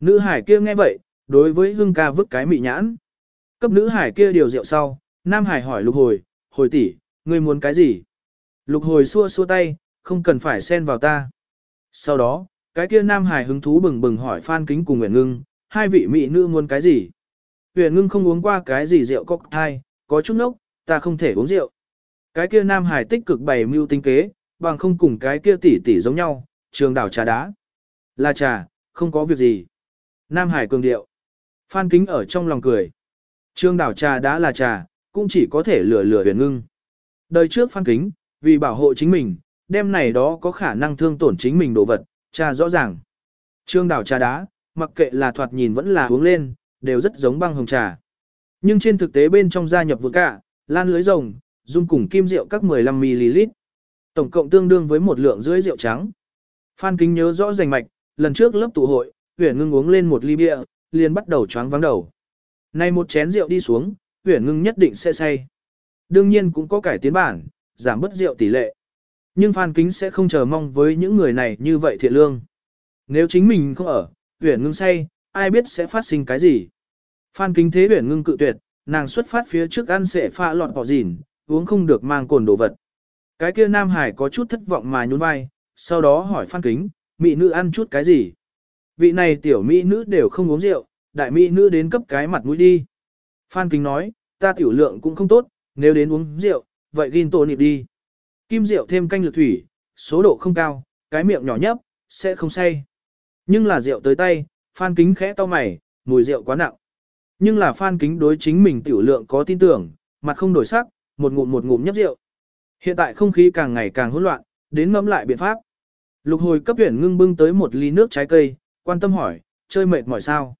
Nữ hải kia nghe vậy, đối với Hương ca vứt cái mị nhãn. Cấp nữ hải kia điều rượu sau, nam hải hỏi lục hồi, hồi tỷ, ngươi muốn cái gì? Lục hồi xua xua tay, không cần phải xen vào ta. Sau đó, cái kia nam hải hứng thú bừng bừng hỏi Phan Kính cùng Nguyễn Ngưng, hai vị mỹ nữ muốn cái gì? Huyền ngưng không uống qua cái gì rượu cocktail, có chút nốc, ta không thể uống rượu. Cái kia nam hải tích cực bày mưu tinh kế, bằng không cùng cái kia tỷ tỷ giống nhau, trường đảo trà đá. Là trà, không có việc gì. Nam hải cường điệu. Phan kính ở trong lòng cười. trương đảo trà đã là trà, cũng chỉ có thể lừa lừa huyền ngưng. Đời trước phan kính, vì bảo hộ chính mình, đêm này đó có khả năng thương tổn chính mình đồ vật, trà rõ ràng. Trương đảo trà đá, mặc kệ là thoạt nhìn vẫn là uống lên, đều rất giống băng hồng trà. Nhưng trên thực tế bên trong gia nhập vượt cả, lan lưới rồng, dung cùng kim rượu các 15ml. Tổng cộng tương đương với một lượng rưỡi rượu trắng. Phan Kính nhớ rõ rành mạch, lần trước lớp tụ hội, Huyền Ngưng uống lên một ly bia, liền bắt đầu choáng vắng đầu. Nay một chén rượu đi xuống, Huyền Ngưng nhất định sẽ say. Đương nhiên cũng có cải tiến bản, giảm bớt rượu tỷ lệ. Nhưng Phan Kính sẽ không chờ mong với những người này như vậy thiện lương. Nếu chính mình không ở, Huyền Ngưng say, ai biết sẽ phát sinh cái gì. Phan Kính Thế Huyền Ngưng cự tuyệt, nàng xuất phát phía trước ăn sẽ pha lọt bỏ gìn, uống không được mang cồn đồ vật. Cái kia Nam Hải có chút thất vọng mà nhún vai, sau đó hỏi Phan Kính, mỹ nữ ăn chút cái gì? Vị này tiểu mỹ nữ đều không uống rượu, đại mỹ nữ đến cấp cái mặt mũi đi. Phan Kính nói, ta tiểu lượng cũng không tốt, nếu đến uống rượu, vậy gin tổ nịp đi. Kim rượu thêm canh lực thủy, số độ không cao, cái miệng nhỏ nhấp, sẽ không say. Nhưng là rượu tới tay, Phan Kính khẽ to mày, mùi rượu quá nặng. Nhưng là Phan Kính đối chính mình tiểu lượng có tin tưởng, mặt không đổi sắc, một ngụm một ngụm nhấp rượu. Hiện tại không khí càng ngày càng hỗn loạn, đến ngẫm lại biện pháp. Lục hồi cấp huyền ngưng bưng tới một ly nước trái cây, quan tâm hỏi, chơi mệt mỏi sao?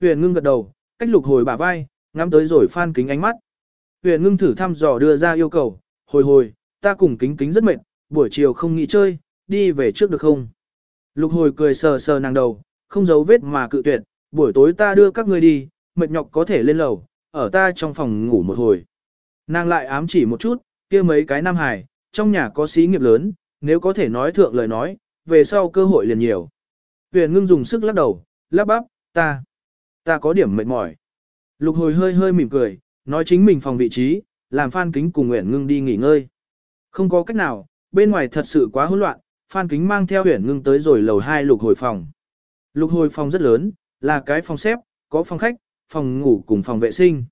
Huyền ngưng gật đầu, cách lục hồi bả vai, ngắm tới rồi Phan Kính ánh mắt. Huyền ngưng thử thăm dò đưa ra yêu cầu, hồi hồi, ta cùng kính kính rất mệt, buổi chiều không nghỉ chơi, đi về trước được không? Lục hồi cười sờ sờ nàng đầu, không giấu vết mà cự tuyệt, buổi tối ta đưa các ngươi đi, mệt nhọc có thể lên lầu, ở ta trong phòng ngủ một hồi. Nàng lại ám chỉ một chút, kia mấy cái nam hải, trong nhà có xí nghiệp lớn, nếu có thể nói thượng lời nói, về sau cơ hội liền nhiều. Huyền ngưng dùng sức lắc đầu, lắp bắp, ta, ta có điểm mệt mỏi. Lục hồi hơi hơi mỉm cười, nói chính mình phòng vị trí, làm Phan Kính cùng Huyền ngưng đi nghỉ ngơi. Không có cách nào, bên ngoài thật sự quá hỗn loạn, Phan Kính mang theo Huyền ngưng tới rồi lầu hai lục hồi phòng. Lục hồi phòng rất lớn, là cái phòng xếp, có phòng khách, phòng ngủ cùng phòng vệ sinh.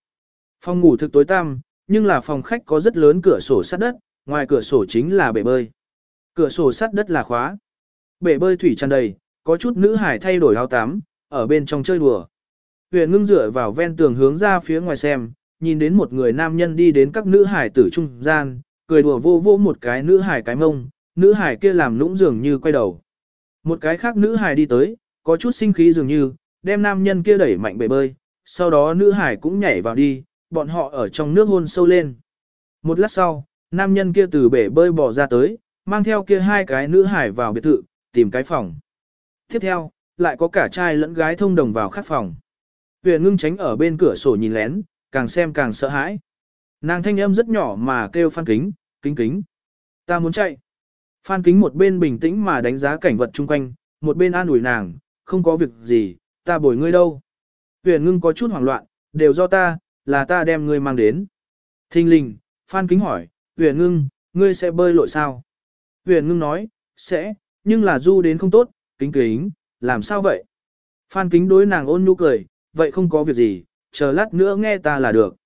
Phòng ngủ thực tối tăm, nhưng là phòng khách có rất lớn cửa sổ sắt đất, ngoài cửa sổ chính là bể bơi. Cửa sổ sắt đất là khóa. Bể bơi thủy tràn đầy, có chút nữ hải thay đổi áo tắm, ở bên trong chơi đùa. Huyền ngưng dựa vào ven tường hướng ra phía ngoài xem, nhìn đến một người nam nhân đi đến các nữ hải tử trung gian, cười đùa vô vô một cái nữ hải cái mông, nữ hải kia làm lũng dường như quay đầu. Một cái khác nữ hải đi tới, có chút sinh khí dường như, đem nam nhân kia đẩy mạnh bể bơi, sau đó nữ hải cũng nhảy vào đi, bọn họ ở trong nước hôn sâu lên. Một lát sau, nam nhân kia từ bể bơi bỏ ra tới, mang theo kia hai cái nữ hải vào biệt thự, tìm cái phòng. Tiếp theo, lại có cả trai lẫn gái thông đồng vào khắc phòng. Huyền ngưng tránh ở bên cửa sổ nhìn lén, càng xem càng sợ hãi. Nàng thanh âm rất nhỏ mà kêu phan kính, kính kính. Ta muốn chạy. Phan kính một bên bình tĩnh mà đánh giá cảnh vật chung quanh, một bên an ủi nàng, không có việc gì, ta bồi ngươi đâu. Huyền ngưng có chút hoảng loạn, đều do ta, là ta đem ngươi mang đến. Thinh linh, Phan kính hỏi, Huyền ngưng, ngươi sẽ bơi lội sao? Huyền ngưng nói, sẽ, nhưng là du đến không tốt, kính kính, làm sao vậy? Phan kính đối nàng ôn nhu cười, vậy không có việc gì, chờ lát nữa nghe ta là được.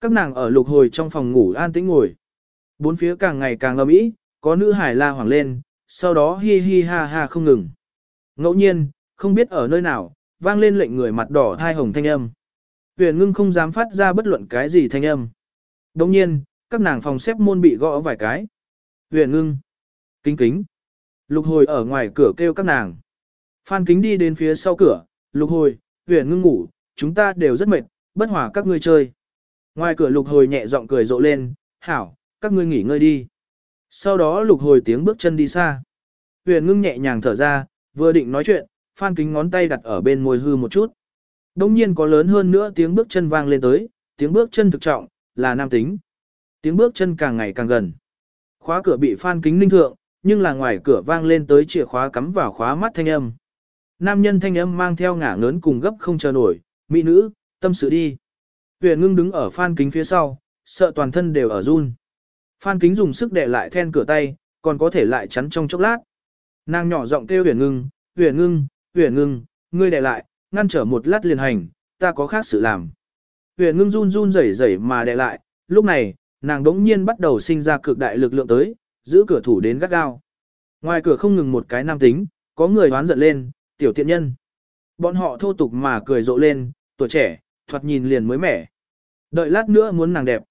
Các nàng ở lục hồi trong phòng ngủ an tĩnh ngồi. Bốn phía càng ngày càng ầm ý, có nữ hải la hoảng lên, sau đó hi hi ha ha không ngừng. Ngẫu nhiên, không biết ở nơi nào, vang lên lệnh người mặt đỏ thai hồng thanh âm. Huyền ngưng không dám phát ra bất luận cái gì thanh âm. Đồng nhiên, các nàng phòng xếp môn bị gõ vài cái. Huyền ngưng. Kính kính. Lục hồi ở ngoài cửa kêu các nàng. Phan kính đi đến phía sau cửa, lục hồi, huyền ngưng ngủ, chúng ta đều rất mệt, bất hòa các ngươi chơi. Ngoài cửa lục hồi nhẹ giọng cười rộ lên, hảo, các ngươi nghỉ ngơi đi. Sau đó lục hồi tiếng bước chân đi xa. Huyền ngưng nhẹ nhàng thở ra, vừa định nói chuyện, phan kính ngón tay đặt ở bên môi hư một chút. Đông nhiên có lớn hơn nữa tiếng bước chân vang lên tới, tiếng bước chân thực trọng, là nam tính. Tiếng bước chân càng ngày càng gần. Khóa cửa bị phan kính ninh thượng, nhưng là ngoài cửa vang lên tới chìa khóa cắm vào khóa mắt thanh âm. Nam nhân thanh âm mang theo ngả ngớn cùng gấp không chờ nổi, mỹ nữ, tâm sự đi. Huyền ngưng đứng ở phan kính phía sau, sợ toàn thân đều ở run. Phan kính dùng sức đè lại then cửa tay, còn có thể lại chắn trong chốc lát. Nàng nhỏ giọng kêu huyền ngưng, huyền ngưng, huyền ngưng, ngươi đè lại, ngăn trở một lát liền hành, ta có khác sự làm. Huyền ngưng run run rẩy rẩy mà đè lại, lúc này, nàng đống nhiên bắt đầu sinh ra cực đại lực lượng tới, giữ cửa thủ đến gắt gao. Ngoài cửa không ngừng một cái nam tính, có người hoán giận lên, tiểu tiện nhân. Bọn họ thô tục mà cười rộ lên, tuổi trẻ, thoạt nhìn liền mới mẻ. Đợi lát nữa muốn nàng đẹp.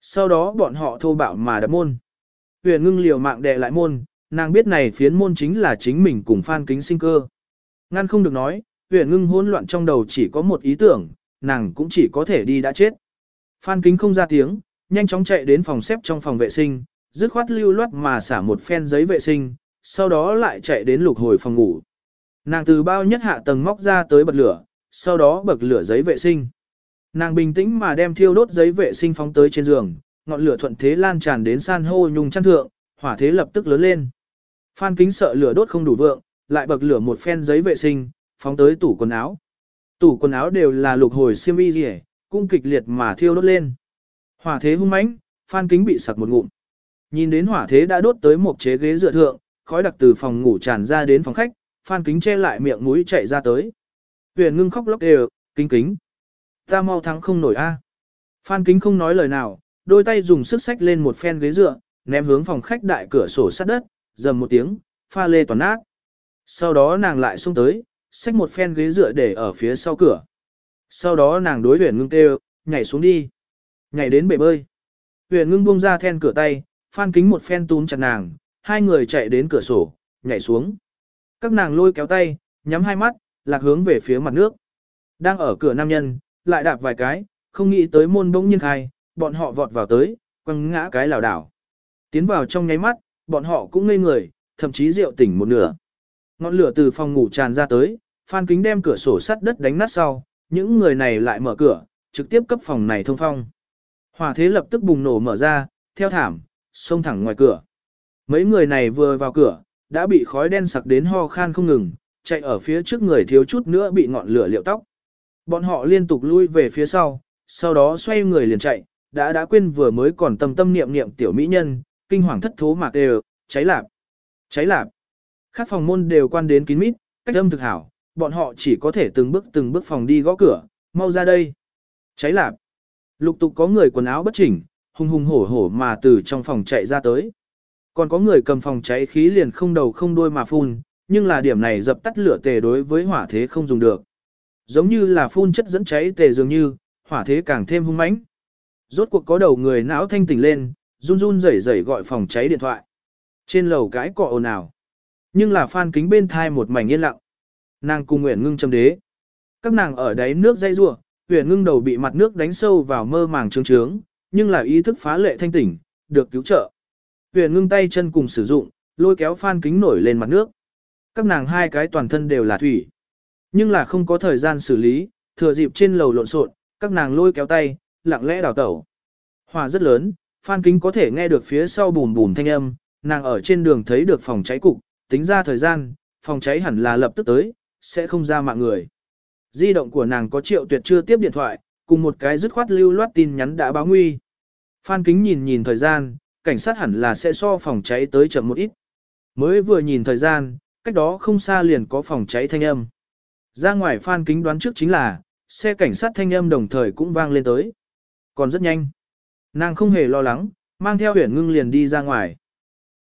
Sau đó bọn họ thô bạo mà đập môn. Huyền ngưng liều mạng đè lại môn, nàng biết này phiến môn chính là chính mình cùng phan kính sinh cơ. Ngăn không được nói, huyền ngưng hỗn loạn trong đầu chỉ có một ý tưởng, nàng cũng chỉ có thể đi đã chết. Phan kính không ra tiếng, nhanh chóng chạy đến phòng xếp trong phòng vệ sinh, dứt khoát lưu loát mà xả một phen giấy vệ sinh, sau đó lại chạy đến lục hồi phòng ngủ. Nàng từ bao nhất hạ tầng móc ra tới bật lửa, sau đó bật lửa giấy vệ sinh. Nàng bình tĩnh mà đem thiêu đốt giấy vệ sinh phóng tới trên giường, ngọn lửa thuận thế lan tràn đến san hô nhung chăn thượng, hỏa thế lập tức lớn lên. Phan kính sợ lửa đốt không đủ vượng, lại bật lửa một phen giấy vệ sinh, phóng tới tủ quần áo. Tủ quần áo đều là lục hồi xiêm y rỉ, cung kịch liệt mà thiêu đốt lên. Hỏa thế hung mãnh, Phan kính bị sặc một ngụm. Nhìn đến hỏa thế đã đốt tới một chế ghế dựa thượng, khói đặc từ phòng ngủ tràn ra đến phòng khách, Phan kính che lại miệng mũi chạy ra tới. Huyền ngưng khóc lóc đều, kính kính. Ta mau thắng không nổi a. Phan kính không nói lời nào, đôi tay dùng sức sách lên một phen ghế dựa, ném hướng phòng khách đại cửa sổ sát đất, dầm một tiếng, pha lê toàn nát. Sau đó nàng lại xuống tới, xách một phen ghế dựa để ở phía sau cửa. Sau đó nàng đối huyền ngưng kêu, nhảy xuống đi. Nhảy đến bể bơi. Huyền ngưng buông ra then cửa tay, phan kính một phen túm chặt nàng, hai người chạy đến cửa sổ, nhảy xuống. Các nàng lôi kéo tay, nhắm hai mắt, lạc hướng về phía mặt nước. Đang ở cửa nam nhân, lại đạp vài cái, không nghĩ tới môn bỗng nhiên khai, bọn họ vọt vào tới, quăng ngã cái lảo đảo. Tiến vào trong nháy mắt, bọn họ cũng ngây người, thậm chí rượu tỉnh một nửa. Ngọn lửa từ phòng ngủ tràn ra tới, Phan Kính đem cửa sổ sắt đất đánh nát sau, những người này lại mở cửa, trực tiếp cấp phòng này thông phong. Hỏa thế lập tức bùng nổ mở ra, theo thảm, xông thẳng ngoài cửa. Mấy người này vừa vào cửa, đã bị khói đen sặc đến ho khan không ngừng, chạy ở phía trước người thiếu chút nữa bị ngọn lửa liệu tóc. Bọn họ liên tục lui về phía sau, sau đó xoay người liền chạy, đã đã quên vừa mới còn tâm tâm niệm niệm tiểu mỹ nhân, kinh hoàng thất thố mạc đều, cháy lạp, cháy lạp. Các phòng môn đều quan đến kín mít, cách âm thực hảo, bọn họ chỉ có thể từng bước từng bước phòng đi gõ cửa, mau ra đây. Cháy lạp. Lục tục có người quần áo bất chỉnh, hùng hùng hổ hổ mà từ trong phòng chạy ra tới. Còn có người cầm phòng cháy khí liền không đầu không đuôi mà phun, nhưng là điểm này dập tắt lửa tề đối với hỏa thế không dùng được. Giống như là phun chất dẫn cháy tề dường như, hỏa thế càng thêm hung mãnh. Rốt cuộc có đầu người não thanh tỉnh lên, run run rẩy rẩy gọi phòng cháy điện thoại. Trên lầu cái cọ ồn ào. Nhưng là phan kính bên thai một mảnh yên lặng. Nàng cùng Nguyễn Ngưng châm đế. Các nàng ở đáy nước dây rua, Nguyễn Ngưng đầu bị mặt nước đánh sâu vào mơ màng trướng trướng, nhưng là ý thức phá lệ thanh tỉnh, được cứu trợ. Huyền ngưng tay chân cùng sử dụng, lôi kéo phan kính nổi lên mặt nước. Các nàng hai cái toàn thân đều là thủy. Nhưng là không có thời gian xử lý, thừa dịp trên lầu lộn xộn, các nàng lôi kéo tay, lặng lẽ đào tẩu. Hòa rất lớn, phan kính có thể nghe được phía sau bùm bùm thanh âm, nàng ở trên đường thấy được phòng cháy cục, tính ra thời gian, phòng cháy hẳn là lập tức tới, sẽ không ra mạng người. Di động của nàng có triệu tuyệt chưa tiếp điện thoại, cùng một cái dứt khoát lưu loát tin nhắn đã báo nguy. Phan kính nhìn nhìn thời gian, cảnh sát hẳn là sẽ so phòng cháy tới chậm một ít. Mới vừa nhìn thời gian, cách đó không xa liền có phòng cháy thanh âm. Ra ngoài phan kính đoán trước chính là, xe cảnh sát thanh âm đồng thời cũng vang lên tới. Còn rất nhanh. Nàng không hề lo lắng, mang theo huyền ngưng liền đi ra ngoài.